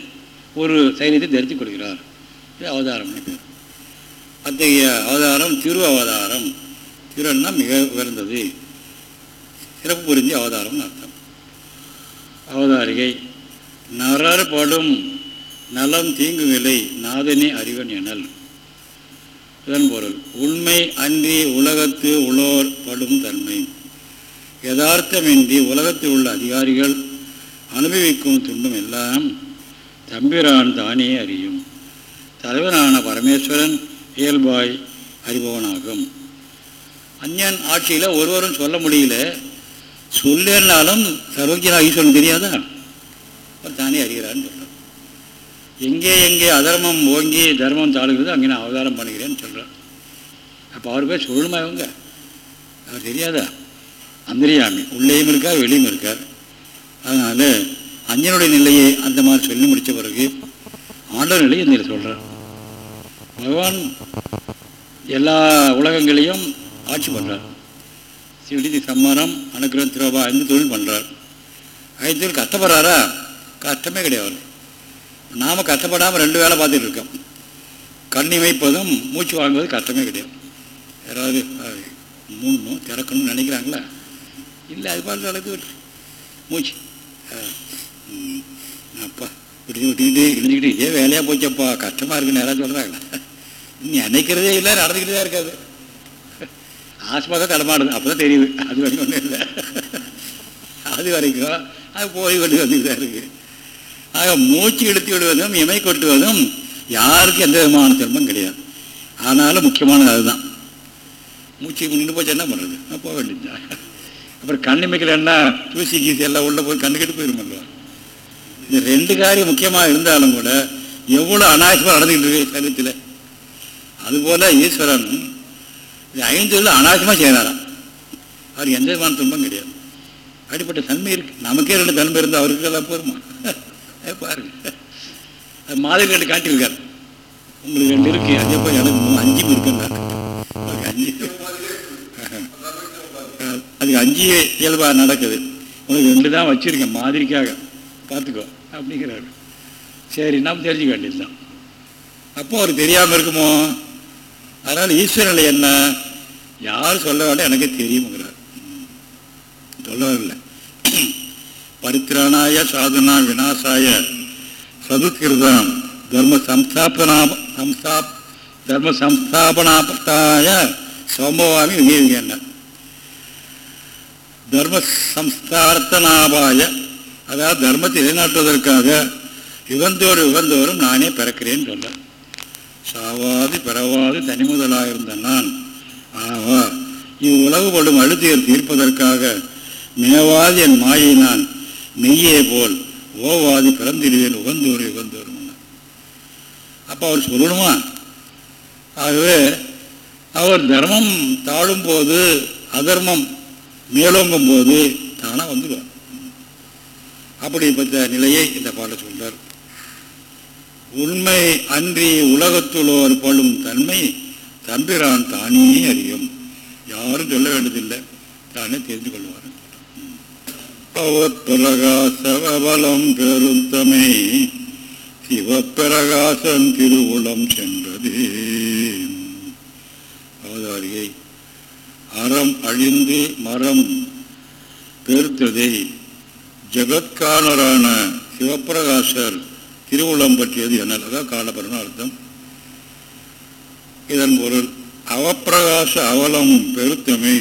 ஒரு சைரியத்தை தரித்து கொடுக்கிறார் இது அவதாரம். பேர் அத்தகைய அவதாரம் திரு அவதாரம். திருன்னா மிக உயர்ந்தது. சிறப்பு புரிஞ்சு அவதாரம்னு அர்த்தம். அவதாரிகை நரர் படும் நலம் தீங்குகளை நாதனே அறிவன் எனல். இதன் பொருள் உண்மை அன்றி உலகத்து உளோர் படும் தன்மை. யதார்த்தமின்றி உலகத்தில் உள்ள அதிகாரிகள் அனுபவிக்கும் துன்பம் எல்லாம் தம்பிரான் தானே அறியும். தலைவனான பரமேஸ்வரன் இயல்பாய் அறிபவனாகும். அஞ்ஞான் ஆட்சியில் ஒருவரும் சொல்ல முடியல. சொல்லினாலும் சர்வஜனா ஈஸ்வரன் தெரியாதா? அவர் தானே அறிகிறான்னு சொல்கிறார் எங்கே எங்கே அதர்மம் ஓங்கி தர்மம் தாழுகிறது அங்கே நான் அவதாரம் பண்ணுகிறேன்னு சொல்கிறார் அப்போ அவர் போய் சொல்லணுமா இவங்க? அவர் தெரியாதா? அந்தரியாமி. உள்ளேயும் இருக்கார் வெளியும் இருக்கார். அதனால் அஞ்சனுடைய நிலையை அந்த மாதிரி சொல்லி முடித்த பிறகு ஆண்டவர் நிலையை இந்த சொல்கிறார் பகவான் எல்லா உலகங்களையும் ஆட்சி பண்ணுறார் சிடி சம்மாரம் அனுகிரகம் திரோபா இந்த தொழில் பண்ணுறார் ஐந்து கஷ்டப்படுறாரா? கஷ்டமே கிடையாது நாம் கஷ்டப்படாமல் ரெண்டு வேலை பார்த்துட்டு இருக்கோம். கண் இமைப்பதும் மூச்சு வாங்குவது கஷ்டமே கிடையாது. யாராவது மூணு திறக்கணும்னு நினைக்கிறாங்களா? இல்லை அது பார்த்து அளவுக்கு விட்டு மூச்சு. அப்பா விட்டு விட்டுக்கிட்டு இருந்துக்கிட்டு இதே வேலையாக போச்சப்பா. கஷ்டமாக இருக்குன்னு யாராவது சொல்கிறாங்களா நினைக்கிறதே இல்லை நடந்துக்கிட்டு தான் இருக்காது. ஆஸ்மாக தடமாடுது. அப்போ தான் தெரியுது. அது வரைக்கும் ஒன்றும் இல்லை. அது வரைக்கும் அது போய் கொண்டு வந்துட்டு தான் இருக்குது ஆக மூச்சு இழுத்து விடுவதும் இமை கொட்டுவதும் யாருக்கும் எந்த விதமான சிரமம் கிடையாது. ஆனாலும் முக்கியமானது அதுதான். மூச்சு நின்று போச்சு என்ன பண்ணுறது போக வேண்டியதுதான். அப்புறம் கண்ணு என்ன? தூசி கீசி எல்லாம் உள்ளே போய் கண்ணுக்கிட்டு போயிருமல்ல இந்த ரெண்டு காரியம் முக்கியமாக இருந்தாலும் கூட எவ்வளோ அனாவசியமாக நடந்துக்கிட்டு இருக்கு சரீரத்தில் அதுபோல் ஈஸ்வரன் இது ஐந்து அனாவசியமாக செய்கிறாராம் அவர் எந்த விதமான துன்பம் கிடையாது. அப்படிப்பட்ட தன்மை இருக்கு. நமக்கே ரெண்டு தன்மை இருந்தால் அவருக்கு எல்லாம் போருமா பாருங்க. அது மாதிரி ரெண்டு காட்டியிருக்கார். உங்களுக்கு ரெண்டு இருக்கு. அதே போய் எனக்கு அஞ்சு இருக்குன்னாரு அஞ்சு. அதுக்கு அஞ்சு இயல்பாக நடக்குது. உனக்கு ரெண்டு தான் வச்சுருக்கேன் மாதிரிக்காக. பார்த்துக்கோ அப்படிங்கிறாரு. சரி நாம் தெரிஞ்சுக்க வேண்டியது தான் அப்போ அவர் தெரியாமல் இருக்குமோ? அதனால் ஈஸ்வரனில் என்ன? யார் சொல்ல வேண்டாம் எனக்கு தெரியுங்கிறார் சொல்ல வரல. பரித்திராணாய சாதுனா விநாசாய சதுக்கிருதம் தர்ம சம்ஸ்தாபனா சம்ஸ்தா தர்ம சம்ஸ்தாபனாய சோமவாமி என்ன? தர்ம சம்ஸ்தார்த்தனாபாய அதாவது தர்மத்தை நிலைநாட்டுவதற்காக யுகந்தோறும் யுகந்தோறும் நானே பிறக்கிறேன்னு சொல்ல சாவாது பிறவாது தனிமுதலாக இருந்த நான் ஆவா இவ்வுலகு படும் அழுத்தியர் தீர்ப்பதற்காக மேவாது என் மாயை நான் மெய்யே போல் ஓவாதி பிறந்திடுவேன் உகந்தோறும் யுகந்தோறும் அப்போ அவர் சொல்லணுமா ஆகவே அவர் தர்மம் தாழும்போது அதர்மம் மேலோங்கும் போது தானாக வந்துடுவார் அப்படிப்பட்ட நிலையை இந்த பாட சொல்றார். உண்மை அன்றி உலகத்துள்ளோர் பழும் தன்மை தம்பிரான் தானே அறியும். யாரும் சொல்ல வேண்டியதில்லை. தானே தெரிந்து கொள்வார் பவப்பிரகாசவலம் பெருந்தமை சிவப்பிரகாசன் திருவுளம் சென்றது. அவதாரியை அறம் அழிந்து மரம் பெருத்ததை. ஜெகத்காலரான சிவப்பிரகாசர் திருவுளம் பற்றியது என்ன அதான் காலபரன அர்த்தம். இதன் பொருள் அவப்பிரகாச அவலம் பெருத்தமை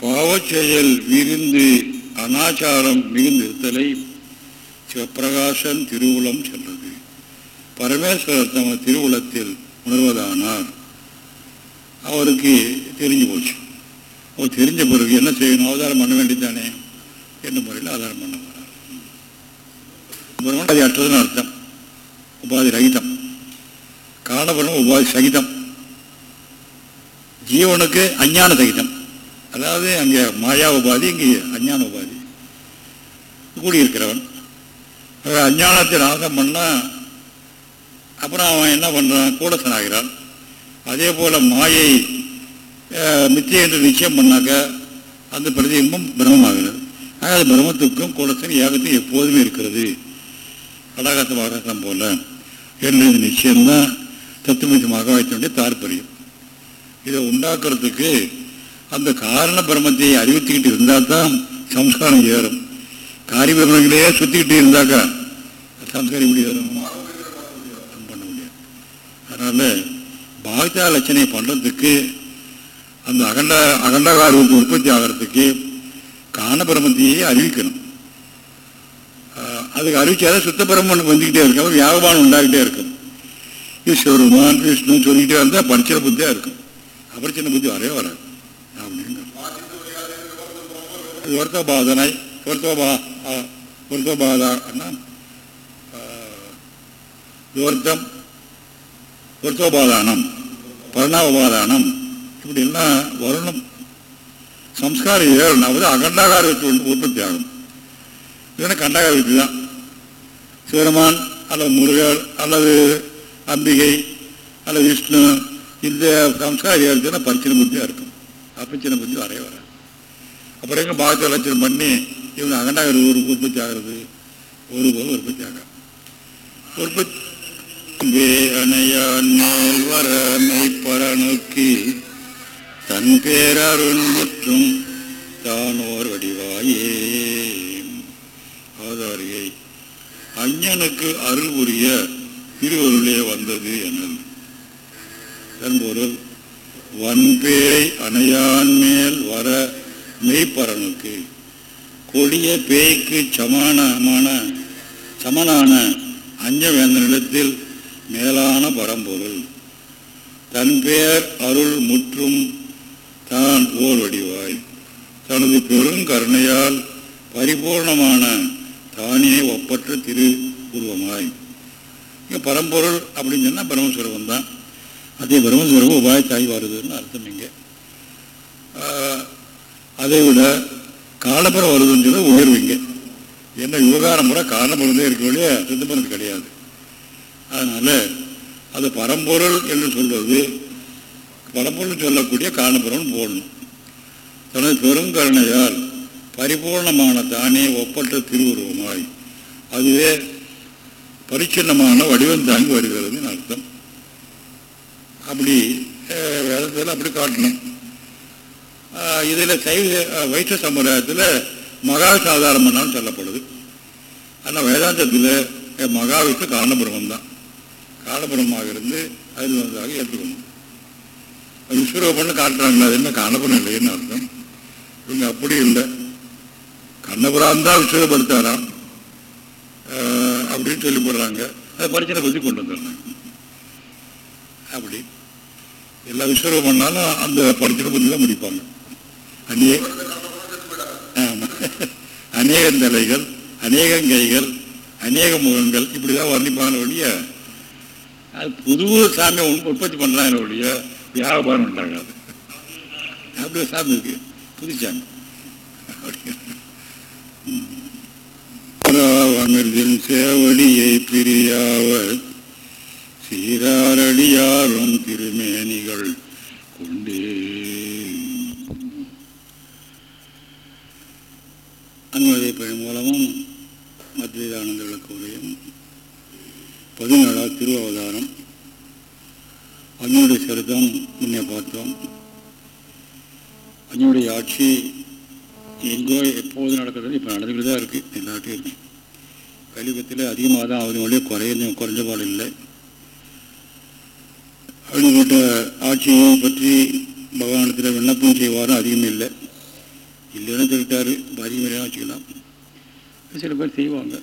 பாவச்செயல் விரிந்து அனாச்சாரம் மிகுந்திருத்தலை சிவப்பிரகாசன் திருவுளம் சென்றது. பரமேஸ்வரர் தம திருவுளத்தில் உணர்வதானார். அவருக்கு தெரிஞ்சு போச்சு. அவர் தெரிஞ்ச பிறகு என்ன செய்யணும்? அவதாரம் பண்ண வேண்டியதானே என்ன முறையில் ஆதாரம் பண்ண போகிறார் பிரம்மன் அது அற்றதுன்னு அர்த்தம். உபாதி ரகிதம். காலபுரம் உபாதி சகிதம். ஜீவனுக்கு அஞ்ஞான சகிதம். அதாவது அங்கே மாயா உபாதி இங்கே அஞ்ஞான உபாதி. கூடியிருக்கிறவன். அஞ்ஞானத்தை நாசம் பண்ணால் அப்புறம் அவன் என்ன பண்ணுறான் கூடசனாகிறான். அதே போல் மாயை மித்திய என்று நிச்சயம் பண்ணாக்க அந்த பிரதிபிம்பம் பிரம்மமாகிறது. ஆக அது பிரம்மத்துக்கும் குலத்தின் யாகத்தையும் எப்போதுமே இருக்கிறது. கடகாத்த மகாசம் போல. என்று நிச்சயம்தான் தத்துவமாக வைத்த தாற்பயம். இதை உண்டாக்குறதுக்கு அந்த காரண பிரம்மத்தை அறிவித்துக்கிட்டு இருந்தால் தான் சம்ஸ்காரம் ஏறும். காரிய பிரம்மங்களே சுற்றிக்கிட்டு இருந்தாக்கா சம்சாரம் எப்படி ஏறும். பண்ண முடியாது. அதனால் பாக்தா லட்சணையை பண்ணுறதுக்கு அந்த அகண்ட அகண்டகாரத்துக்கு உற்பத்தி ஆகிறதுக்கு காணபிரமத்தையே அறிவிக்கணும். அதுக்கு அறிவிச்சாதான் சுத்த பிரம்மனுக்கு வந்துக்கிட்டே இருக்கும் அவர் வியாகமானம் உண்டாகிட்டே இருக்கும். ஈஸ்வருமான் விஷ்ணு சொல்லிக்கிட்டே இருந்தால் பரிச்சன புத்தியாக இருக்கும். அபரிச்சன புத்தி வரவே வராது. அப்படின்னு இது வர்த்தபாதனை வர்த்தபா வர்த்தபாதான்னா ஒருத்தம் வர்த்தோபாதானம் பரணாபாதானம் இப்படி எல்லாம் வரணும் சம்ஸ்காரம் ஏறணும் அகண்டாகார உற்பத்தி ஆகும். இல்லைன்னா கண்டாகாரத்து தான். சிவருமான் அல்லது முருகர் அல்லது அம்பிகை அல்லது விஷ்ணு இந்த சம்ஸ்காரம் ஏழுத்துனா பரிச்சனை புத்தியாக இருக்கும். அப்பச்சின புத்தி வரைய வர அப்புறம் எங்கே பாகத்தை லட்சணம் பண்ணி இவங்க அகண்டாக ஒரு உற்பத்தி ஆகிறது ஒரு போது உற்பத்தி ஆக உற்பத்தி அணையான் மேல் வர மெய்ப்பரனுக்கு தன் பேரருள் மற்றும் தானோர் வடிவாயே. ஆதாரியை அஞ்ஞனுக்கு அருள் புரிய திருவருளே வந்தது எனல். என்பொருள் வன்பேய் அணையான் மேல் வர மெய்ப்பரனுக்கு கொடிய பேய்க்கு சமானமான சமனான அஞ்சவேந்தனிடத்தில் மேலான பரம்பொருள். தன் பெயர் அருள் முற்றும் தான் ஓர் வடிவாய். தனது பெருங்கருணையால் பரிபூர்ணமான தானே ஒப்பற்ற திரு உருவமாய். இங்கே பரம்பொருள் அப்படின்னு சொன்னால் பிரம்மஸ்வரூபம் தான். அதே பிரம்மஸ்வரூபம் உபாயத்தாய் வருதுன்னு அர்த்தம் இங்கே. அதை விட காலப்புறம் வருதுன்னு சொல்லி உயர்வு இங்கே. என்ன விவகாரம் முறை காலப்புறந்தே இருக்க வழிய சித்தப்பனது கிடையாது. அதனால் அது பரம்பொருள் என்று சொல்வது பரம்பொருள் சொல்லக்கூடிய காரணபுரம் போடணும். தனது பெருங்கருணையால் பரிபூர்ணமான தானே ஒப்பற்ற திருவுருவமாய் அதுவே பரிச்சின்னமான வடிவம் தாங்கி வருகிறதுன்னு அர்த்தம். அப்படி வேதத்தில் அப்படி காட்டணும். இதில் சைவ வைத்த சமுதாயத்தில் மகா சாதாரணம் பண்ணாலும் சொல்லப்படுது. ஆனால் வேதாந்தத்தில் மகாவித்து காரணபிரமம் தான் காலபுரமாக இருந்து அதில் வந்ததாக ஏற்றுக்கணும் விஸ்வரூபம்னு காட்டுறாங்களா அது என்ன காலபுரம் இல்லைன்னு அர்த்தம்? இவங்க அப்படி இல்லை. கண்ணபுரம் தான் விஸ்வரப்படுத்தாராம் அப்படின்னு சொல்லி போடுறாங்க. அதை பரிச்சனை பற்றி கொண்டு வந்துடுறாங்க. அப்படி. எல்லா விஸ்வரூபம் பண்ணாலும் அந்த பரிச்சனை பற்றி தான் முடிப்பாங்க. அநேக அநேக தலைகள் அநேகங்கைகள் அநேக முகங்கள் இப்படி தான் வர்ணிப்பாங்க ஒழிய அது புது சாமியை உற்பத்தி பண்ணுறாங்க ஒழிய வியாபாரம் உண்டாகாது அது. அப்படி சாமி இருக்கு புது சாமி. அமிர்தின் சேவடியை பிரியாவர் சீராரடியாரும் திருமேனிகள் கொண்டே. அனுமதி பணி மூலமும் மத்தியானந்த விளக்குறையும் பதினேழாவது திருவாவதாரம். அஞ்சனுடைய சரிதம் முன்னே பார்த்தோம். அஞ்சனுடைய ஆட்சி எங்கோ எப்போது நடக்கிறது இப்போ நடந்துக்கிட்டு தான் இருக்குது எல்லாத்தையும் கலியுகத்தில் கலிபத்தில் அதிகமாக தான் ஆகுது ஒழிய குறைய குறைஞ்ச பாடு இல்லை. அப்படிப்பட்ட ஆட்சியை பற்றி பகவானத்தில் விண்ணப்பம் செய்வாரும் அதிகம் இல்லை. இல்லைன்னு சொல்லிட்டாரு அதிகம் வச்சுக்கலாம். சில பேர் செய்வாங்க.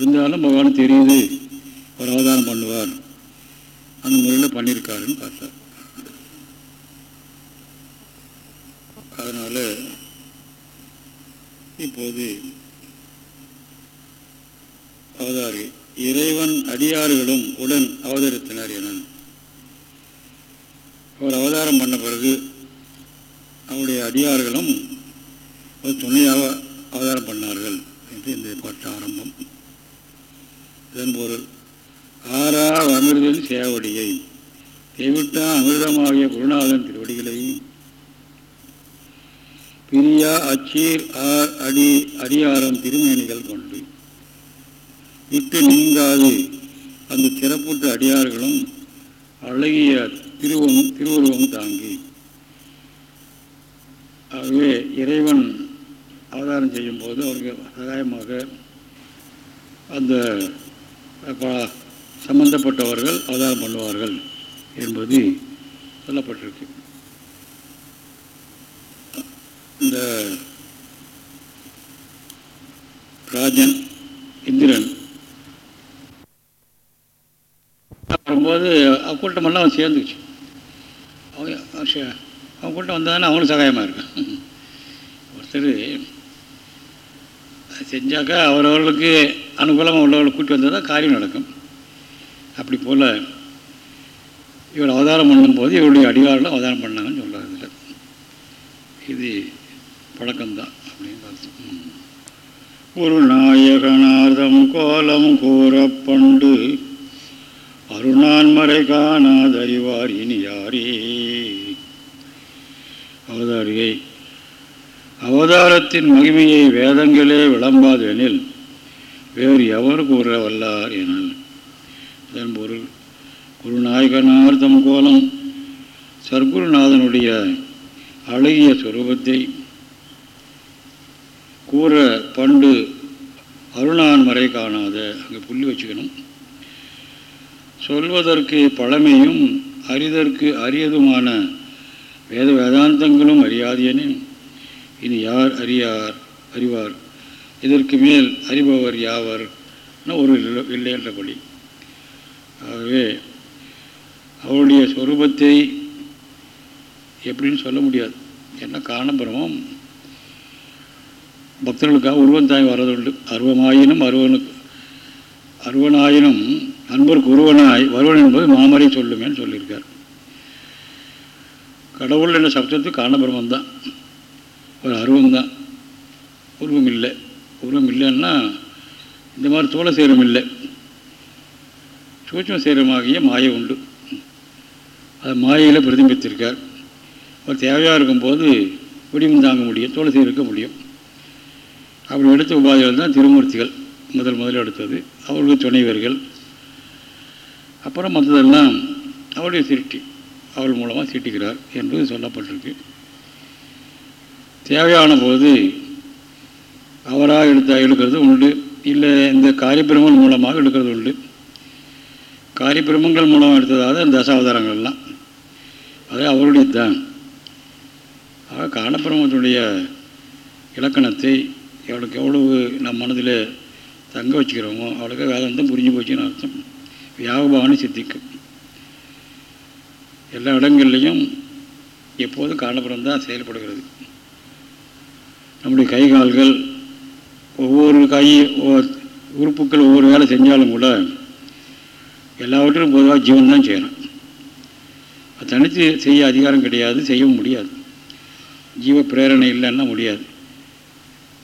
இருந்தாலும் பகவான் தெரியுது. ஒரு அவதாரம் பண்ணுவார். அந்த முறையில் பண்ணியிருக்காருன்னு பார்த்தார். அதனால் இப்போது அவதாரி இறைவன் அடியாறுகளும் உடன் அவதரித்தனர் என. அவர் அவதாரம் பண்ண பிறகு அவருடைய அடியார்களும் ஒரு துணையாக அவதாரம் பண்ணார்கள் என்று இந்த பாட்டு ஆரம்பம். இதன் பொருள் ஆறா அமிர்தன் சேவடியை. கைவிட்டா அமிர்தமாகிய குருநாதன் திருவடிகளையும் பிரியா அச்சீர் ஆர் அடி அடியாரம் திருமேனிகள் கொண்டு. விட்டு நீங்காது அந்த சிறப்புற்ற அடியார்களும் அழகிய திருவம் திருவுருவம் தாங்கி. ஆகவே இறைவன் அவதாரம் செய்யும் போது அவருக்கு சகாயமாக அந்த சம்பந்தப்பட்டவர்கள் அவதாரம் பண்ணுவார்கள் என்பது சொல்லப்பட்டிருக்கு. இந்த ராஜன் இந்திரன் வரும்போது கூட்டமெல்லாம் அவன் சேர்ந்துச்சு. அவன் அவன் கூட்டம் வந்தாதானே அவனும் சகாயமாக இருக்கான் ஒருத்தர் செஞ்சாக்கா அவரவர்களுக்கு அனுகூலமாக உள்ளவர்களை கூட்டி வந்தால் தான் காரியம் நடக்கும். அப்படி போல் இவர் அவதாரம் பண்ணும்போது இவருடைய அடிகாரில் அவதாரம் பண்ணாங்கன்னு சொல்கிறார் இதில். இது பழக்கம்தான் அப்படின்னு ஒரு நாயகனார்தம் கோலம் கூறப்பண்டு அருணான்மறை காணாதறிவார் இனி யாரே அவதாரியை அவதாரத்தின் மகிமையை வேதங்களே விளம்பாதெனில் வேறு எவர் கூற வல்லார் என இதன் பொருள் குருநாயகனார் தம் கோலம் சர்க்குருநாதனுடைய அழகிய சுரூபத்தை கூற பண்டு அருணான் மறை காணாத அங்கே புள்ளி வச்சுக்கணும். சொல்வதற்கு பழமையும் அறிதற்கு அரியதுமான வேத வேதாந்தங்களும் அறியாதியனின் இனி யார் அறியார் அறிவார்? இதற்கு மேல் அறிபவர் யாவர்? ஒரு இல்லை என்றபடி ஆகவே அவருடைய சொரூபத்தை எப்படின்னு சொல்ல முடியாது. என்ன காரணபிரமம்? பக்தர்களுக்காக உருவம் தாய் வர்றதுண்டு அருவமாயினும் அருவனுக்கு அருவனாயினும் அன்பருக்கு உருவனாய் வருவன் என்பது மாமரை சொல்லுமேன்னு சொல்லியிருக்கார். கடவுள் என்ற சப்தத்துக்கு காரணபிரமம் தான். ஒரு அருவம் தான் உருவம் இல்லை உருவம் இல்லைன்னா இந்த மாதிரி தோலை சேரம் இல்லை சூட்சம் சேரமாகிய மாயை உண்டு. அது மாயையில் பிரதிபித்திருக்கார். அவர் தேவையாக இருக்கும்போது விடியும் தாங்க முடியும் தோலை இருக்க முடியும். அப்படி எடுத்த உபாதிகள் தான் திருமூர்த்திகள் முதல் முதல் எடுத்தது. அவர்களுக்கு துணைவர்கள். அப்புறம் மற்றதெல்லாம் அவருடைய திருட்டி அவள் மூலமாக சீட்டுகிறார் என்று சொல்லப்பட்டிருக்கு. தேவையான போது அவராக எடுத்த எடுக்கிறது உண்டு. இல்லை இந்த காரிபிரமன் மூலமாக எடுக்கிறது உண்டு. காரியபிரமங்கள் மூலம் எடுத்ததாக இந்த தசாவதாரங்கள்லாம். அது அவருடைய தான் ஆக காரணப்பிரமத்தினுடைய இலக்கணத்தை எவ்வளோக்கு எவ்வளவு நம் மனதில் தங்க வச்சுக்கிறோமோ அவளுக்கு வேதாந்தம் புரிஞ்சு போச்சுன்னு அர்த்தம். வியாபபாவனை சித்திக்கும் எல்லா இடங்கள்லையும் எப்போதும் காரணபுரம் தான் செயல்படுகிறது. நம்முடைய கை கால்கள் ஒவ்வொரு கை உறுப்புக்கள் ஒவ்வொரு வேலை செஞ்சாலும் கூட எல்லாவற்றிலும் பொதுவாக ஜீவன் தான் செய்யணும். அது தனித்து செய்ய அதிகாரம் கிடையாது செய்யவும் முடியாது. ஜீவ பிரேரணை இல்லைன்னா முடியாது.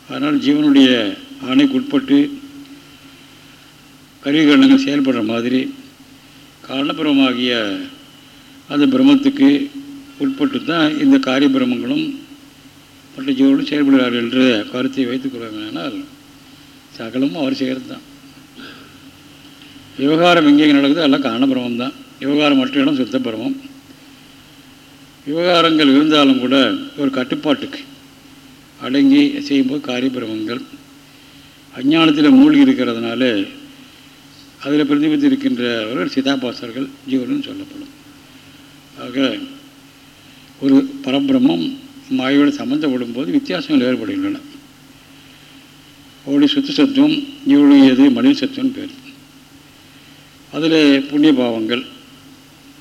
அதனால் ஜீவனுடைய ஆணைக்கு உட்பட்டு கருவிகரணங்கள் செயல்படுற மாதிரி காரணபிரமமாகிய அந்த பிரம்மத்துக்கு உட்பட்டு தான் இந்த காரிய பிரமங்களும் மற்ற ஜீவர்களும் செயல்படுகிறார்கள் என்ற கருத்தை வைத்துக் கொள்வாங்கனால் சகலமும் அவர் செய்கிறது தான் விவகாரம் எங்கே நடக்குது எல்லாம் காரணபிரமம் தான். விவகாரம் மற்ற இடம் சுத்தபிரமம். விவகாரங்கள் இருந்தாலும் கூட ஒரு கட்டுப்பாட்டுக்கு அடங்கி செய்யும்போது காரியபிரமங்கள். அஞ்ஞானத்தில் மூழ்கி இருக்கிறதுனால அதில் பிரதிபலித்து இருக்கின்றவர்கள் சிதாபாசர்கள் ஜீவன் சொல்லப்படும். ஆக ஒரு பரபிரமம் மாயோடு சம்மந்தப்படும் போது வித்தியாசங்கள் ஏற்படுகின்றன. அவருடைய சுத்து சத்துவம் இவருடையது மனித சத்துவம்னு பேர். அதில் புண்ணிய பாவங்கள்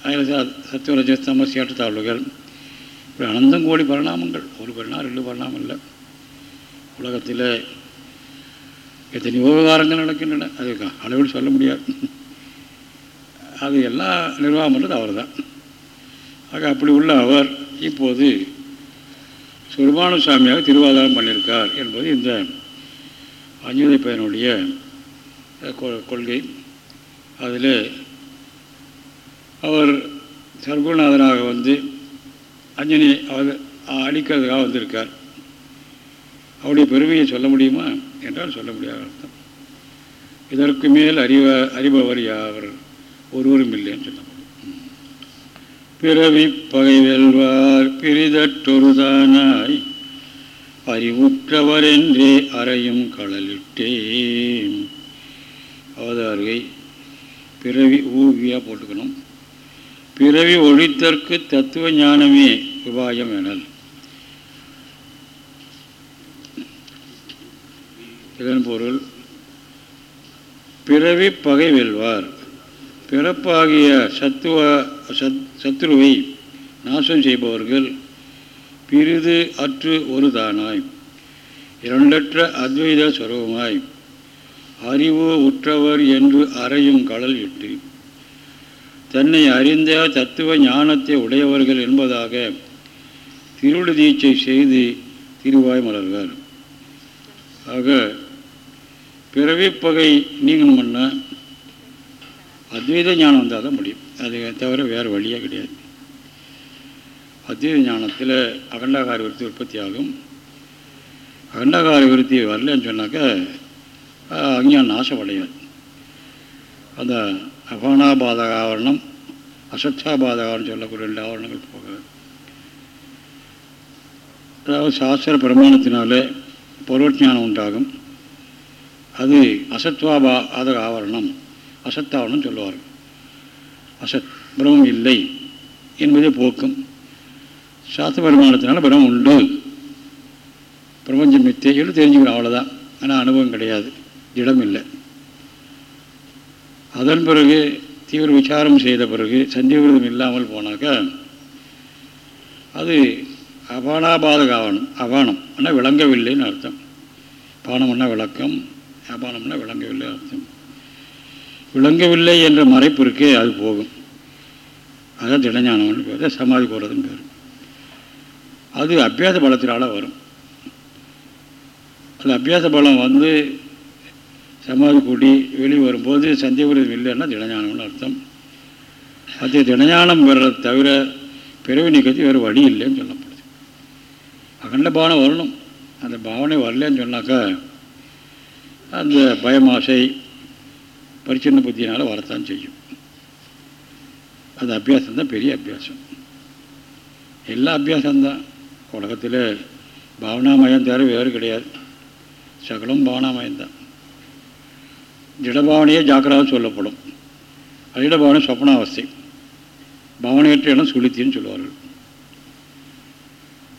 அதில் சத்துவ ரஜஸ்தம தாழ்வுகள் இப்படி அனந்தம் கோடி பரிணாமங்கள். ஒரு பரிணாமம் ரெண்டு பரிணாமம் இல்லை. உலகத்தில் எத்தனை விவகாரங்கள் நடக்கின்றன. அது அளவில் சொல்ல முடியாது. அது எல்லா நிர்வாகம் பண்ணுறது அவர் தான் ஆக அப்படி உள்ள அவர் இப்போது சுருமான சுவாமியாக திருவாதாரம் பண்ணியிருக்கார் என்பது இந்த அஞ்சுதை பையனுடைய கொள்கை. அதில் அவர் சர்வநாதனாக வந்து அஞ்சனி அவர் அடிக்கிறதுக்காக வந்திருக்கார். அவருடைய பெருமையை சொல்ல முடியுமா என்றால் சொல்ல முடியாத அர்த்தம். இதற்கு மேல் அறிவ அறிபவர் யாவர் ஒருவரும் இல்லைன்னு சொல்லப்படும் பிறவி பகைவெல்வார் பிரிதற்றொருதானாய் அறிவுற்றவர் என்றே அறையும் கடலிட்டேன். அவதாருகை பிறவி ஊவியாக போட்டுக்கணும். பிறவி ஒழித்தற்கு தத்துவ ஞானமே உபாயம் எனல். இதன் பொருள் பிறவி பகை வெல்வார் பிறப்பாகிய சத்துவ சத் சத்ருவை நாசம் செய்பவர்கள் பிரிது அற்று ஒரு தானாய் இரண்டற்ற அத்வைத சுரவமாய் அறிவு உற்றவர் என்று அறையும் கடல் இட்டு. தன்னை அறிந்த தத்துவ ஞானத்தை உடையவர்கள் என்பதாக திருவிழு தீட்சை செய்து திருவாய் மலர்கள் ஆக பிறவிப்பகை நீங்கணும்னா அத்வைத ஞானம் வந்தால் தான் முடியும். அது தவிர வேறு வழியே கிடையாது. அத்வைத ஞானத்தில் அகண்டாகார விருத்தி உற்பத்தி ஆகும். அகண்டாகார விருத்தி வரலன்னு சொன்னாக்கா அஞ்ஞான நாசமடையாது அந்த அபானாபாதக ஆவரணம் அசத்தாபாதகான்னு சொல்லக்கூடிய ரெண்டு ஆவரணங்கள் போக அதாவது சாஸ்திர பிரமாணத்தினாலே பொருட்ஞானம் உண்டாகும். அது அசத்வாபாதக ஆவரணம். அசத்தாவரணம் சொல்லுவார்கள். அசத் பிரமம் இல்லை என்பதை போக்கும். சாஸ்திர பிரமாணத்தினால பிரமம் உண்டு. பிரபஞ்சம் மித்தை என்று தெரிஞ்சுக்கிறோம் அவ்வளோதான் ஆனால் அனுபவம் கிடையாது. இடம் இல்லை. அதன் பிறகு தீவிர விசாரம் செய்த பிறகு சந்தேகம் இல்லாமல் போனாக்கா அது அபானாபாதக ஆவணம் அபானம். ஆனால் விளங்கவில்லைன்னு அர்த்தம். பானம்னா விளக்கம் அபானம்னா விளங்கவில்லை அர்த்தம். விளங்கவில்லை என்ற மறைப்பு இருக்கே அது போகும். அதான் திடஞானம்னு பேர் சமாதி போகிறதுன்னு பேர். அது அபியாச பலத்தினால வரும். அது அபியாச பலம் வந்து சமாதி கூட்டி வெளியே வரும்போது சந்தேகம் இல்லைன்னா திடஞானம்னு அர்த்தம். அது திடஞானம் பெறதை தவிர பிறவி நீக்கத்து வேறு வழி இல்லைன்னு சொல்லப்படுது. அகண்ட பாவனை வரணும். அந்த பாவனை வரலன்னு சொன்னாக்கா அந்த பயமாசை பரிச்சின்ன புத்தியினால் வரத்தான் செய்யும். அது அபியாசம் தான் பெரிய அபியாசம். எல்லா அபியாசம்தான். உலகத்தில் பாவனாமயம் தவிர வேறு கிடையாது. சகலம் பாவனாமயம்தான் திடபாவனையே ஜாக்கிரதாக சொல்லப்படும். அதிடபாவனை சொப்பனாவஸ்தை. பாவனையற்ற இடம் சுளுத்தின்னு சொல்லுவார்கள்.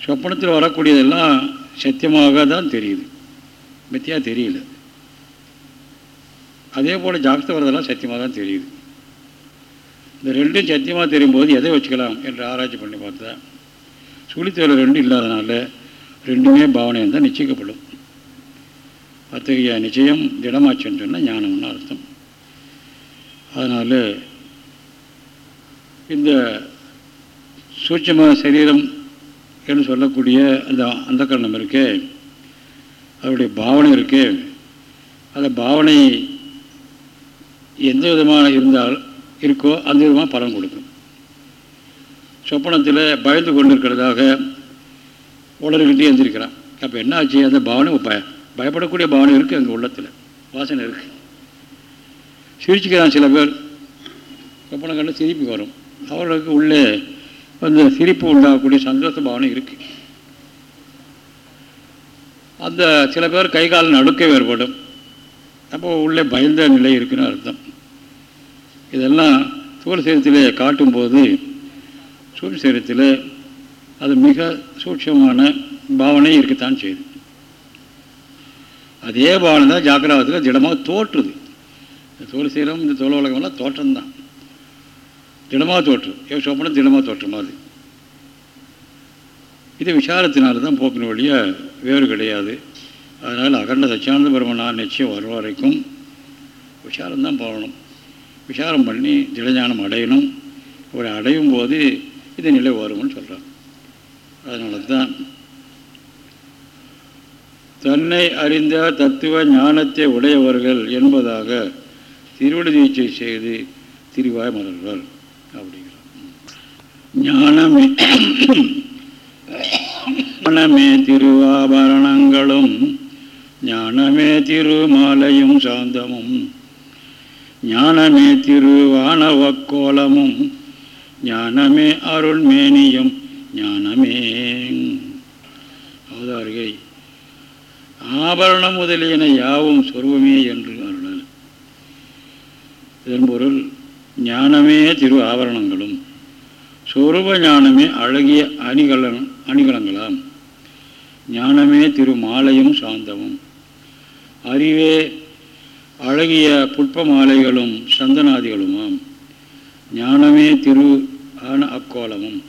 சொப்பனத்தில் வரக்கூடியதெல்லாம் சத்தியமாக தான் தெரியுது. மித்தியாக தெரியல. அதே போல் ஜாக்கிரதை வரதெல்லாம் சத்தியமாக தான் தெரியுது. இந்த ரெண்டும் சத்தியமாக தெரியும் போது எதை வச்சுக்கலாம் என்று ஆராய்ச்சி பண்ணி பார்த்தா சுழித்தேவில் ரெண்டும் இல்லாதனால ரெண்டுமே பாவனை தான் நிச்சயிக்கப்படும். அத்தகைய நிச்சயம் திடமாச்சுன்னு சொன்னால் ஞானம்னு அர்த்தம். அதனால் இந்த சூட்சம சரீரம் என்று சொல்லக்கூடிய அந்த அந்த கரணம் இருக்கு அதனுடைய பாவனை இருக்கு அந்த பாவனை எந்த விதமான இருந்தால் இருக்கோ அந்த விதமாக பலன் கொடுக்கும். சொப்பனத்தில் பயந்து கொண்டு இருக்கிறதாக எழுந்திருக்கிறான். அப்போ என்ன ஆச்சு அந்த பாவனை பய பயப்படக்கூடிய பாவனை இருக்குது எங்கள் உள்ளத்தில். வாசனை இருக்குது சிரிச்சுக்கிறான் சில பேர். சொப்பனம் கண்டு சிரிப்பு வரும். அவர்களுக்கு உள்ளே அந்த சிரிப்பு உண்டாகக்கூடிய சந்தோஷ பாவனை இருக்குது அந்த சில பேர் கை கால் நடுக்கை ஏற்படும். அப்போ உள்ளே பயந்த நிலை இருக்குன்னு அர்த்தம். இதெல்லாம் சூழ் சரீரத்தில் காட்டும்போது சூழ் சரீரத்தில் அது மிக சூட்சமான பாவனை இருக்கத்தான் செய்யுது அதே பாவனை தான் ஜாக்கிராவத்தில் திடமாக தோற்றுது. சூழ் தோல் சீரம் இந்த தோல் உலகம்லாம் தோற்றம்தான். திடமாக தோற்று. ஏ சொப்பனம் திடமாக தோற்றம் அது இது விசாரத்தினால தான் போக்கின வழிய வேறு கிடையாது. அதனால் அகண்ட சச்சியானந்த பெருமனார் நிச்சயம் வரும் வரைக்கும். விசாரம்தான் போகணும் விசாரம் பண்ணி திடஞானம் அடையணும். ஒரு அடையும் போது இது நிலை வரும்னு சொல்கிறான் அதனால தான் தன்னை அறிந்த தத்துவ ஞானத்தை உடையவர்கள் என்பதாக திருவிழி தீட்சை செய்து திருவாய் மலர்வர் அப்படிங்கிறார். ஞானமே ஞானமே திருவாபரணங்களும் ஞானமே திருமாலையும் சாந்தமும் ஞானமே திருவானவக்கோலமும் ஞானமே அருள்மேனியும் ஞானமே. அவதாரிகை. ஆபரணம் முதலியன யாவும் சொருவமே என்று அருளல் இதன் பொருள் ஞானமே திரு ஆபரணங்களும் சொரூப ஞானமே அழகிய அணிகலன் அணிகலங்களாம். ஞானமே திரு மாலையும் சாந்தமும். அறிவே அழகிய புட்ப மாலைகளும் சந்தனாதிகளுமாம். ஞானமே திரு ஆன அக்கோலமும்.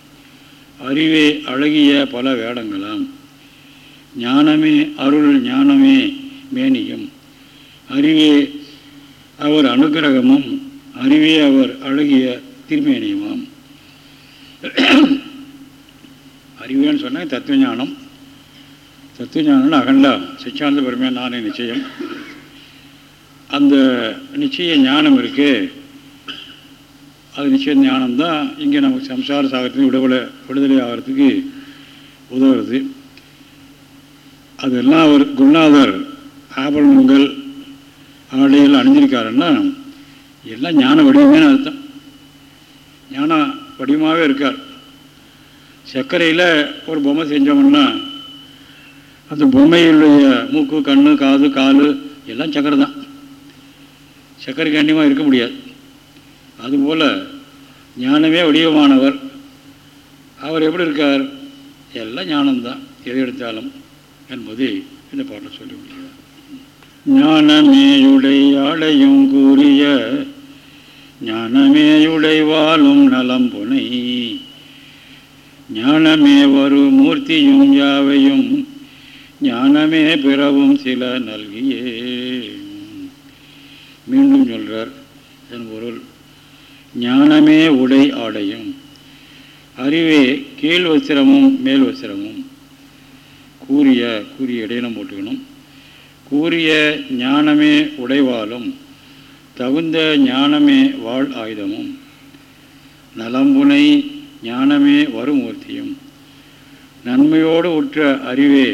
அறிவே அழகிய பல வேடங்களாம். ஞானமே அருள் ஞானமே மேனியும். அறிவே அவர் அனுகிரகமும் அறிவே அவர் அழகிய திருமேனியுமாம். அறிவேன்னு சொன்னால் தத்துவஞானம். தத்துவஞானம்னு அகண்டா. சிச்சானந்த பெருமையா நானே நிச்சயம். அந்த நிச்சய ஞானம் இருக்கு. அது நிச்சய ஞானம் தான் இங்கே நமக்கு சம்சார சாகரத்துக்கு விடுதலை விடுதலை ஆகிறதுக்கு உதவுறது. அதெல்லாம் அவர் குருநாதர் ஆபரணங்கள் ஆடைகள் அணிஞ்சிருக்காருன்னா எல்லாம் ஞான வடிவமே அர்த்தம் ஞான வடிவமாகவே இருக்கார். சர்க்கரையில் ஒரு பொம்மை செஞ்சோம்னா அந்த பொம்மையுடைய மூக்கு கண்ணு காது கால் எல்லாம் சக்கரை தான் சக்கரை கண்ணியமாக இருக்க முடியாது. அதுபோல் ஞானமே வடிவமானவர். அவர் எப்படி இருக்கார்? எல்லாம் ஞானம்தான். எது எடுத்தாலும் என்பதை இந்த பாட்டில் சொல்லி முடியாது ஞானமேயுடையாடையும் கூறிய ஞானமேயுடை வாழும் நலம் புனை ஞானமே ஒரு மூர்த்தியும் யாவையும் ஞானமே பிறவும் சில நல்கியே. மீண்டும் சொல்கிறார் என் பொருள் ஞானமே உடை ஆடையும் அறிவே கீழ் வஸ்திரமும் மேல் வஸ்திரமும் கூறிய கூறிய இடையினம் போட்டுக்கணும். கூறிய ஞானமே உடைவாலும் தகுந்த ஞானமே வாழ் ஆயுதமும். நலம்புனை ஞானமே வருமூர்த்தியும் நன்மையோடு உற்ற அறிவே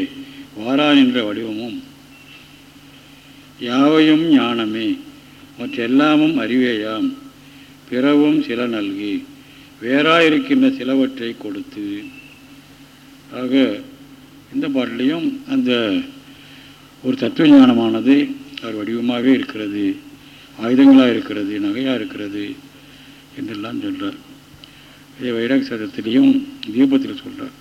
வாரா நின்ற வடிவமும். யாவையும் ஞானமே மற்றெல்லாமும் அறிவேயாம். பிறவும் சில நல்கி வேறாயிருக்கின்ற சிலவற்றை கொடுத்து. ஆக இந்த பாட்டிலையும் அந்த ஒரு தத்துவ ஞானமானது அவர் வடிவமாகவே இருக்கிறது ஆயுதங்களாக இருக்கிறது நகையாக இருக்கிறது என்றெல்லாம் சொல்கிறார் இதே வைராக சதத்திலையும் தீபத்தில் சொல்கிறார்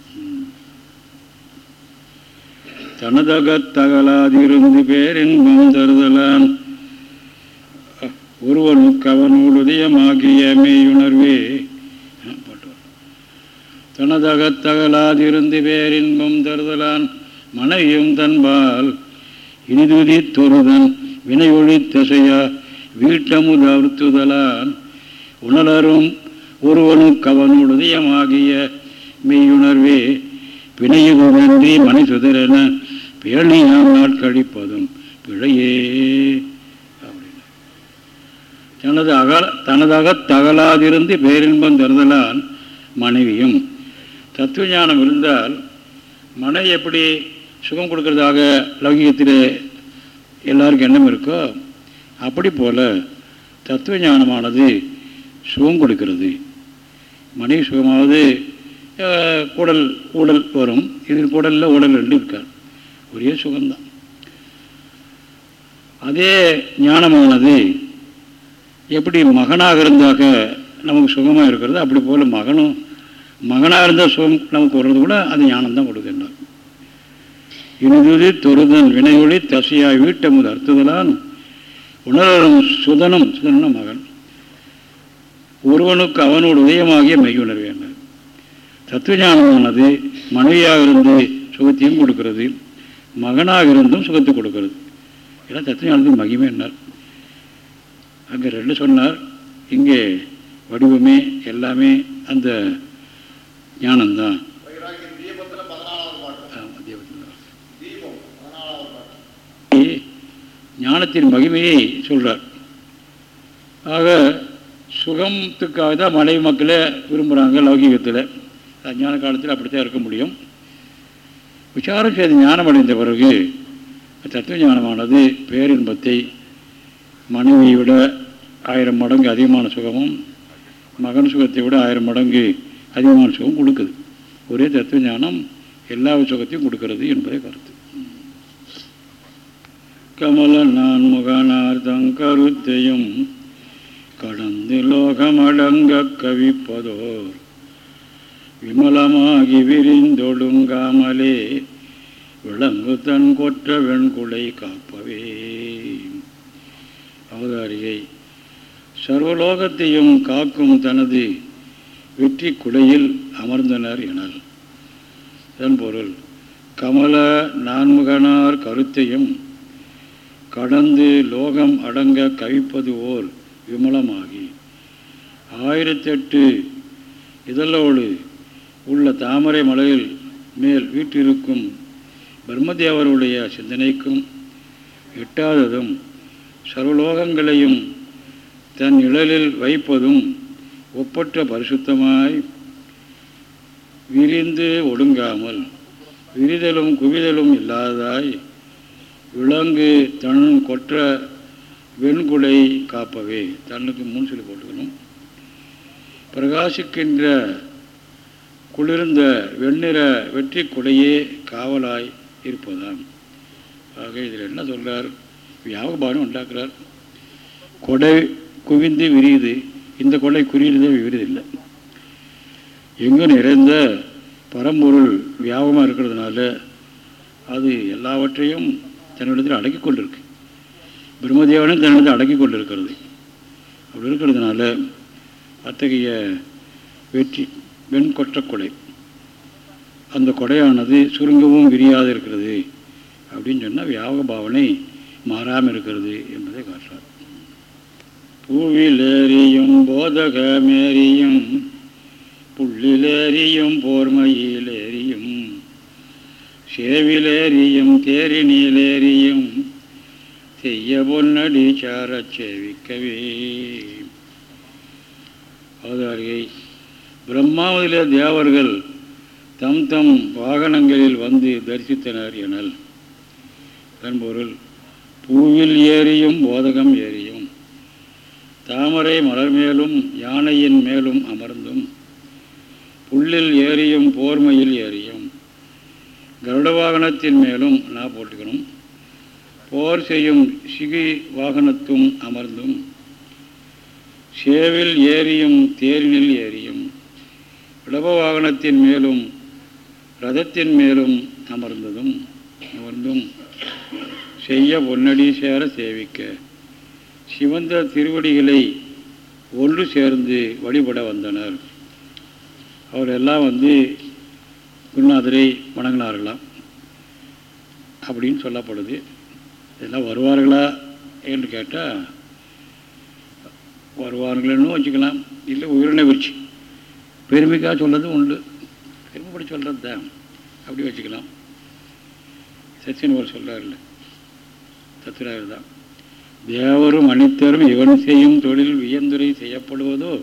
தனதகத்தகலாதிருந்து பேரின்பம் தருதலான் ஒருவனுக்கு அவனோடு உதயமாகிய மெய்யுணர்வே தனதகத்தகலாதிருந்து பேரின்பம் தருதலான் மனையும் தன்பால் இனிதுதி தொருதன் வினையொழி திசையா வீட்டமுத அறுத்துதலான். உணலரும் ஒருவனுக்கு அவனோடு உதயமாகிய மெய்யுணர்வே பிணையுதன்றி மனை சுதரென பேணியால் நாட்கழிப்பதும் பிழையே. தனது அகல தனதாக தகலாதிருந்து பேரின்பம் தருதலான் மனைவியும். தத்துவ ஞானம் இருந்தால் மனை எப்படி சுகம் கொடுக்கறதாக லௌகிகத்தில் எல்லாருக்கும் எண்ணம் இருக்கோ அப்படி போல் தத்துவ ஞானமானது சுகம் கொடுக்கிறது. மனைவி சுகமாவது கூடல் ஊடல் வரும். இதில் கூடலில் உடல் ரெண்டு இருக்கார் ஒரே சுகம்தான். அதே ஞானமானது எப்படி மகனாக இருந்தாக்க நமக்கு சுகமாக இருக்கிறது அப்படி போல் மகனும் மகனாக இருந்தால் சுகம் நமக்கு வர்றது கூட அது ஞானம்தான் கொடுக்கின்றார். இனிதுதி தொருதன் வினையொளி தசையாய் வீட்டமுது அர்த்ததலான் உணரும் சுதனம் சுதன மகன். ஒருவனுக்கு அவனோடு உதயமாகிய மெய்யுணர்வு என்ன தத்துவஞானமானது மனைவியாக இருந்து சுகத்தையும் கொடுக்கிறது மகனாக இருந்தும் சுகத்தை கொடுக்கிறது. ஏன்னா தத்துவஞானத்தின் மகிமை என்னார். அங்கே ரெண்டு சொன்னார். இங்கே வடிவமே எல்லாமே அந்த ஞானம்தான். ஞானத்தின் மகிமையை சொல்கிறார் ஆக சுகத்துக்காக தான் மனைவி மக்களே விரும்புகிறாங்க லௌகிகத்தில். அஞ்ஞான காலத்தில் அப்படித்தான் இருக்க முடியும். விசாரம் செய்து ஞானம் அடைந்த பிறகு தத்துவ ஞானமானது பேரின்பத்தை மனைவியை விட ஆயிரம் மடங்கு அதிகமான சுகமும் மகன் சுகத்தை விட ஆயிரம் மடங்கு அதிகமான சுகம் கொடுக்குது. ஒரே தத்துவ ஞானம் எல்லா சுகத்தையும் கொடுக்கிறது என்பதை கருத்து. கமல நான் முகனார்த்தம் கருத்தையும் கடந்து லோகமடங்க கவிப்பதோர் விமலமாகி விரிந்தொடுங்காமலே விளங்கு தன் கொற்ற வெண்குலை காப்பவே. அவதாரியை சர்வலோகத்தையும் காக்கும் தனது வெற்றி குடையில் அமர்ந்தனர் எனல். இதன் பொருள் கமல நான்முகனார் கருத்தையும் கடந்து லோகம் அடங்க கவிப்பது ஓர் விமலமாகி ஆயிரத்தெட்டு இதழோடு உள்ள தாமரை மலையில் மேல் வீட்டிருக்கும் பிரம்மதேவருடைய சிந்தனைக்கும் எட்டாததும் சர்வலோகங்களையும் தன் நிழலில் வைப்பதும் ஒப்பற்ற பரிசுத்தமாய் விரிந்து ஒடுங்காமல் விரிதலும் குவிதலும் இல்லாதாய் விலங்கு தன் கொற்ற வெண்குடை காப்பவே. தன்னுக்கு முன் சொல்லி போட்டுக்கணும். பிரகாசிக்கின்ற குளிர்ந்த வெண்ணிற வெற்றி குடையே காவலாய் இருப்பதாம். ஆக இதில் என்ன சொல்கிறார் வியாபபானம் உண்டாக்குறார். கொடை குவிந்து விரியுது. இந்த கொள்ளை குறியதே விரிதில்லை எங்கும் நிறைந்த பரம்பொருள் வியாபமாக இருக்கிறதுனால அது எல்லாவற்றையும் தன்னிடத்தில் அடக்கி கொண்டிருக்கு. பிரம்மதேவனும் தன்னிடத்தில் அடக்கி கொண்டிருக்கிறது. அப்படி இருக்கிறதுனால அத்தகைய வெற்றி வெண் கொற்ற கொடை அந்த கொடையானது சுருங்கவும் விரியாது இருக்கிறது அப்படின்னு சொன்னால் வியாபக பாவனை மாறாமல் இருக்கிறது என்பதை காட்டுறார். பூவிலேறியும் போதகமேறியும் புள்ளிலேறியும் போர்மையிலேறியும் சேவிலேறியும் தேரினிலேறியும் செய்ய பொன்னடி சாரச் சேவிக்கவே. அவதாரியை பிரம்மாவதிலே தேவர்கள் தம் தம் வாகனங்களில் வந்து தரிசித்தனர் எனல். அதன் பொருள் பூவில் ஏறியும் போதகம் ஏறியும் தாமரை மலர் மேலும் யானையின் மேலும் அமர்ந்தும் புல்லில் ஏறியும் போர்மையில் ஏறியும் கருட வாகனத்தின் மேலும் நான் போட்டுக்கணும். போர் செய்யும் சிகி வாகனத்தும் அமர்ந்தும் சேவில் ஏறியும் தேரினில் ஏறியும் இடப வாகனத்தின் மேலும் ரதத்தின் மேலும் அமர்ந்ததும் அமர்ந்தும். செய்ய பொன்னடி சேர சேவிக்க. சிவந்த திருவடிகளை ஒன்று சேர்ந்து வழிபட வந்தனர். அவர் எல்லாம் வந்து குருநாதரை வணங்கினார்களாம். அப்படின்னு சொல்லப்படுது. இதெல்லாம் வருவார்களா என்று கேட்டால் வருவார்கள்னு வச்சுக்கலாம். இல்லை உயிரினை வச்சு பெருமைக்காக சொல்கிறது உண்டு. பெருமைப்படி சொல்கிறது தான் அப்படி வச்சுக்கலாம். சச்சின் ஒரு சொல்கிறார்ல தத்துராயர் தான் தேவரும் அனைத்தரும் இவன் செய்யும் தொழில் வியந்துரை செய்யப்படுவதோ?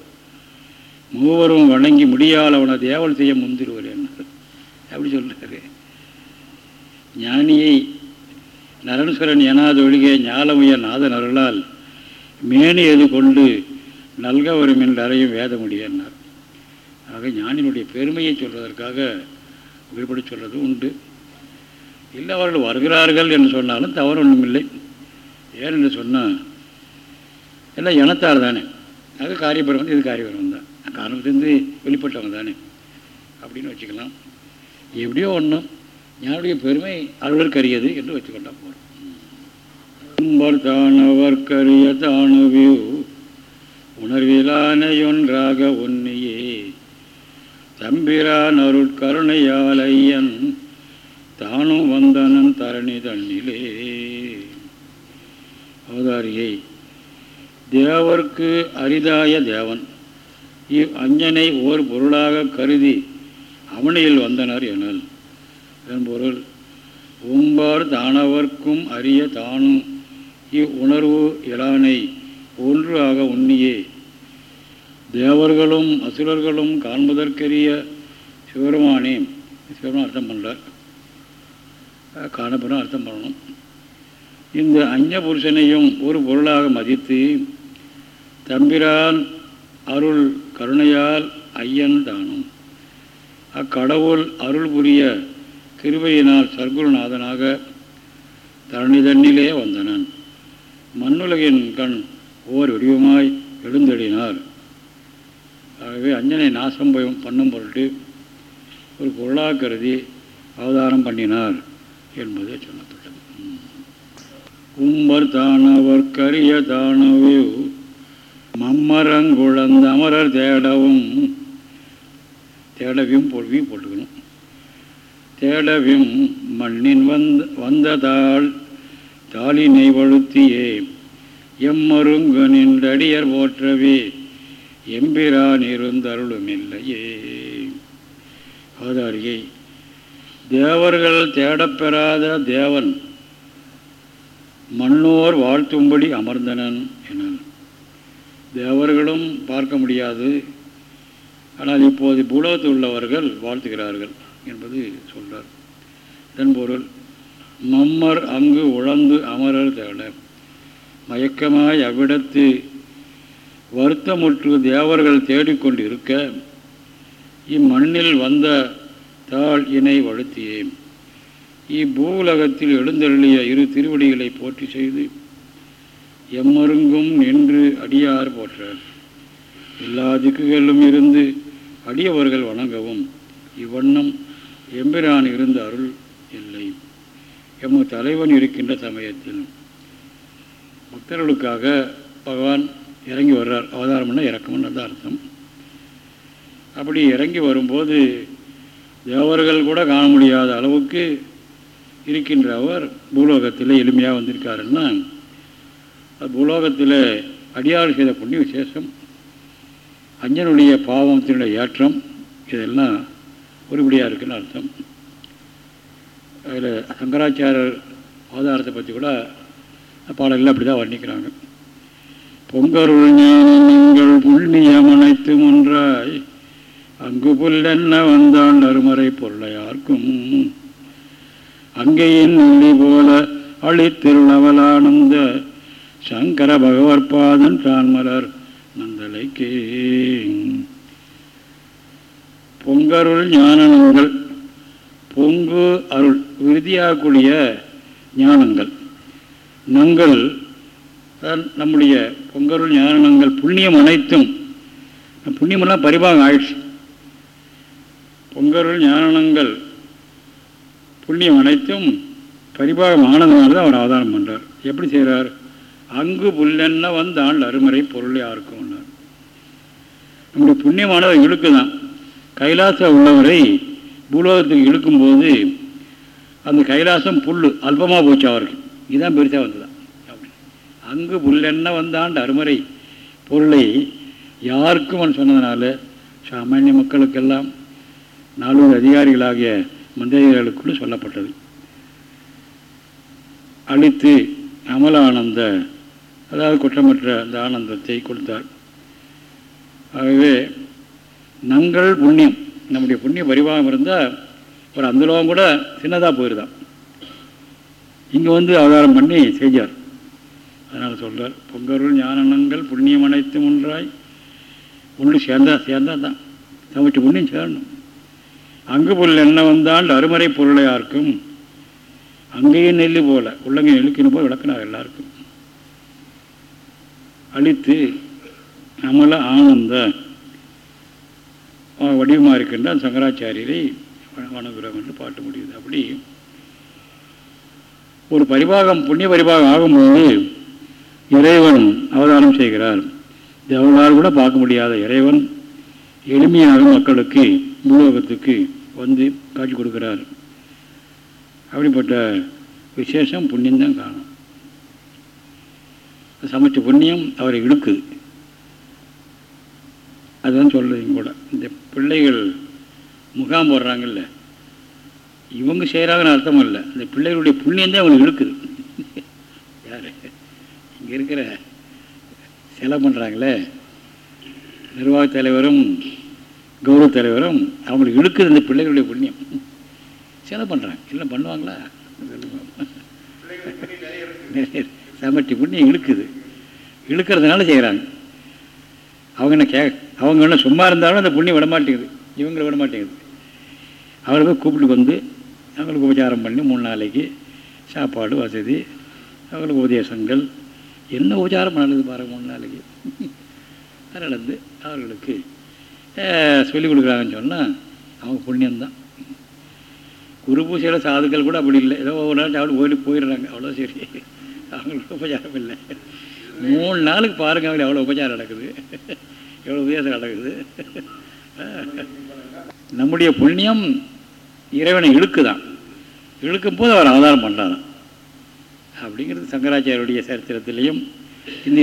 மூவரும் வணங்கி முடியாதவனை தேவல் செய்ய முந்திருவர் என்றார். அப்படி சொல்கிறாரு ஞானியை நரன்சுரன் எனாதொழிக ஞாலமுய நாதன் அருளால் மேனி எது கொண்டு நல்க வரும் என்று அறையும் வேத முடியினார் ஆக ஞானினுடைய பெருமையை சொல்வதற்காக உயிர்படி சொல்வது உண்டு. இல்லை அவர்கள் வருகிறார்கள் என்று சொன்னாலும் தவறு ஒன்றுமில்லை ஏன்னு என்று சொன்னால் எல்லாம் இனத்தால் தானே. அது காரியபுரம் இது காரியபுரம் தான் காரணத்துலேருந்து வெளிப்பட்டவங்க தானே. அப்படின்னு வச்சுக்கலாம். எப்படியோ ஒன்றும் ஞானுடைய பெருமை அருளற்கரியது என்று வச்சுக்கொண்டா போகிறோம் தானவர்க்கரிய தானுவியூ உணர்விலானையொன்றாக ஒன்னியே. தம்பிரான் அருட்கருணையால் ஐயன் தானும் வந்தனன் தரணி தண்ணிலே அவதாரியை தேவர்க்கு அரிதாய தேவன். இவ் அஞ்சனை ஓர் பொருளாக கருதி அவனியில் வந்தனர் எனல். இதன் பொருள் உம்பார் தானவர்க்கும் அரிய தானும் இவ் உணர்வு இலானை ஒன்று ஆக உண்ணியே. தேவர்களும் அசுரர்களும் காண்பதற்கரிய சிவருமானே சிவருமான் அர்த்தம் பண்ணுறார் காணப்பெறும் அர்த்தம் பண்ணணும். இந்த அஞ்ச புருஷனையும் ஒரு பொருளாக மதித்து தம்பிரான் அருள் கருணையால் ஐயன் தானும். அக்கடவுள் அருள் புரிய கிருபையினால் சர்க்குருநாதனாக தரணி தண்ணிலே வந்தனன். மண்ணுலகின் கண் ஓர் வடிவமாய் எழுந்தடினார் ஆகவே அஞ்சனை நாசம் பண்ணும் பொருட்டு ஒரு பொருளாக கருதி அவதாரம் பண்ணினார் என்பதை சொன்னார். உம்பர் தானவர் கரிய தானவே மம்மரங்குழந்த அமரர் தேடவும். தேடவும் பொல்வி போட்டுக்கணும். தேடவும் மண்ணின் வந்த வந்ததால் தாளினை வழுத்தியே. எம்மருங்கனின்றடியர் போற்றவே. எம்பிரான் இருந்தருளுமில்லையே. ஆதாரியை தேவர்கள் தேடப்பெறாத தேவன் மன்னோர் வாழ்த்தும்படி அமர்ந்தனன் என தேவர்களும் பார்க்க முடியாது. ஆனால் இப்போது பூலோகத்தில் உள்ளவர்கள் வாழ்த்துகிறார்கள் என்பது சொல்றார். இதன் பொருள் மம்மர் அங்கு உழந்து அமரர் தேட. மயக்கமாய் அவ்விடத்து வருத்தமுற்று தேவர்கள் தேடிக்கொண்டு இருக்க இம்மண்ணில் வந்த தாள் இணை வழுத்தியேன். இப்பூலகத்தில் எழுந்தருளிய இரு திருவடிகளை போற்றி செய்து எம்மருங்கும் நின்று அடியார் போற்றார். எல்லா திக்குகளிலும் இருந்து அடியவர்கள் வணங்கவும் இவ்வண்ணம் எம்பிரான் இருந்த அருள் இல்லை. எம்மு தலைவன் இருக்கின்ற சமயத்தில் பக்தர்களுக்காக பகவான் இறங்கி வர்றார். அவதாரம்னா இறக்கம்னு தான் அர்த்தம். அப்படி இறங்கி வரும்போது தேவர்கள் கூட காண முடியாத அளவுக்கு இருக்கின்ற அவர் பூலோகத்தில் எளிமையாக வந்திருக்காருன்னா பூலோகத்தில் அடியாறு செய்த புண்ணிய விசேஷம் அஞ்சனுடைய பாவத்தினுடைய ஏற்றம் இதெல்லாம் ஒருபடியாக இருக்குன்னு அர்த்தம். அதில் சங்கராச்சாரர் ஆதாரத்தை பற்றி கூட பாடல்கள் அப்படி தான் வர்ணிக்கிறாங்க. பொங்கருள் நீங்கள் புண்ணியம் அனைத்தும் ஒன்றாய் அங்கு புல்லென்ன வந்தான் நறுமறை பொருளையார்க்கும். அங்கேயின் நெல்லி போல அழித்திருளவலானந்த சங்கர பகவற்பாதன் தான்மலர் நந்தலைக்கே பொங்கருள் ஞானங்கள் பொங்கு அருள் விருதியாகக்கூடிய ஞானங்கள். நங்கள் நம்முடைய பொங்கருள் ஞானங்கள் புண்ணியம் அனைத்தும் புண்ணியமெல்லாம் பரிபாகம் ஆயிடுச்சு. பொங்கருள் ஞானங்கள் புண்ணியம் அனைத்தும் பரிபாகம் ஆனதுனால தான் அவர் ஆதாரம் பண்ணுறார் எப்படி செய்கிறார் அங்கு புல்லென்ன வந்தாள் அருமறை பொருள் யாருக்கும் நம்முடைய புண்ணியமானது இழுக்கு தான் கைலாசம் உள்ளவரை பூலோகத்துக்கு இழுக்கும்போது அந்த கைலாசம் புல் அல்பமாக போச்சு அவருக்கு. இதுதான் பெருசாக வந்ததான் அப்படி. அங்கு புல்லென்ன வந்தாண்டு அருமறை பொருளை யாருக்கும் அவன் சொன்னதுனால சாமானிய மக்களுக்கெல்லாம் நாலு அதிகாரிகளாகிய மந்திரிகளுக்குள்ள சொல்லப்பட்டது. அழித்து அமல ஆனந்த அதாவது குற்றமற்ற அந்த ஆனந்தத்தை கொடுத்தார். ஆகவே நங்கள் புண்ணியம் நம்முடைய புண்ணிய பரிவாகம் இருந்தால் ஒரு அந்த லோகம் கூட சின்னதாக போயிருதான். இங்கே வந்து அவதாரம் பண்ணி செஞ்சார். அதனால் சொல்கிறார் பொங்கருள் ஞானங்கள் புண்ணியம் அனைத்தும் ஒன்றாய் ஒன்று சேர்ந்தா சேர்ந்தா தான் தமிழ்ச்சி புண்ணியம் சேரணும். அங்கு பொருள் என்ன வந்தால் அருமறை பொருளை யாருக்கும் அங்கேயே நெல்லு போல உள்ளங்க நெல்லுக்கின போல் விளக்கினார் எல்லாருக்கும். அழித்து நம்மள ஆனந்த வடிவமாக இருக்கின்ற சங்கராச்சாரியரை வணங்குகிறோம் என்று பாட்டு முடியுது. அப்படி ஒரு பரிபாகம் புண்ணிய பரிபாகம் ஆகும்போது இறைவன் அவதாரம் செய்கிறார். எவர்களால் கூட பார்க்க முடியாத இறைவன் எளிமையாக மக்களுக்கு பூலோகத்துக்கு வந்து காட்சி கொடுக்குறார். அப்படிப்பட்ட விசேஷம் புண்ணியம்தான் காணும் சமைச்ச புண்ணியம் அவரை இழுக்குது அதுதான் சொல்லுறீங்க கூட. இந்த பிள்ளைகள் முகாம் போடுறாங்கல்ல இவங்க செய்கிறாங்கன்னு அர்த்தம் இல்லை. இந்த பிள்ளைகளுடைய புண்ணியம் தான் அவங்களுக்கு இழுக்குது. யார்? இங்கே இருக்கிற செலை பண்ணுறாங்களே நிர்வாகத் தலைவரும் கௌரவ தலைவரும் அவங்களுக்கு இழுக்குது இந்த பிள்ளைகளுடைய புண்ணியம். சில பண்ணுறாங்க இல்லை பண்ணுவாங்களா? சமட்டி புண்ணியம் இழுக்குது. இழுக்கிறதுனால செய்கிறாங்க அவங்க என்ன கே அவங்க என்ன சும்மா இருந்தாலும் அந்த புண்ணியம் விட மாட்டேங்குது இவங்களை விட மாட்டேங்குது அவரை போய் கூப்பிட்டு வந்து அவங்களுக்கு உபச்சாரம் பண்ணி மூணு நாளைக்கு சாப்பாடு வசதி அவங்களுக்கு உபதேசங்கள் என்ன உபச்சாரம் பண்ணது பாருங்கள் மூணு நாளைக்கு. நடந்து அவர்களுக்கு சொல்லிக் கொடுக்குறாங்கன்னு சொன்னால் அவங்க புண்ணியம்தான். குரு பூசையில் சாதுக்கள் கூட அப்படி இல்லை. ஏதோ ஒவ்வொரு நாள் சாப்பிட்டு கோயிலுக்கு போயிடுறாங்க. அவ்வளோ சரி. அவங்களுக்கு உபச்சாரம் இல்லை. மூணு நாளுக்கு பாருங்க அவங்களுக்கு எவ்வளோ உபச்சாரம் நடக்குது. எவ்வளோ உபதேசம் நடக்குது. நம்முடைய புண்ணியம் இறைவனை இழுக்குதான். இழுக்கும் போது அவர் அவதாரம் பண்ணுறாராம் அப்படிங்கிறது சங்கராச்சாரியருடைய சரித்திரத்திலையும் இந்த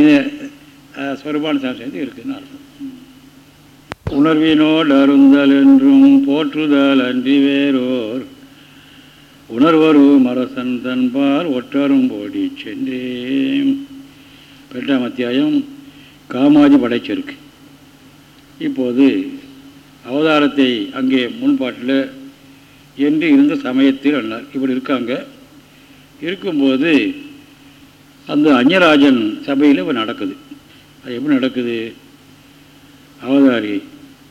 ஸ்வரூபான சாஸ்திரத்தில் இருக்குதுன்னு அர்த்தம். உணர்வினோடு அருந்தல் என்றும் போற்றுதல் அன்றி வேறோர். உணர்வரும் அரசன் தன்பால் ஒற்றரும் ஓடி சென்றேன். பெட்டாம் அத்தியாயம் காமாதி படைச்சிருக்கு. இப்போது அவதாரத்தை அங்கே முன்பாட்டில் என்று இருந்த சமயத்தில் அண்ணார் இப்படி இருக்காங்க. இருக்கும்போது அந்த அஞ்சராஜன் சபையில் இப்போ நடக்குது. அது எப்படி நடக்குது? அவதாரி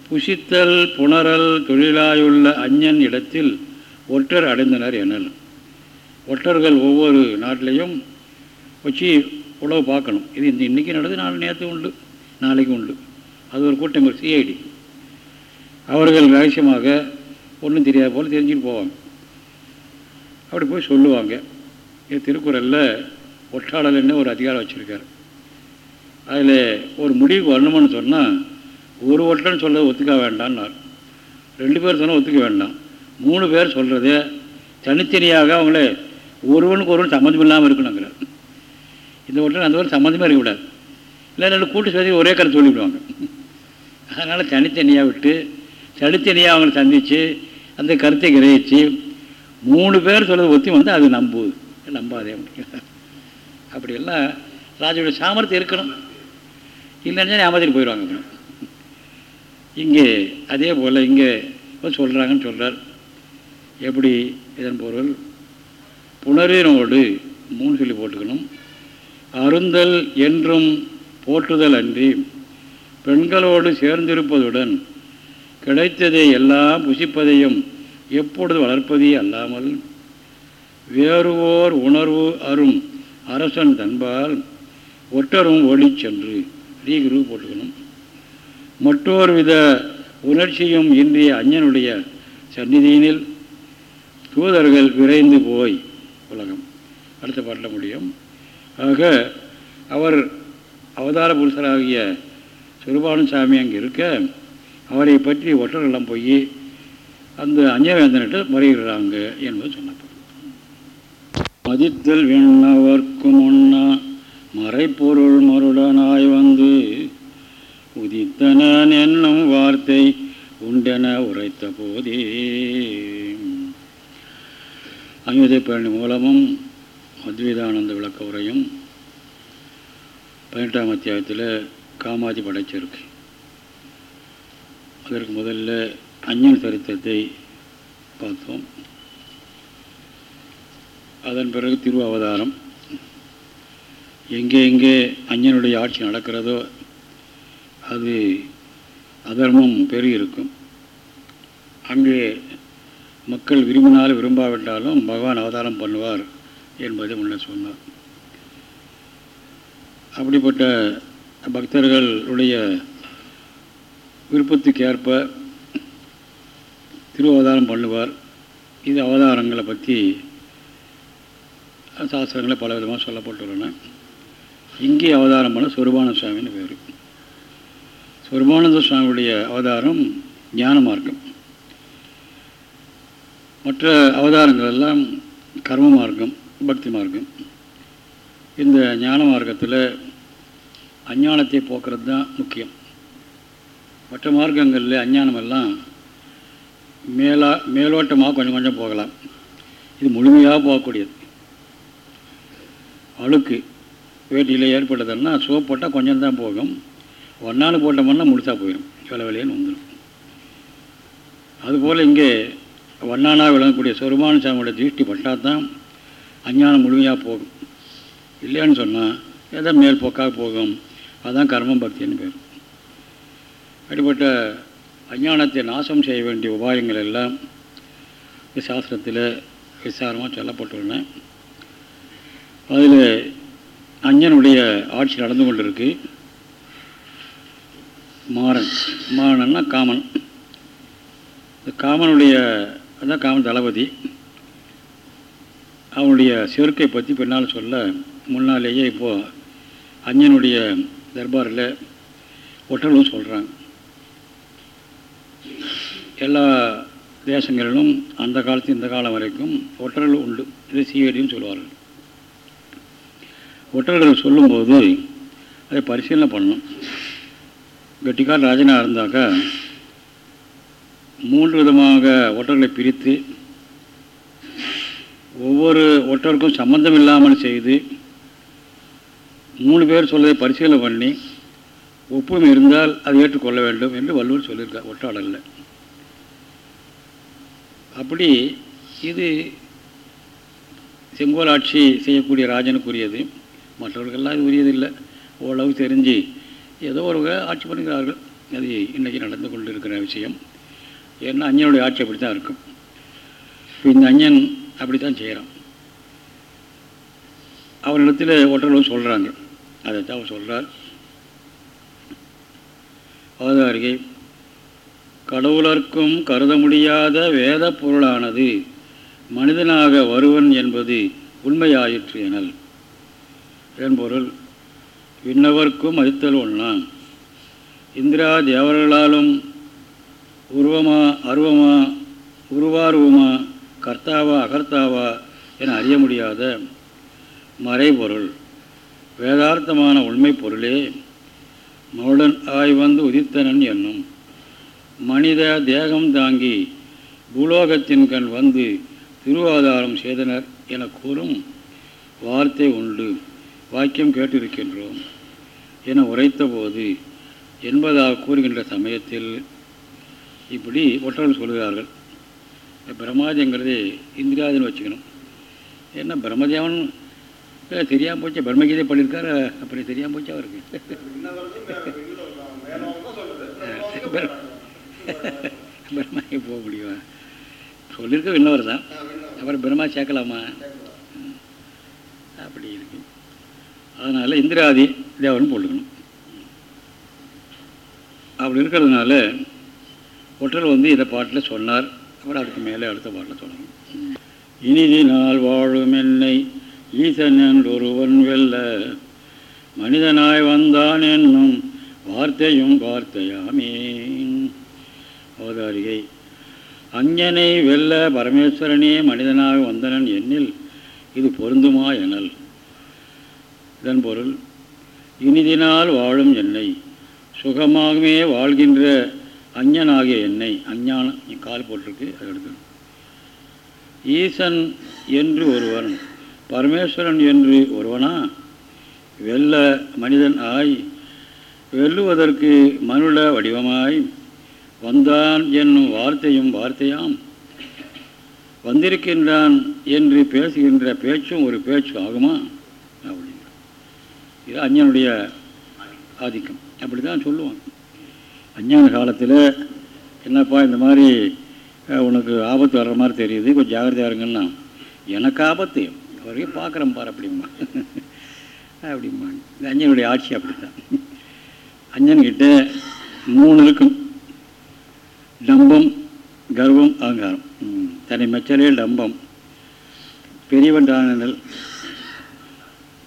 புசித்தல் புணரல் தொழிலாயுள்ள அஞ்ஞன் இடத்தில் ஒற்றர் அடைந்தனர் எனல். ஒற்றர்கள் ஒவ்வொரு நாட்டிலையும் வச்சு உழவு பார்க்கணும். இது இந்த இன்றைக்கி நடந்து நாலு நேற்று உண்டு நாளைக்கு உண்டு. அது ஒரு கூட்டம் சிஐடி அவர்கள் ரகசியமாக ஒன்றும் தெரியாத போல் தெரிஞ்சுட்டு போவாங்க. அப்படி போய் சொல்லுவாங்க. இது திருக்குறளில் ஒற்றாளர்னு ஒரு அதிகாரம் வச்சுருக்கார். அதில் ஒரு முடிவுக்கு வரணும்னு சொன்னால் ஒரு ஒட்டன் சொல்கிறது ஒத்துக்க வேண்டான்னார் ரெண்டு பேர் சொன்னால் ஒத்துக்க வேண்டாம். மூணு பேர் சொல்கிறது தனித்தனியாக அவங்கள ஒருவனுக்கு ஒருவன் சம்மந்தம் இல்லாமல் இருக்கணுங்கிறார். இந்த ஒட்டன் அந்த ஒரு சம்மந்தமே இருக்கக்கூடாது இல்லை ரெண்டு கூட்டு சேர்த்து ஒரே கருத்து சொல்லிவிடுவாங்க. அதனால் தனித்தனியாக விட்டு தனித்தனியாக அவங்கள சந்தித்து அந்த கருத்தை கிரகிச்சு மூணு பேர் சொல்கிறது ஒத்தி வந்து அது நம்புவது நம்பாதே அப்படியெல்லாம் ராஜாவுடைய சாமர்த்தியம் இருக்கணும். இல்லைன்னா ஞாபகத்தில் போயிடுவாங்க. இங்கே அதே போல் இங்கே சொல்கிறாங்கன்னு சொல்கிறார் எப்படி இதன் பொருள்? புணரினோடு மூணு சொல்லி போட்டுக்கணும். அருந்தல் என்றும் போற்றுதல் அன்றி பெண்களோடு சேர்ந்திருப்பதுடன் கிடைத்ததை எல்லாம் புசிப்பதையும் எப்பொழுது வளர்ப்பதே அல்லாமல் வேறுவோர் உணர்வு அரும் அரசன் தன்பால் ஒற்றரும் ஓடி சென்று ரீகிரு போட்டுக்கணும். மற்றொரு வித உணர்ச்சியும் இன்றைய அஞ்சனுடைய சந்நிதியினில் தூதர்கள் விரைந்து போய் உலகம். அடுத்த பாட்டில் முடியும். ஆக அவர் அவதார புருஷராகிய சுருபானு சாமி அங்கே இருக்க அவரை பற்றி ஒற்றர்களெல்லாம் போய் அந்த அஞ்சவேந்தனிட்டு முறையிடுறாங்க என்பது சொன்னப்படும் மதித்தல் வெண்ணவர்க்கு முன்னா மறைப்பொருள் மருடனாய் வந்து உதித்தனன் என்னும் வார்த்தை உண்டென உரைத்த போதே. அமிர்த பேரணி மூலமும் அத்வைதானந்த விளக்க உரையும் பதினெட்டாம் அத்தியாயத்தில் காமாதி படைச்சிருக்கு அதற்கு முதல்ல அஞ்சன் சரித்திரத்தை பார்த்தோம். அதன் பிறகு திரு அவதாரம் எங்கே எங்கே அஞ்சனுடைய ஆட்சி நடக்கிறதோ அது அதர்மம் பெருகிருக்கும் அங்கே மக்கள் விரும்பினாலும் விரும்பாவிட்டாலும் பகவான் அவதாரம் பண்ணுவார் என்பதை முன்ன சொன்னார். அப்படிப்பட்ட பக்தர்களுடைய விருப்பத்துக்கேற்ப திரு அவதாரம் பண்ணுவார். இது அவதாரங்களை பற்றி சாஸ்திரங்களை பல விதமாக சொல்லப்பட்டுள்ளன. இங்கே அவதாரம் பண்ண சுரபான சுவாமின்னு பேர். சுரபானந்த சுவாமியுடைய அவதாரம் ஞான மார்க்கம் மற்ற அவதாரங்கள் எல்லாம் கர்ம மார்க்கம் பக்தி மார்க்கம் இந்த ஞான மார்க்கத்தில் அஞ்ஞானத்தை போக்குறது தான் முக்கியம். மற்ற மார்க்கங்களில் அஞ்ஞானமெல்லாம் மேலா மேலோட்டமாக கொஞ்சம் கொஞ்சம் போகலாம். இது முழுமையாக போகக்கூடியது. அழுக்கு வேட்டியில் ஏற்பட்டதுன்னா சோப்பட்டால் கொஞ்சம் தான் போகும். ஒன்றாலும் போட்டோம்னா முழுசாக போயிடும் வேலை வந்துடும் அதுபோல் இங்கே வண்ணானாக விளங்கக்கூடிய சொருமான சாமியோட திருஷ்டி பட்டால் தான் அஞ்ஞானம் முழுமையாக போகும். இல்லையான்னு சொன்னால் ஏதோ மேல் போக்காக போகும். அதுதான் கர்மம் பக்தின்னு பேர். அப்படிப்பட்ட அஞ்ஞானத்தை நாசம் செய்ய வேண்டிய உபாயங்கள் எல்லாம் சாஸ்திரத்தில் விசாரமாக சொல்லப்பட்டுள்ளன. அதில் அஞ்சனுடைய ஆட்சி நடந்து கொண்டிருக்கு. மாறன். மாறன்னா காமன். இந்த காமனுடைய அதான் காமன் தளபதி. அவனுடைய சேர்க்கை பற்றி பின்னால் சொல்ல முன்னாலேயே இப்போது அஞ்சனுடைய தர்பாரில் ஒற்றலும் சொல்கிறாங்க எல்லா தேசங்களிலும் அந்த காலத்து இந்த காலம் வரைக்கும் ஒற்றர்கள் உண்டு. இது சீவடின்னு சொல்லுவார்கள். ஒற்றர்கள் சொல்லும்போது அதை பரிசீலனை பண்ணணும். வெட்டிக்கால் ராஜனாக இருந்தாக்கா மூன்று விதமாக ஒற்றர்களை பிரித்து ஒவ்வொரு ஒற்றருக்கும் சம்பந்தம் இல்லாமல் செய்து மூணு பேர் சொல்வதை பரிசீலனை பண்ணி ஒப்பும் இருந்தால் அதை ஏற்றுக்கொள்ள வேண்டும் என்று வள்ளுவர் சொல்லியிருக்கார் ஒற்றாடலில் அப்படி இது செங்கோல் ஆட்சி செய்யக்கூடிய ராஜனுக்குரியது. மற்றவர்கள்லாம் இது உரியதில்லை. ஓரளவு தெரிஞ்சு ஏதோ ஒரு ஆட்சி பண்ணுகிறார்கள். அது இன்றைக்கி நடந்து கொண்டு இருக்கிற விஷயம். ஏன்னா அஞ்சனுடைய ஆட்சி அப்படி தான் இருக்கும். இப்போ இந்த அஞ்சன் அப்படி தான் செய்கிறான் அவரிடத்தில் ஒற்றர்களும் சொல்கிறாங்க அதை தான் அவர் சொல்கிறார் அவதாரிகை கடவுளர்க்கும் கருத முடியாத வேத பொருளானது மனிதனாக வருவன் என்பது உண்மையாயிற்று எனல். என்பொருள் இன்னவர்க்கும் மதித்தல் ஒன்றான் இந்திரா தேவர்களாலும் உருவமா அருவமா உருவாருவமா கர்த்தாவா அகர்த்தாவா என அறிய முடியாத மறைபொருள். வேதார்த்தமான உண்மை பொருளே மவுடன் ஆய் வந்து உதித்தனன் என்னும். மனித தேகம் தாங்கி பூலோகத்தின் கண் வந்து திருவாதாரம் செய்தனர் என கூறும் வார்த்தை உண்டு. வாக்கியம் கேட்டிருக்கின்றோம். என உரைத்தபோது என்பதாக கூறுகின்ற சமயத்தில் இப்படி ஒற்றர்கள் சொல்கிறார்கள். பிரம்மாதிங்கிறது இந்திராதின்னு வச்சுக்கணும். ஏன்னா பிரம்மதேவன் தெரியாமல் போச்சு பிரம்மகீதை பண்ணியிருக்காரு அப்படி தெரியாமல் போச்சு அவருக்கு? பிரம்மாக்கு போக முடியும்? சொல்லியிருக்க விண்ணவர் தான். அப்புறம் பிரம்மா சேர்க்கலாமா? அப்படி அதனால் இந்திராதி தேவன் போட்டுக்கணும். அப்படி இருக்கிறதுனால ஒற்றர் வந்து இதை பாட்டில் சொன்னார். அப்புறம் அதுக்கு மேலே அடுத்த பாட்டில் சொல்லணும் இனிதி நாள் வாழும் என்னை ஈசன் ஒருவன் வெல்ல மனிதனாய் வந்தான் என்னும் வார்த்தையும் வார்த்தையாமே. அவதாரிகை அஞ்சனை வெல்ல பரமேஸ்வரனே மனிதனாக வந்தனன் என்னில் இது பொருந்துமா எனல்? இதன் பொருள் இனிதினால் வாழும் என்னை சுகமாகவே வாழ்கின்ற அஞ்ஞனாகிய என்னை அஞ்ஞானம் கால் போட்டிருக்கு அது எடுக்கணும் ஈசன் என்று ஒருவன் பரமேஸ்வரன் என்று ஒருவனா வெல்ல மனிதன் ஆய் வெல்லுவதற்கு மனுள வடிவமாய் வந்தான் என்னும் வார்த்தையும் வார்த்தையாம். வந்திருக்கின்றான் என்று பேசுகின்ற பேச்சும் ஒரு பேச்சு ஆகுமா? அப்படி இது அஞ்ஞனுடைய ஆதிக்கம். அப்படி தான் சொல்லுவான் அஞ்ஞான காலத்தில் என்னப்பா இந்த மாதிரி உனக்கு ஆபத்து வர்ற மாதிரி தெரியுது கொஞ்சம் ஜாகிரதையாக இருங்கன்னா எனக்கு ஆபத்து. வரைக்கும் பார்க்குறேன் பார் அப்படிம்மா அப்படிம்மா இந்த அஞ்சனுடைய ஆட்சி அப்படி தான் அஞ்சன்கிட்ட மூணு இருக்கும். டம்பம் கர்வம் அகங்காரம். தன்னை மெச்சலே டம்பம். பெரியவன் தானல்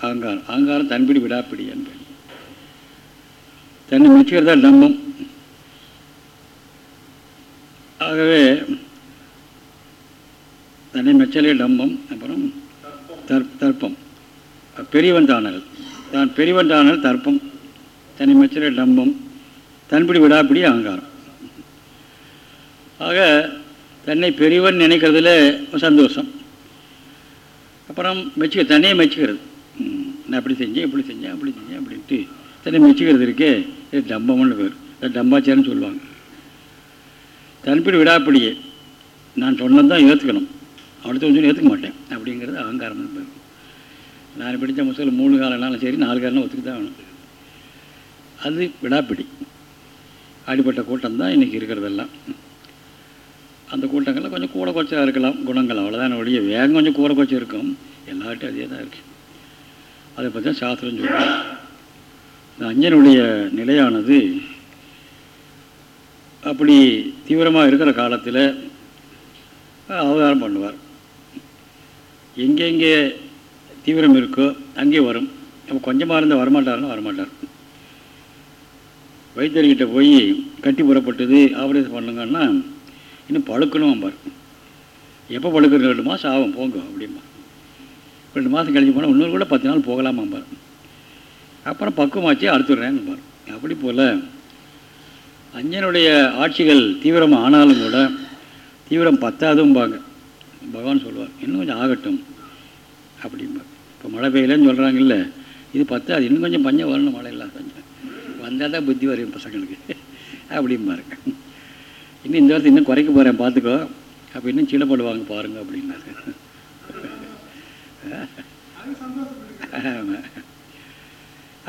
அகங்காரம் அகங்காரம் தன்பிடி விடாப்பிடி என்பது தன்னை மெச்சுக்கிறதா டம்பம் ஆகவே தன்னை மெச்சலே டம்பம் அப்புறம் தற் தர்ப்பம். பெரியவன் தானல். தான் பெரியவன் தானல் தர்ப்பம். தன்னை மெச்சலே டம்பம் தன்பிடி விடாப்பிடி அகங்காரம் ஆக தன்னை பெரியவன் நினைக்கிறதுல சந்தோஷம். அப்புறம் மெச்சுக்க தன்னையே மெச்சுக்கிறது. நான் அப்படி செஞ்சேன் இப்படி செஞ்சேன் அப்படி செஞ்சேன் அப்படின்ட்டு. தன்னை மிச்சிக்கிறது இருக்கே இது டம்பம்னு பேர். டம்பாச்சாரன்னு சொல்லுவாங்க. தன்பிடி விடாப்படியே. நான் சொன்னது தான் ஏற்றுக்கணும் அடுத்த கொஞ்சம் ஏற்றுக்க மாட்டேன். அப்படிங்கிறது அகங்காரம் பேர். நான் பிடித்த முசல் மூணு காலனாலும் சரி நாலு காலம் ஒத்துக்கு தான் வேணும் அது விடாப்பிடி. அடிப்பட்ட கூட்டம் தான் இன்றைக்கி இருக்கிறதெல்லாம். அந்த கூட்டங்களில் கொஞ்சம் கூட கொச்சா இருக்கலாம் குணங்கள். அவ்வளோதான் ஒழிய வேகம் கொஞ்சம் கூட கொச்சம் இருக்கும். எல்லார்ட்டும் அதே தான் இருக்குது அதை பற்றி தான் சாஸ்திரம் சொல்லுவோம் இந்த அஞ்சனுடைய நிலையானது அப்படி தீவிரமாக இருக்கிற காலத்தில் அவதாரம் பண்ணுவார். எங்கெங்கே தீவிரம் இருக்கோ அங்கே வரும். அப்போ கொஞ்சமாக இருந்தால் வரமாட்டாருன்னா வரமாட்டார். வைத்தியர்கிட்ட போய் கட்டி புறப்பட்டது ஆபரேஷன் பண்ணுங்கன்னா இன்னும் பழுக்கணும் பார் எப்போ பழுக்கிறது ரெண்டு மாதம் ஆகும் போங்க அப்படிம்பா. ரெண்டு மாதம் கழிஞ்சு போனால் இன்னொரு கூட பத்து நாள் போகலாமாம்பார் அப்புறம் பக்குவமாச்சு அடுத்துடுறேன்பார் அப்படி போல் அஞ்சனுடைய ஆட்சிகள் தீவிரம் ஆனாலும் கூட தீவிரம் பத்தாதும்பாங்க பகவான் சொல்லுவார் இன்னும் கொஞ்சம் ஆகட்டும். அப்படிம்பார். இப்போ மழை பெய்யலன்னு சொல்கிறாங்கல்ல இது பத்தாது இன்னும் கொஞ்சம் பஞ்சம் வரணும் மழை இல்லாத கொஞ்சம் வந்தால் தான் புத்தி வரும் பசங்களுக்கு. அப்படிம்பாருங்க இன்னும் இந்த வாரத்தை இன்னும் குறைக்க போகிறேன் பார்த்துக்கோ. அப்போ இன்னும் சீடப்படுவாங்க பாருங்கள் அப்படின்னாரு.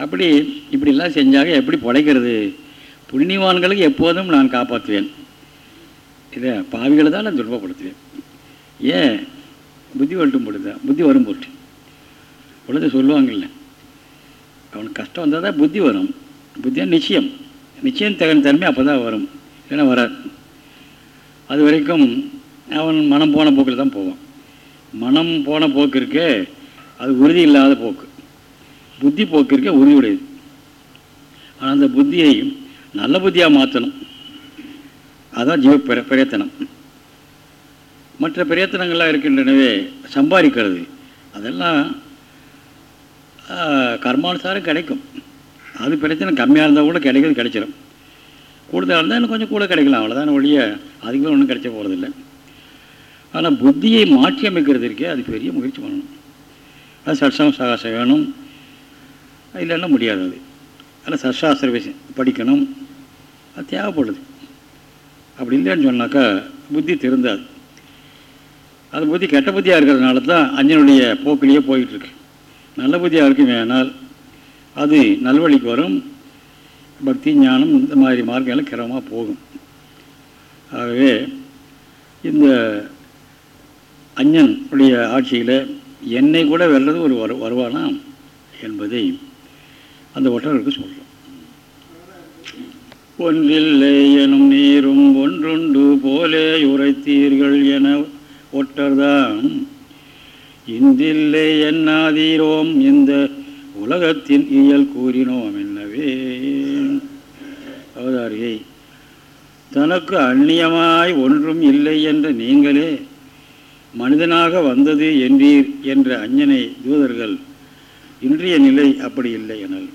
அப்படி இப்படிலாம் செஞ்சாக எப்படி பிழைக்கிறது? புண்ணியவான்களுக்கு எப்போதும் நான் காப்பாற்றுவேன். இதை பாவிகளை தான் நான் துன்பப்படுத்துவேன் ஏன்? புத்தி வரட்டும் பொழுது புத்தி வரும் பொருட்டு. பொழுது சொல்லுவாங்கல்ல அவனுக்கு கஷ்டம் வந்தால் தான் புத்தி வரும். புத்தியாக நிச்சயம். நிச்சயம் தகன தன்மை அப்போ தான் வரும். இல்லைன்னா வராது. அது வரைக்கும் அவன் மனம் போன போக்கில் தான் போவான். மனம் போன போக்கு இருக்கு அது உறுதி இல்லாத போக்கு. புத்தி போக்கு இருக்க உறுதியுடையது. ஆனால் அந்த புத்தியை நல்ல புத்தியாக மாற்றணும் அதுதான் ஜீவ பிர பிரயத்தனம். மற்ற பிரயத்தனங்கள்லாம் இருக்கின்றனவே சம்பாதிக்கிறது. அதெல்லாம் கர்மானுசாரம் கிடைக்கும். அது பிரச்சனை கம்மியாக இருந்தால் கூட கிடைக்கிறது கிடைச்சிடும் கூடுதலாக இருந்தால் இன்னும் கொஞ்சம் கூட கிடைக்கலாம். அவ்வளோதான் ஒழிய அதிகமாக ஒன்றும் கிடைச்ச போகிறதில்லை ஆனால் புத்தியை மாற்றி அமைக்கிறது இருக்கே அது பெரிய முயற்சி பண்ணணும். அது சட்சம் சகாசம் வேணும் இல்லைன்னா முடியாது அது. அதில் சர்சாஸ்திர விஷயம் படிக்கணும் அது தேவைப்படுது. அப்படி இல்லைன்னு சொன்னாக்கா புத்தி திருந்தாது. அது புத்தி கெட்ட புத்தியாக இருக்கிறதுனால தான் அஞ்சனுடைய போக்கிலேயே போயிட்டுருக்கு. நல்ல புத்தியாக இருக்கும் வேணால் அது நல்வழிக்கு வரும். பக்தி ஞானம் இந்த மாதிரி மார்க்கெல்லாம் கிரமமாக போகும். ஆகவே இந்த அஞ்ஞன் உடைய ஆட்சியில் என்னை கூட வெல்றது ஒரு வரு வருவானா? என்பதை அந்த ஒற்றருக்கு சொல்கிறோம் ஒன்றில்லை எனும் நீரும் ஒன்றுண்டு போலே உரைத்தீர்கள் என ஒற்றர்தான் இந்தில்லை என்னாதீரோம் இந்த உலகத்தின் இயல் கூறினோம் என்னவே. அவதாரியை தனக்கு அந்நியமாய் ஒன்றும் இல்லை என்று நீங்களே மனிதனாக வந்தது என்றீர் என்ற அஞ்சனை தூதர்கள் இன்றைய நிலை அப்படி இல்லை எனல்.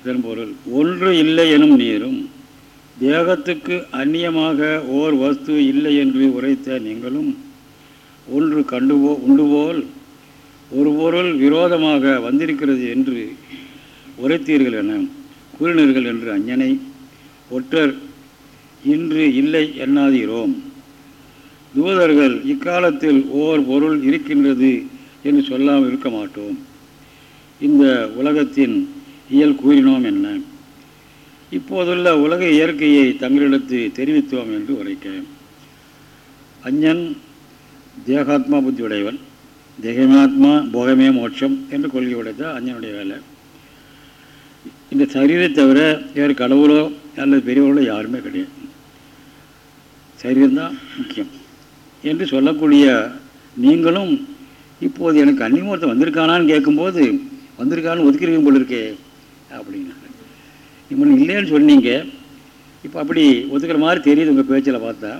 இதன் பொருள் ஒன்று இல்லை எனும் நீரும் தேகத்துக்கு அந்நியமாக ஓர் வஸ்து இல்லை என்று உரைத்த நீங்களும் ஒன்று கண்டுபோ உண்டுபோல் ஒரு பொருள் விரோதமாக வந்திருக்கிறது என்று உரைத்தீர்கள் என கூறினீர்கள் என்று அஞ்ஞனை ஒற்றர் இன்று இல்லை எண்ணாதீரோம். தூதர்கள் இக்காலத்தில் ஓர் பொருள் இருக்கின்றது என்று சொல்லாமல் இருக்க மாட்டோம். இந்த உலகத்தின் இயல் கூறினோம் என்ன? இப்போதுள்ள உலக இயற்கையை தங்களிடத்து தெரிவித்தோம் என்று உரைக்க. அஞ்சன் தேகாத்மா புத்தி உடையவன் தேகமாத்மா போகமே மோட்சம் என்று கொள்கை உடைத்த அஞ்சனுடைய வேலை. இந்த சரீரை தவிர வேறு கடவுளோ அல்லது பெரியவர்களோ யாருமே கிடையாது. சரீரம்தான் முக்கியம். என்று சொல்லக்கூடிய நீங்களும் இப்போது எனக்கு அன்னிமூர்த்தம் வந்திருக்கானான்னு கேட்கும்போது வந்திருக்கான்னு ஒதுக்கிறீங்க போல இருக்கே அப்படின்னா இவன் இல்லைன்னு சொன்னீங்க. இப்போ அப்படி ஒதுக்கிற மாதிரி தெரியுது உங்கள் பேச்சில் பார்த்தா.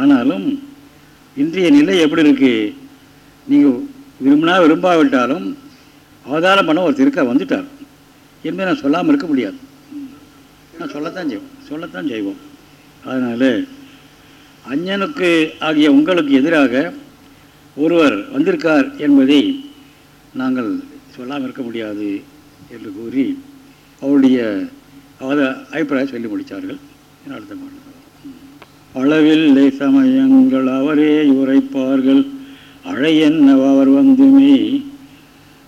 ஆனாலும் இன்றைய நிலை எப்படி இருக்குது நீங்கள் விரும்பினா விரும்பாவிட்டாலும் அவதாரம் பண்ண ஒரு திருக்க வந்துட்டார். என்பதை நான் சொல்லாமல் இருக்க முடியாது. நான் சொல்லத்தான் செய்வோம். சொல்லத்தான் செய்வோம். அதனால் அஞ்ஞனுக்கு ஆகிய உங்களுக்கு எதிராக ஒருவர் வந்திருக்கார் என்பதை நாங்கள் சொல்லாமல் இருக்க முடியாது என்று கூறி அவருடைய அவத அபிப்பிராயம் சொல்லி முடித்தார்கள். அடுத்த பாடல். அளவில்லை சமயங்கள் அவரே உரைப்பார்கள். அழையென்ன அவர் வந்துமே.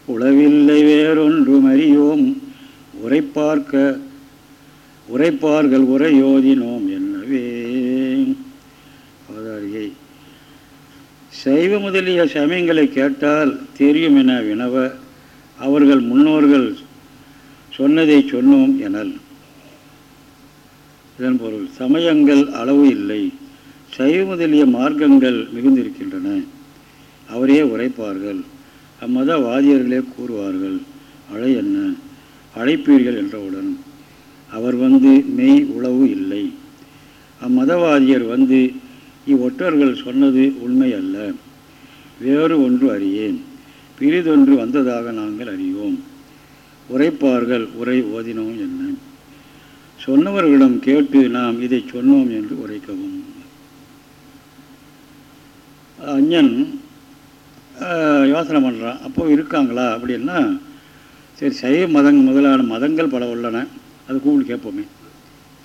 உளவில்லை வேறொன்று அறியோம் உரைப்பார்க்க உரைப்பார்கள் உரையோதினோம். என்னவே அவதாரியை சைவ முதலிய சமயங்களை கேட்டால் தெரியும் என வினவ அவர்கள் முன்னோர்கள் சொன்னதை சொன்னோம் எனல். இதன் பொருள் சமயங்கள் அளவு இல்லை. சைவ முதலிய மார்க்கங்கள் மிகுந்திருக்கின்றன. அவரே உரைப்பார்கள். அம்மத வாதியர்களே கூறுவார்கள். அழை என்ன? அழைப்பீர்கள் என்றவுடன் அவர் வந்து மெய் உளவு இல்லை. அம்மதவாதியர் வந்து இவ்வொற்றர்கள் சொன்னது உண்மை அல்ல. வேறு ஒன்று அறியேன். பிரிதொன்று வந்ததாக நாங்கள் அறியோம். உரைப்பார்கள் உரை ஓதினோம் என்ன? சொன்னவர்களிடம் கேட்டு நாம் இதை சொன்னோம் என்று உரைக்கவும். அஞ்சன் யோசனை பண்ணுறான் அப்போ இருக்காங்களா? அப்படின்னா சரி சைவ மதங் முதலான மதங்கள் பல உள்ளன. அது கூப்பிட்டு கேட்போமே.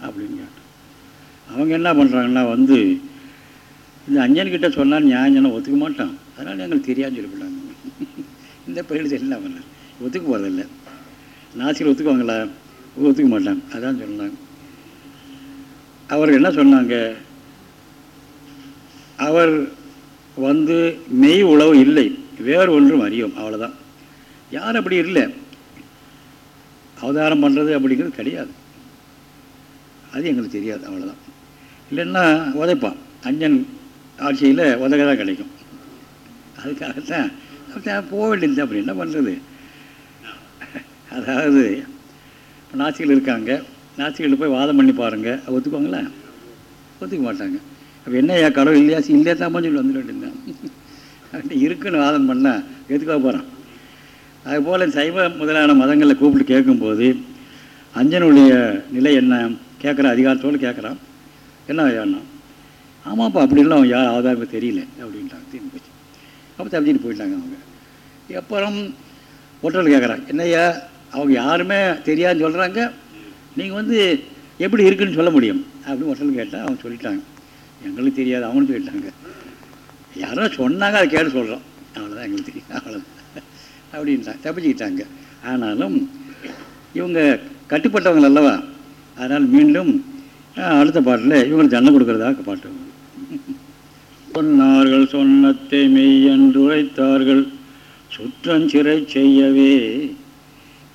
அப்படின்னு கேட்டேன். அவங்க என்ன பண்ணுறாங்கன்னா வந்து இந்த அஞ்சன்கிட்ட சொன்னால் நியாயம் ஒத்துக்க மாட்டான். அதனால் எங்களுக்கு தெரியாதுன்னு சொல்லிவிட்டாங்க. இந்த பயிர் தெரியல ஒத்துக்க போகிறதில்ல நாசிகள் ஒத்துக்குவாங்களா? ஒத்துக்க மாட்டாங்க அதான் சொன்னாங்க. அவர் என்ன சொன்னாங்க? அவர் வந்து மெய் உழவு இல்லை. வேறு ஒன்றும் அறியும். அவ்வளோதான் யார் அப்படி இல்லை. அவதாரம் பண்ணுறது அப்படிங்கிறது கிடையாது. அது எங்களுக்கு தெரியாது. அவ்வளோதான் இல்லைன்னா உதைப்பான். அஞ்சன் ஆட்சியில் உதக தான் கிடைக்கும். அதுக்காகத்தான் போக வேண்டியது அப்படி என்ன பண்ணுறது அதாவது இப்போ நாசிகள் இருக்காங்க. நாசிகளில் போய் வாதம் பண்ணி பாருங்கள் ஒத்துக்குவாங்களா? ஒத்துக்க மாட்டாங்க. அப்போ என்ன என்னையா கடவுள்? இல்லையா? இல்லையா தான் சொல்லி வந்துட வேண்டியதுதான் இருக்குன்னு வாதம் பண்ணால் எதுக்காக போகிறான் அதுபோல் சைவ முதலான மதங்களில் கூப்பிட்டு கேட்கும்போது அஞ்சனுடைய நிலை என்ன? கேட்குற அதிகாரத்தோடு கேட்குறான். என்ன வேணும் ஆமாப்பா அப்படின்லாம் அவன் யார் ஆதாரம் தெரியல அப்படின்ட்டாங்க தீர்ந்து போச்சு. அப்போ தப்பிச்சிட்டு போயிட்டாங்க அவங்க. அப்புறம் ஹோட்டல் கேட்குறாங்க என்னையா அவங்க யாருமே தெரியாதுன்னு சொல்கிறாங்க நீங்கள் வந்து எப்படி இருக்குன்னு சொல்ல முடியும் அப்படின்னு ஹோட்டல் கேட்டால் அவங்க சொல்லிட்டாங்க. எங்களுக்கு தெரியாது அவங்களும் சொல்லிட்டாங்க. யாரோ சொன்னாங்க அதை கேட்டு சொல்கிறோம் அவ்வளோதான் எங்களுக்கு தெரியும் அவ்வளோதான் அப்படின்ட்டாங்க தப்பிச்சுக்கிட்டாங்க. ஆனாலும் இவங்க கட்டுப்பட்டவங்க அல்லவா? அதனால் மீண்டும் அடுத்த பாட்டில் இவங்களுக்கு தண்டனை கொடுக்குறதாக பாட்டு சொன்னார்கள் சொன்னத்தை மெய்யன்றுரைத்தார்கள் உரைத்தார்கள். சுற்றஞ்சிறை செய்யவே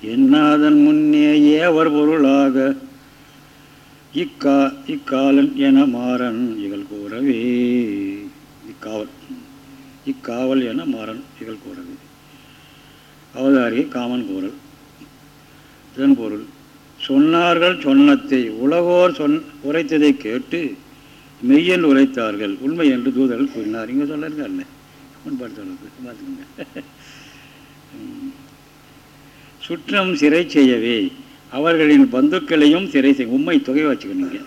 என்னாதன் முன்னே ஏவர் பொருளாக. இக்கா இக்காலன் என மாறன் இகழ் கூறவே. இக்காவல் இக்காவல் என மாறன் இகழ் கூறவே. அவதாரி காமன் கூறல். இதன் பொருள் சொன்னார்கள் சொன்னத்தை உலகோர் சொன் உரைத்ததை கேட்டு மெய்யென்று உரைத்தார்கள். உண்மை என்று தூதர்கள் கூறினார். இங்கே சொல்லிருக்காருல்ல முன்பாடு சொல்லுது பார்த்துக்கோங்க. சுற்றம் சிறை செய்யவே. அவர்களின் பந்துக்களையும் சிறை செய் உண்மை தொகை வச்சுக்கணுங்க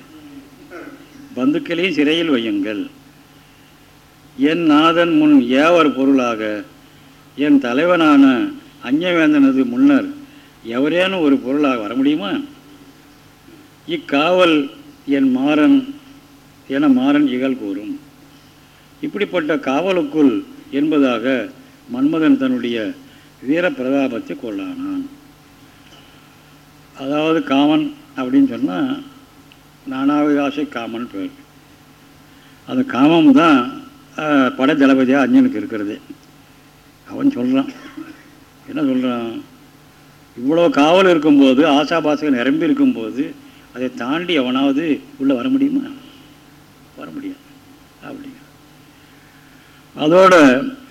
பந்துக்களையும் சிறையில் வையுங்கள். என் நாதன் முன் ஏவர் பொருளாக. என் தலைவனான அஞ்சவேந்தனது முன்னர் எவரேனும் ஒரு பொருளாக வர முடியுமா? இக்காவல் என் மாறன் என மாறன் இகழ் கூறும். இப்படிப்பட்ட காவலுக்குள் என்பதாக மன்மதன் தன்னுடைய வீர பிரதாபத்தை கொள்ளானான். அதாவது காமன் அப்படின்னு சொன்னால் நானாவிகாசை காமன் பேர். அந்த காமம் தான் பட படை தளபதியாக அஞ்சனுக்கு இருக்கிறது. அவன் சொல்கிறான் என்ன சொல்கிறான் இவ்வளோ காவல் இருக்கும்போது ஆசாபாசகம் நிரம்பி இருக்கும்போது அதை தாண்டி எவனாவது உள்ளே வர முடியுமா? வர முடியாது அப்படிங்க அதோட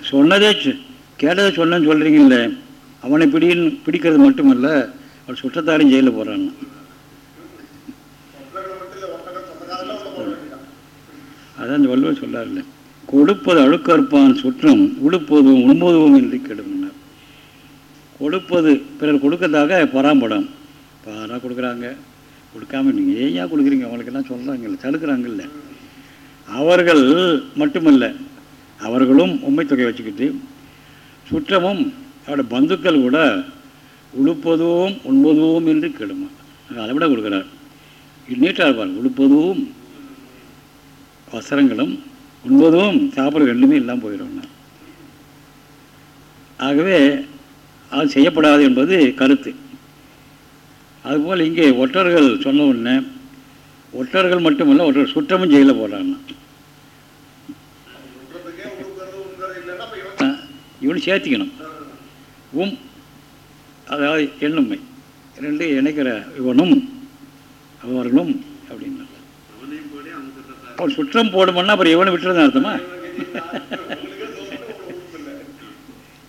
சொன்னதே சொ- கேட்டதை சொன்னேன்னு சொல்கிறீங்கல்ல அவனை பிடின்னு பிடிக்கிறது மட்டுமல்ல அவன் சுற்றத்தாரையும் ஜெயிலில் போகிறான் அதான் இந்த வள்ளுவர் சொல்லார்ல கொடுப்பது அழுக்கறுப்பான் சுற்றம் உடுப்பதும் உண்பதும் என்று கெடுமன்னார் கொடுப்பது பிறர் கொடுக்கறதாக பராம்படம். பாரா கொடுக்குறாங்க. கொடுக்காம நீங்கள் ஏன் ஏன் கொடுக்குறீங்க? அவங்களுக்கெல்லாம் சொல்கிறாங்கல்ல தடுக்கிறாங்கல்ல. அவர்கள் மட்டுமல்ல அவர்களும் உண்மை தொகை வச்சுக்கிட்டு சுற்றமும் அவரோட பந்துக்கள் கூட உழுப்பதும் உண்பதும் என்று கெடுமா அதை விட கொடுக்குறார். நீட்டாக இருப்பார் உழுப்பதும் வசரங்களும் உண்பதும் சாப்பிட்ற ரெண்டுமே இல்லாமல் போயிடும்னா ஆகவே அது செய்யப்படாது என்பது கருத்து. அதுபோல் இங்கே ஒற்றர்கள் சொன்ன உடனே ஒற்றர்கள் மட்டுமல்ல ஒற்றர் சுற்றமும் ஜெயிலில் போடுறாங்க இவனு சேர்த்திக்கணும். உம் அதாவது எண்ணுமை. ரெண்டு இணைக்கிற இவனும் அவர்களும் அப்படின்னு. அவன் சுற்றம் போடுமன்னா அப்புறம் இவனை விட்டுறதுன்னு அர்த்தமா?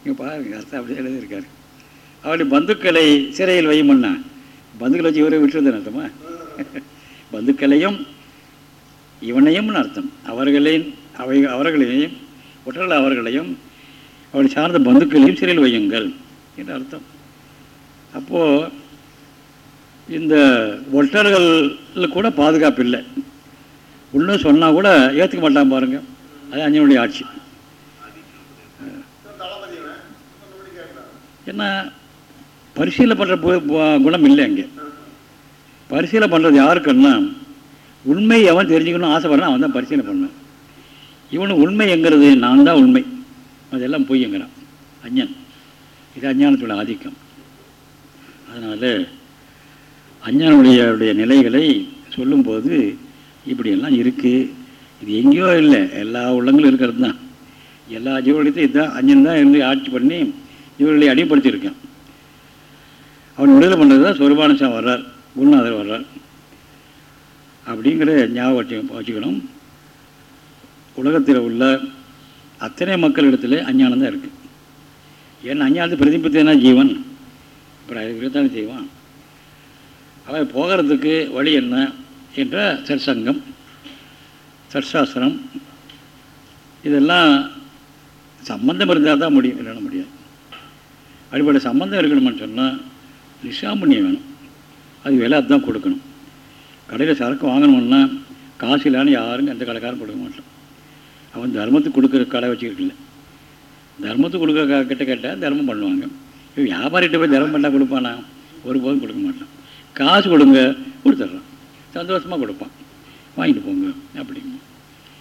இங்கே பாருங்க அர்த்தம் அப்படி எழுதியிருக்காரு. அவருடைய பந்துக்களை சிறையில் வையுமன்னா பந்துக்களை வச்சு இவரை விட்டுருந்தேன் அர்த்தமா? பந்துக்களையும் இவனையும் அர்த்தம். அவர்களின் அவை அவர்களையும் ஒற்றர்கள் அவர்களையும் அவரை சார்ந்த பந்துக்களையும் சிறையில் வையுங்கள் என்று அர்த்தம். அப்போது இந்த ஒற்றர்களில் கூட பாதுகாப்பு இல்லை. இன்னும் சொன்னால் கூட ஏற்றுக்க மாட்டான் பாருங்க. அது அஞ்சனுடைய ஆட்சி. ஏன்னா பரிசீலனை பண்ணுற குணம் இல்லை அங்கே. பரிசீலனை பண்ணுறது யாருக்குன்னா உண்மை எவன் தெரிஞ்சுக்கணும்னு ஆசைப்படுறான் அவன் தான் பரிசீலனை பண்ணான் இவனு உண்மை எங்கிறது நான் தான் உண்மை. அதெல்லாம் பொய்ங்கிறான் அஞ்ஞன். இது அஞ்ஞானத்தோட ஆதிக்கம். அதனால் அஞ்ஞானுடைய உடைய நிலைகளை சொல்லும்போது இப்படியெல்லாம் இருக்குது இது எங்கேயோ இல்லை. எல்லா உள்ளங்களும் இருக்கிறது தான் எல்லா ஜீவர்களையும் இதுதான். அஞ்சன் தான் இருந்து ஆட்சி பண்ணி இவர்களை அடிப்படுத்தியிருக்கான் அவன் விடுதலை பண்ணுறது தான் சொருபானசம் வர்றார். குருநாதர் வர்றார். அப்படிங்கிற ஞாபகம் வச்சுக்கணும். உலகத்தில் உள்ள அத்தனை மக்களிடத்தில் அஞ்ஞானம் தான் இருக்குது ஏன்னா அஞ்ஞானத்தை பிரதிபத்தினா ஜீவன். அப்புறம் அதுக்கு தானே செய்வான். அவன் போகிறதுக்கு வழி என்ன என்ற சற்சங்கம் சற்சாஸ்திரம் இதெல்லாம் சம்பந்தம் இருந்தால் தான் முடியும் இல்லைன்னா முடியாது. அடிப்படை சம்பந்தம் இருக்கணும்னு சொன்னால் நிஷாமண்யம் வேணும். அது விலை அதுதான் கொடுக்கணும். கடையில் சரக்கு வாங்கணும்னா காசு இல்லைன்னு யாரும் எந்த கடைக்காரும் கொடுக்க மாட்டான் அவன் தர்மத்துக்கு கொடுக்குற கடை வச்சுக்கிட்டு தர்மத்துக்கு கொடுக்குற க- கிட்ட கேட்டால் தர்மம் பண்ணுவாங்க. இவன் வியாபாரிகிட்ட போய் தர்மம் பண்ணால் கொடுப்பானா? ஒருபோதும் கொடுக்க மாட்டான். காசு கொடுங்க கொடுத்துட்றான். சந்தோஷமாக கொடுப்பான். வாங்கிட்டு போங்க அப்படிங்க.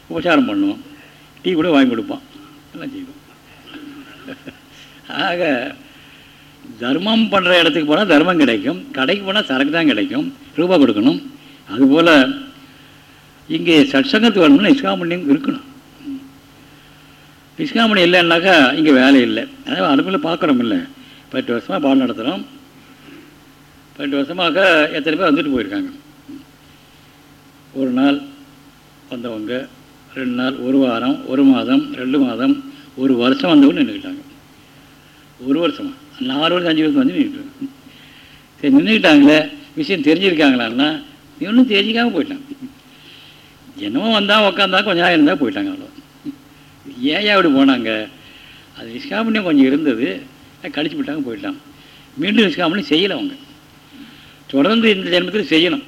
உபசாரம் பண்ணுவோம் டீ கூட வாங்கி கொடுப்பான். எல்லாம் செய்வோம் ஆக தர்மம் பண்ணுற இடத்துக்கு போனால் தர்மம் கிடைக்கும். கடைக்கு போனால் சரக்கு தான் கிடைக்கும். ரூபா கொடுக்கணும். அதுபோல் இங்கே சட்சங்கத்துக்கு வரணும்னா இஸ்காமணியம் இருக்கணும். இஸ்காமணி இல்லைன்னாக்கா இங்கே வேலை இல்லை. அதாவது அனுப்பில் பார்க்குறோம் இல்லை. பத்து வருஷமாக பாடம் நடத்துகிறோம் பத்து வருஷமாக எத்தனை பேர் வந்துட்டு போயிருக்காங்க. ஒரு நாள் வந்தவங்க ரெண்டு நாள் ஒரு வாரம் ஒரு மாதம் ரெண்டு மாதம் ஒரு வருஷம் வந்தவங்க நின்றுக்கிட்டாங்க. ஒரு வருஷமாக நாலு வருஷம் அஞ்சு வருஷம் வந்து நின்றுட்டு சரி நின்றுக்கிட்டாங்களே விஷயம் தெரிஞ்சிருக்காங்களான்னா இவனும் தெரிஞ்சிக்காமல் போயிட்டான். என்னமோ வந்தால் உக்காந்தா கொஞ்சம் நேரம் இருந்தால் போயிட்டாங்க அவ்வளோ ஏன் அப்படி போனாங்க? அது நிஷ்காமணியம் கொஞ்சம் இருந்தது. கழிச்சு விட்டாங்க போயிட்டான். மீண்டும் நிஷ்காமணியம் செய்யலை அவங்க. தொடர்ந்து இந்த ஜென்மத்தில் செய்யணும்.